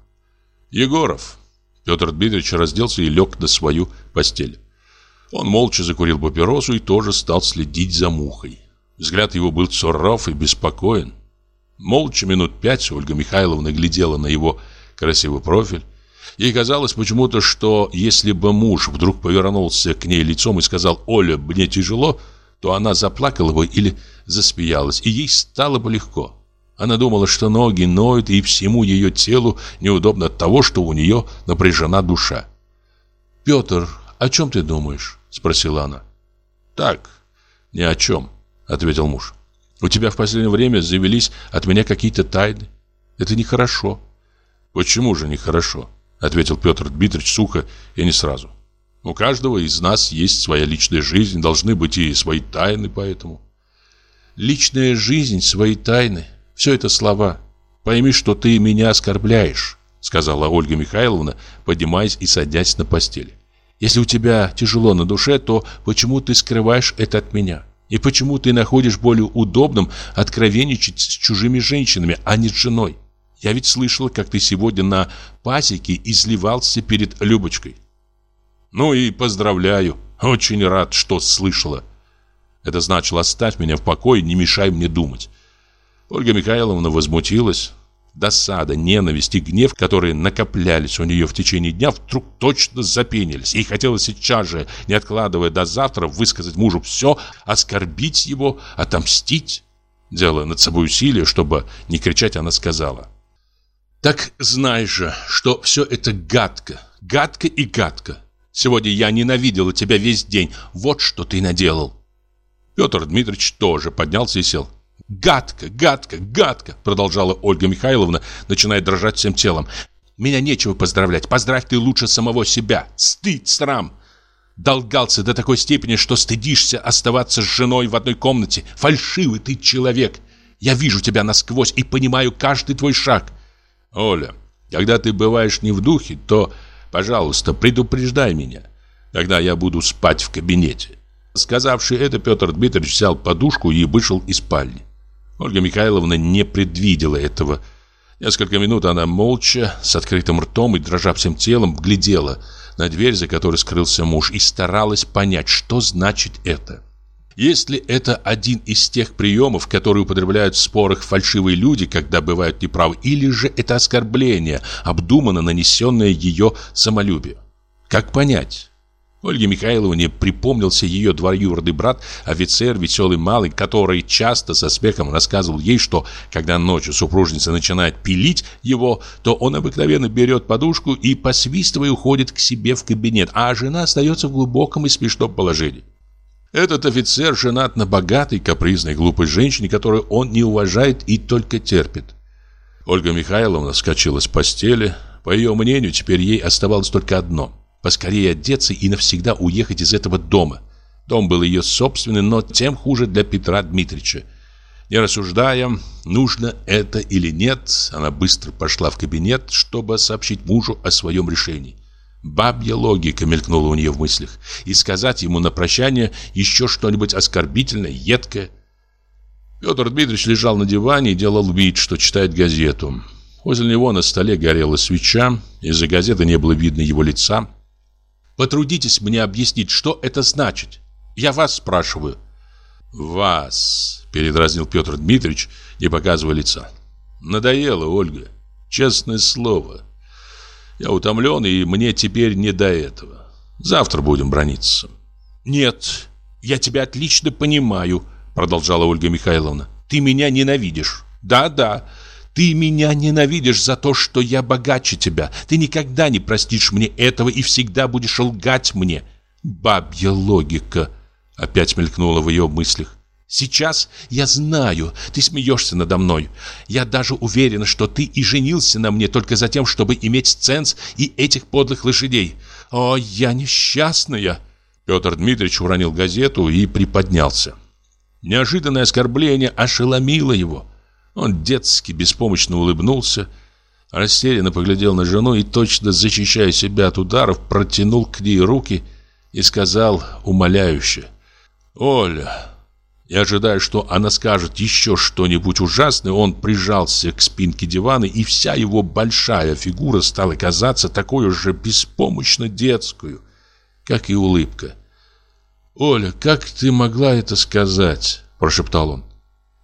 «Егоров». Петр Дмитриевич разделся и лег на свою постель. Он молча закурил папиросу и тоже стал следить за мухой. Взгляд его был суров и беспокоен. Молча минут пять Ольга Михайловна глядела на его красивый профиль, Ей казалось почему-то, что если бы муж вдруг повернулся к ней лицом и сказал «Оля, мне тяжело», то она заплакала бы или засмеялась, и ей стало бы легко. Она думала, что ноги ноют, и всему ее телу неудобно от того, что у нее напряжена душа. «Петр, о чем ты думаешь?» – спросила она. «Так, ни о чем», – ответил муж. «У тебя в последнее время завелись от меня какие-то тайны. Это нехорошо». «Почему же нехорошо?» ответил Петр Дмитриевич сухо и не сразу. У каждого из нас есть своя личная жизнь, должны быть и свои тайны поэтому. Личная жизнь, свои тайны – все это слова. Пойми, что ты меня оскорбляешь, сказала Ольга Михайловна, поднимаясь и садясь на постель. Если у тебя тяжело на душе, то почему ты скрываешь это от меня? И почему ты находишь более удобным откровенничать с чужими женщинами, а не с женой? Я ведь слышала, как ты сегодня на пасеке изливался перед Любочкой. Ну и поздравляю. Очень рад, что слышала. Это значило оставь меня в покое, не мешай мне думать. Ольга Михайловна возмутилась. Досада, ненависть и гнев, которые накоплялись у нее в течение дня, вдруг точно запенились. Ей хотелось сейчас же, не откладывая до завтра, высказать мужу все, оскорбить его, отомстить. Делая над собой усилие, чтобы не кричать, она сказала. «Так знай же, что все это гадко, гадко и гадко. Сегодня я ненавидела тебя весь день. Вот что ты наделал». Петр Дмитриевич тоже поднялся и сел. «Гадко, гадко, гадко!» Продолжала Ольга Михайловна, начиная дрожать всем телом. «Меня нечего поздравлять. Поздравь ты лучше самого себя. Стыд, срам!» Долгался до такой степени, что стыдишься оставаться с женой в одной комнате. Фальшивый ты человек. Я вижу тебя насквозь и понимаю каждый твой шаг. Оля, когда ты бываешь не в духе, то, пожалуйста, предупреждай меня. Тогда я буду спать в кабинете. Сказавший это, Петр Дмитриевич взял подушку и вышел из спальни. Ольга Михайловна не предвидела этого. Несколько минут она молча, с открытым ртом и дрожа всем телом, глядела на дверь, за которой скрылся муж, и старалась понять, что значит это. Если это один из тех приемов, которые употребляют в спорах фальшивые люди, когда бывают неправы, или же это оскорбление, обдуманно нанесенное ее самолюбию? Как понять? Ольге Михайловне припомнился ее двоюродный брат, офицер, веселый малый, который часто со смехом рассказывал ей, что когда ночью супружница начинает пилить его, то он обыкновенно берет подушку и, посвистывая, уходит к себе в кабинет, а жена остается в глубоком и смешном положении. Этот офицер женат на богатой, капризной, глупой женщине, которую он не уважает и только терпит. Ольга Михайловна вскочила с постели. По ее мнению, теперь ей оставалось только одно – Поскорее одеться и навсегда уехать из этого дома. Дом был ее собственный, но тем хуже для Петра Дмитриевича. Не рассуждая, нужно это или нет, она быстро пошла в кабинет, чтобы сообщить мужу о своем решении. Бабья логика мелькнула у нее в мыслях. И сказать ему на прощание еще что-нибудь оскорбительное, едкое. Петр Дмитриевич лежал на диване и делал вид, что читает газету. Возле него на столе горела свеча, из-за газеты не было видно его лица. Потрудитесь мне объяснить, что это значит. Я вас спрашиваю. Вас, передразнил Петр Дмитриевич, не показывая лица. Надоело, Ольга. Честное слово. Я утомлен, и мне теперь не до этого. Завтра будем брониться. Нет, я тебя отлично понимаю, продолжала Ольга Михайловна. Ты меня ненавидишь. Да-да, ты меня ненавидишь за то, что я богаче тебя. Ты никогда не простишь мне этого и всегда будешь лгать мне. Бабья логика опять мелькнула в ее мыслях. Сейчас я знаю, ты смеешься надо мной. Я даже уверена, что ты и женился на мне только за тем, чтобы иметь ценз и этих подлых лошадей. О, я несчастная!» Петр Дмитриевич уронил газету и приподнялся. Неожиданное оскорбление ошеломило его. Он детски беспомощно улыбнулся, растерянно поглядел на жену и, точно защищая себя от ударов, протянул к ней руки и сказал умоляюще «Оля». И ожидая, что она скажет еще что-нибудь ужасное, он прижался к спинке дивана, и вся его большая фигура стала казаться такой же беспомощно детскую, как и улыбка. «Оля, как ты могла это сказать?» – прошептал он.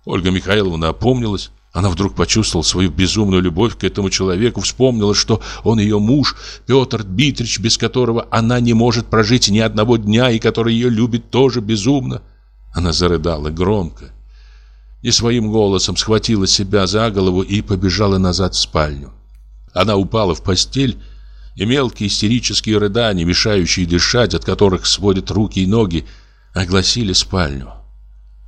Ольга Михайловна опомнилась. Она вдруг почувствовала свою безумную любовь к этому человеку, вспомнила, что он ее муж, Петр Дмитрич, без которого она не может прожить ни одного дня и который ее любит тоже безумно. Она зарыдала громко. И своим голосом схватила себя за голову и побежала назад в спальню. Она упала в постель, и мелкие истерические рыдания, мешающие дышать, от которых сводят руки и ноги, огласили спальню.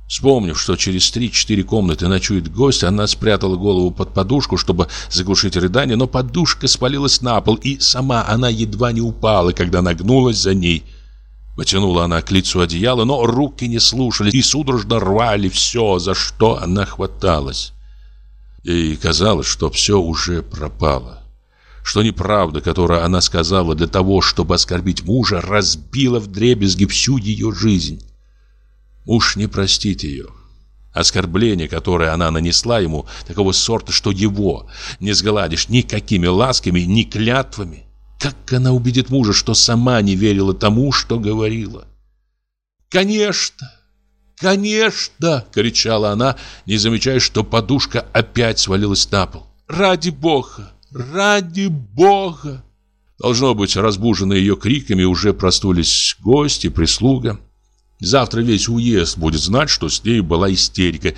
Вспомнив, что через три-четыре комнаты ночует гость, она спрятала голову под подушку, чтобы заглушить рыдание, но подушка спалилась на пол, и сама она едва не упала, когда нагнулась за ней. Потянула она к лицу одеяло, но руки не слушали и судорожно рвали все, за что она хваталась. Ей казалось, что все уже пропало. Что неправда, которую она сказала для того, чтобы оскорбить мужа, разбила в дребезги всю ее жизнь. Муж не простит ее. Оскорбление, которое она нанесла ему, такого сорта, что его не сгладишь никакими ласками, ни клятвами. Как она убедит мужа, что сама не верила тому, что говорила? Конечно, «Конечно!» — кричала она, не замечая, что подушка опять свалилась на пол. «Ради бога! Ради бога!» Должно быть, разбуженные ее криками уже проснулись гости, прислуга. Завтра весь уезд будет знать, что с ней была истерика,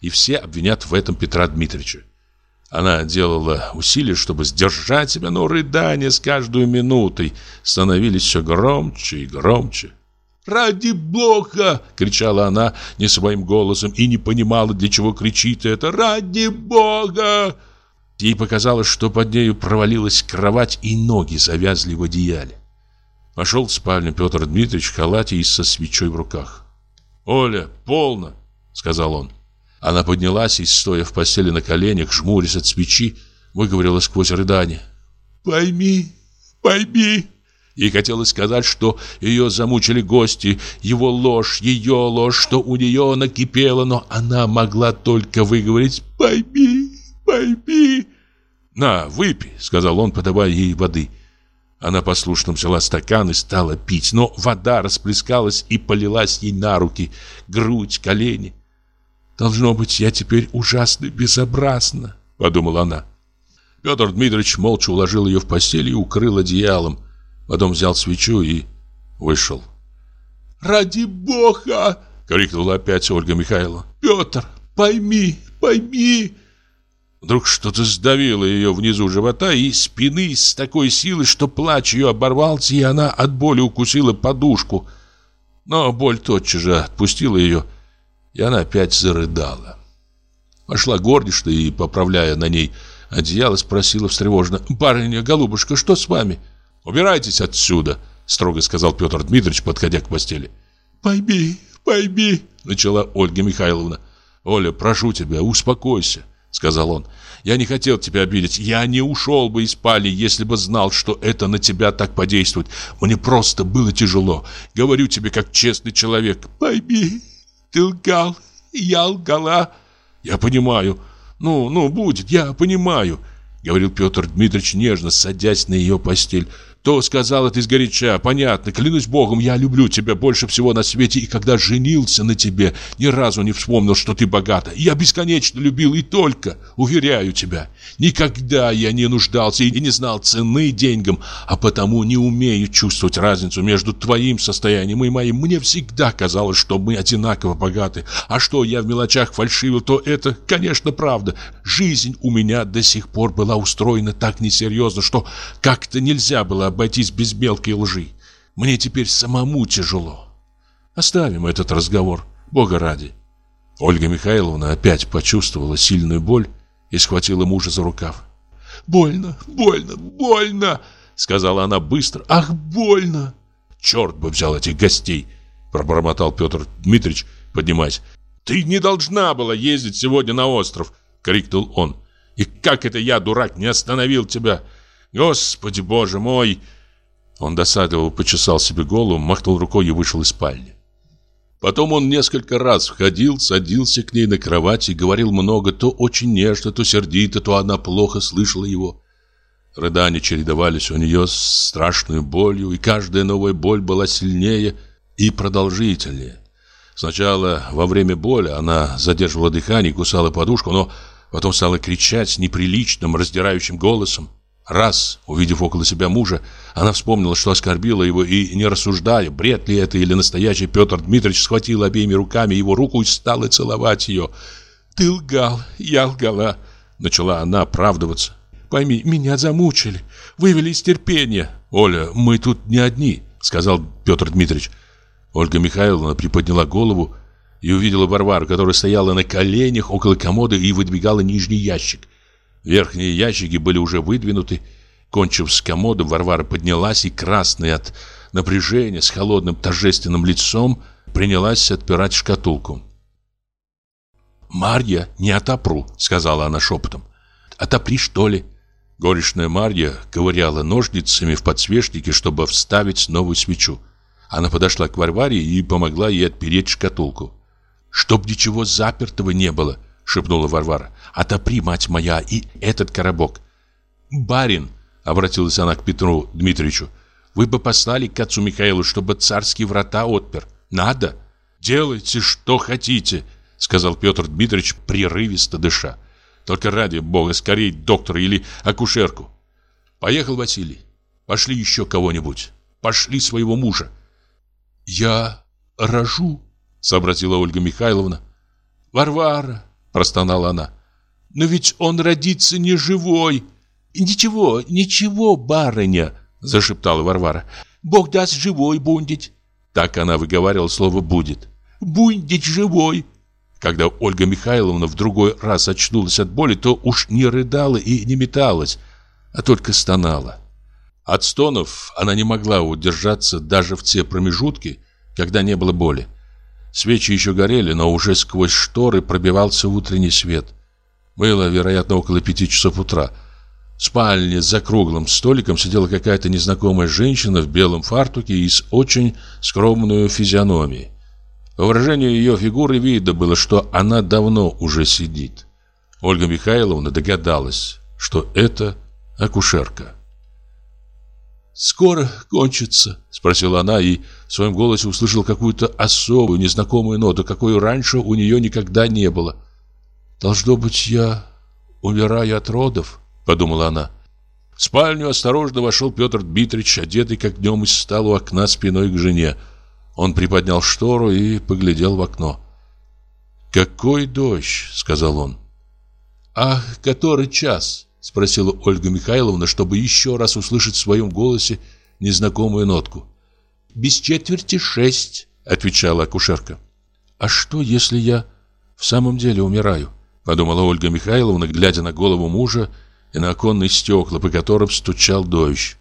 и все обвинят в этом Петра Дмитриевича. Она делала усилия, чтобы сдержать себя, но рыдания с каждой минутой становились все громче и громче. «Ради Бога!» — кричала она не своим голосом и не понимала, для чего кричит это. «Ради Бога!» Ей показалось, что под нею провалилась кровать и ноги завязли в одеяле. Пошел в спальню Петр Дмитриевич в халате и со свечой в руках. «Оля, полно!» — сказал он. Она поднялась и, стоя в постели на коленях, жмурясь от свечи, выговорила сквозь рыдание. «Пойми, пойми!» Ей хотелось сказать, что ее замучили гости, его ложь, ее ложь, что у нее накипело, но она могла только выговорить «Пойми, пойми!» «На, выпей», — сказал он, подавая ей воды. Она послушно взяла стакан и стала пить, но вода расплескалась и полилась ей на руки, грудь, колени. «Должно быть, я теперь ужасно безобразна», — подумала она. Петр Дмитриевич молча уложил ее в постель и укрыл одеялом. Потом взял свечу и вышел. «Ради Бога!» — крикнула опять Ольга Михайловна. «Петр, пойми, пойми!» Вдруг что-то сдавило ее внизу живота и спины с такой силой, что плач ее оборвался, и она от боли укусила подушку. Но боль тотчас же отпустила ее, и она опять зарыдала. Пошла горничная и, поправляя на ней одеяло, спросила встревоженно, «Барыня, голубушка, что с вами?» «Убирайтесь отсюда», — строго сказал Петр Дмитриевич, подходя к постели. «Пойми, пойми», — начала Ольга Михайловна. «Оля, прошу тебя, успокойся», — сказал он. «Я не хотел тебя обидеть. Я не ушел бы из спальни, если бы знал, что это на тебя так подействует. Мне просто было тяжело. Говорю тебе, как честный человек. Пойми, ты лгал, я лгала». «Я понимаю. Ну, ну, будет, я понимаю», — говорил Петр Дмитриевич нежно, садясь на ее постель. То сказал это изгоряча, понятно, клянусь богом, я люблю тебя больше всего на свете, и когда женился на тебе, ни разу не вспомнил, что ты богата. Я бесконечно любил и только, уверяю тебя, никогда я не нуждался и не знал цены деньгам, а потому не умею чувствовать разницу между твоим состоянием и моим. Мне всегда казалось, что мы одинаково богаты, а что я в мелочах фальшивил, то это, конечно, правда. Жизнь у меня до сих пор была устроена так несерьезно, что как-то нельзя было обойтись без мелкой лжи. Мне теперь самому тяжело. Оставим этот разговор, Бога ради. Ольга Михайловна опять почувствовала сильную боль и схватила мужа за рукав. «Больно, больно, больно!» Сказала она быстро. «Ах, больно!» «Черт бы взял этих гостей!» Пробормотал Петр Дмитриевич, поднимаясь. «Ты не должна была ездить сегодня на остров!» Крикнул он. «И как это я, дурак, не остановил тебя? Господи, боже мой!» Он досадливо почесал себе голову, махнул рукой и вышел из спальни. Потом он несколько раз входил, садился к ней на кровать и говорил много, то очень нежно, то сердито, то она плохо слышала его. Рыдания чередовались у нее с страшной болью, и каждая новая боль была сильнее и продолжительнее. Сначала во время боли она задерживала дыхание и кусала подушку, но потом стала кричать неприличным, раздирающим голосом. Раз, увидев около себя мужа, она вспомнила, что оскорбила его, и, не рассуждая, бред ли это или настоящий, Петр Дмитриевич схватил обеими руками его руку и стал целовать ее. «Ты лгал, я лгала», — начала она оправдываться. «Пойми, меня замучили, вывели из терпения». «Оля, мы тут не одни», — сказал Петр Дмитриевич. Ольга Михайловна приподняла голову и увидела Варвару, которая стояла на коленях около комода и выдвигала нижний ящик. Верхние ящики были уже выдвинуты. Кончив с комодом, Варвара поднялась и, красная от напряжения, с холодным торжественным лицом, принялась отпирать шкатулку. «Марья, не отопру», — сказала она шепотом. «Отопри, что ли?» Горечная Марья ковыряла ножницами в подсвечнике, чтобы вставить новую свечу. Она подошла к Варваре и помогла ей отпереть шкатулку. «Чтоб ничего запертого не было», — шепнула Варвара. «Отопри, мать моя, и этот коробок». «Барин», — обратилась она к Петру Дмитриевичу, «вы бы послали к отцу Михаилу, чтобы царские врата отпер. Надо». делайте, что хотите», — сказал Петр Дмитриевич, прерывисто дыша. «Только ради бога, скорее доктора или акушерку». Поехал Василий. «Пошли еще кого-нибудь. Пошли своего мужа». «Я рожу», — сообразила Ольга Михайловна. «Варвара», — простонала она. «Но ведь он родится не живой». «Ничего, ничего, барыня», — зашептала Варвара. «Бог даст живой бундить». Так она выговаривала слово «будет». «Бундить живой». Когда Ольга Михайловна в другой раз очнулась от боли, то уж не рыдала и не металась, а только стонала. От стонов она не могла удержаться даже в те промежутки, когда не было боли. Свечи еще горели, но уже сквозь шторы пробивался утренний свет. Было, вероятно, около пяти часов утра. В спальне за круглым столиком сидела какая-то незнакомая женщина в белом фартуке и с очень скромной физиономией. По выражению ее фигуры видно было, что она давно уже сидит. Ольга Михайловна догадалась, что это акушерка. «Скоро кончится?» – спросила она и в своем голосе услышала какую-то особую, незнакомую ноту, какой раньше у нее никогда не было. «Должно быть, я умираю от родов», – подумала она. В спальню осторожно вошел Петр Дмитриевич, одетый как днем из стал у окна спиной к жене. Он приподнял штору и поглядел в окно. «Какой дождь!» — сказал он. «Ах, который час?» — спросила Ольга Михайловна, чтобы еще раз услышать в своем голосе незнакомую нотку. «Без четверти шесть», — отвечала акушерка. «А что, если я в самом деле умираю?» — подумала Ольга Михайловна, глядя на голову мужа и на оконные стекла, по которым стучал дождь.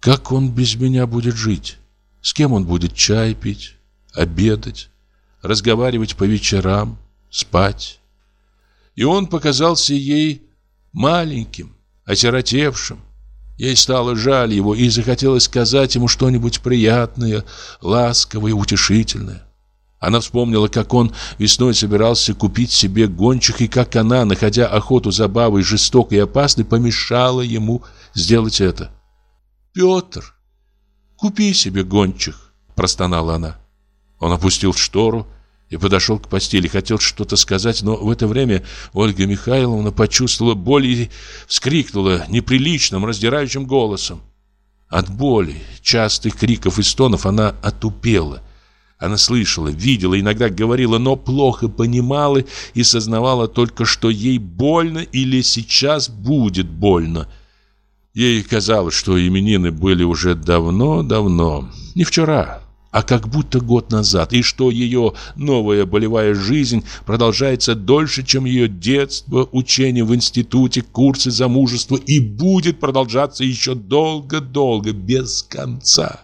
«Как он без меня будет жить? С кем он будет чай пить, обедать, разговаривать по вечерам, спать?» И он показался ей маленьким, осиротевшим. Ей стало жаль его и захотелось сказать ему что-нибудь приятное, ласковое, утешительное. Она вспомнила, как он весной собирался купить себе гончих, и как она, находя охоту забавой жестокой и опасной, помешала ему сделать это. «Петр, купи себе гончих», — простонала она. Он опустил штору и подошел к постели. Хотел что-то сказать, но в это время Ольга Михайловна почувствовала боль и вскрикнула неприличным, раздирающим голосом. От боли, частых криков и стонов она отупела. Она слышала, видела, иногда говорила, но плохо понимала и сознавала только, что ей больно или сейчас будет больно. Ей казалось, что именины были уже давно-давно, не вчера, а как будто год назад, и что ее новая болевая жизнь продолжается дольше, чем ее детство, учение в институте, курсы замужества и будет продолжаться еще долго-долго, без конца.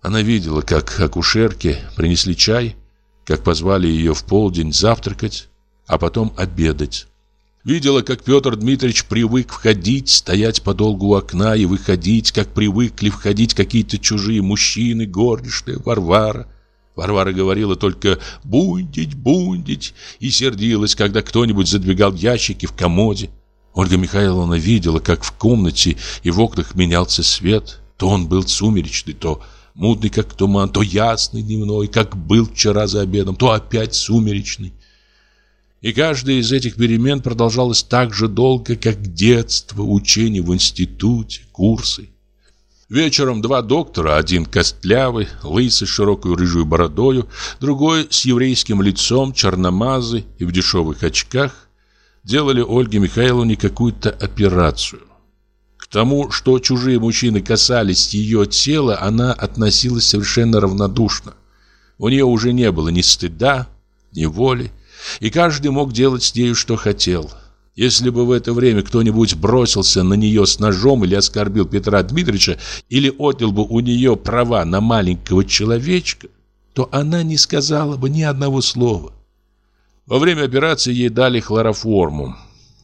Она видела, как акушерки принесли чай, как позвали ее в полдень завтракать, а потом обедать. Видела, как Петр Дмитриевич привык входить, стоять подолгу у окна и выходить, как привыкли входить какие-то чужие мужчины, горничные, Варвара. Варвара говорила только «бундить, бундить» и сердилась, когда кто-нибудь задвигал ящики в комоде. Ольга Михайловна видела, как в комнате и в окнах менялся свет. То он был сумеречный, то мутный, как туман, то ясный дневной, как был вчера за обедом, то опять сумеречный. И каждая из этих перемен продолжалась так же долго, как детство, учение в институте, курсы. Вечером два доктора, один костлявый, лысый, с широкой рыжей бородою, другой с еврейским лицом, черномазый и в дешевых очках, делали Ольге Михайловне какую-то операцию. К тому, что чужие мужчины касались ее тела, она относилась совершенно равнодушно. У нее уже не было ни стыда, ни воли, и каждый мог делать с нею, что хотел. Если бы в это время кто-нибудь бросился на нее с ножом или оскорбил Петра Дмитриевича, или отнял бы у нее права на маленького человечка, то она не сказала бы ни одного слова. Во время операции ей дали хлороформу.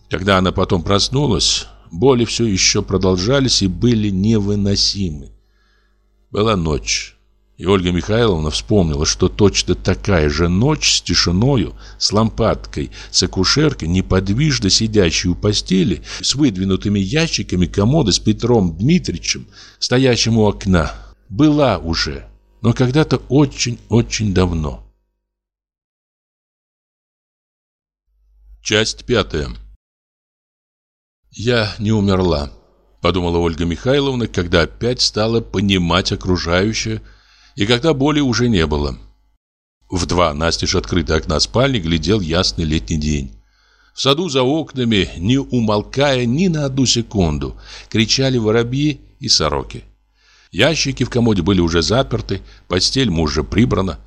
Когда она потом проснулась, боли все еще продолжались и были невыносимы. Была ночь. И Ольга Михайловна вспомнила, что точно такая же ночь с тишиною, с лампадкой, с акушеркой, неподвижно сидящей у постели, с выдвинутыми ящиками комода с Петром Дмитриевичем, стоящим у окна, была уже. но когда-то очень-очень давно. Часть пятая. «Я не умерла», — подумала Ольга Михайловна, когда опять стала понимать окружающее, и когда боли уже не было. В два настежь открытые окна спальни глядел ясный летний день. В саду за окнами, не умолкая ни на одну секунду, кричали воробьи и сороки. Ящики в комоде были уже заперты, постель мужа прибрана.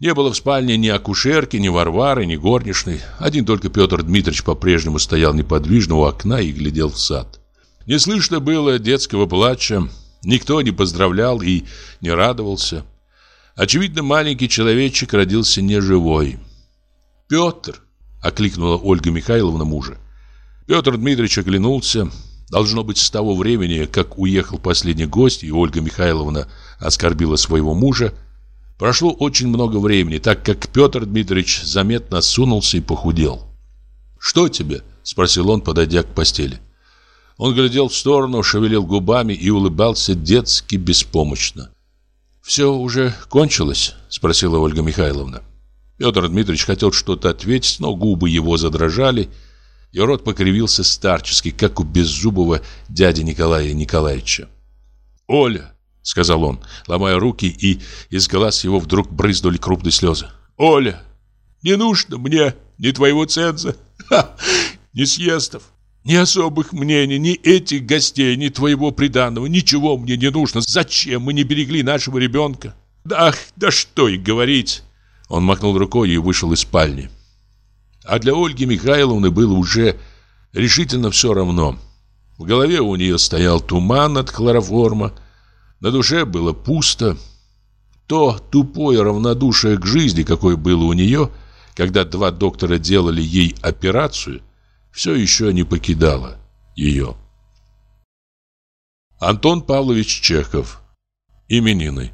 Не было в спальне ни акушерки, ни Варвары, ни горничной. Один только Петр Дмитриевич по-прежнему стоял неподвижно у окна и глядел в сад. Не слышно было детского плача, никто не поздравлял и не радовался. Очевидно, маленький человечек родился неживой. «Петр!» — окликнула Ольга Михайловна мужа. Петр Дмитриевич оглянулся. Должно быть, с того времени, как уехал последний гость, и Ольга Михайловна оскорбила своего мужа, Прошло очень много времени, так как Петр Дмитриевич заметно сунулся и похудел. «Что тебе?» – спросил он, подойдя к постели. Он глядел в сторону, шевелил губами и улыбался детски беспомощно. «Все уже кончилось?» – спросила Ольга Михайловна. Петр Дмитриевич хотел что-то ответить, но губы его задрожали, и рот покривился старчески, как у беззубого дяди Николая Николаевича. «Оля!» сказал он, ломая руки, и из глаз его вдруг брызнули крупные слезы. «Оля, не нужно мне ни твоего ценза, ха, ни съездов, ни особых мнений, ни этих гостей, ни твоего приданного, ничего мне не нужно. Зачем мы не берегли нашего ребенка? Да, да что и говорить!» Он махнул рукой и вышел из спальни. А для Ольги Михайловны было уже решительно все равно. В голове у нее стоял туман от хлороформа, на душе было пусто. То тупое равнодушие к жизни, какое было у нее, когда два доктора делали ей операцию, все еще не покидало ее. Антон Павлович Чехов. Именины.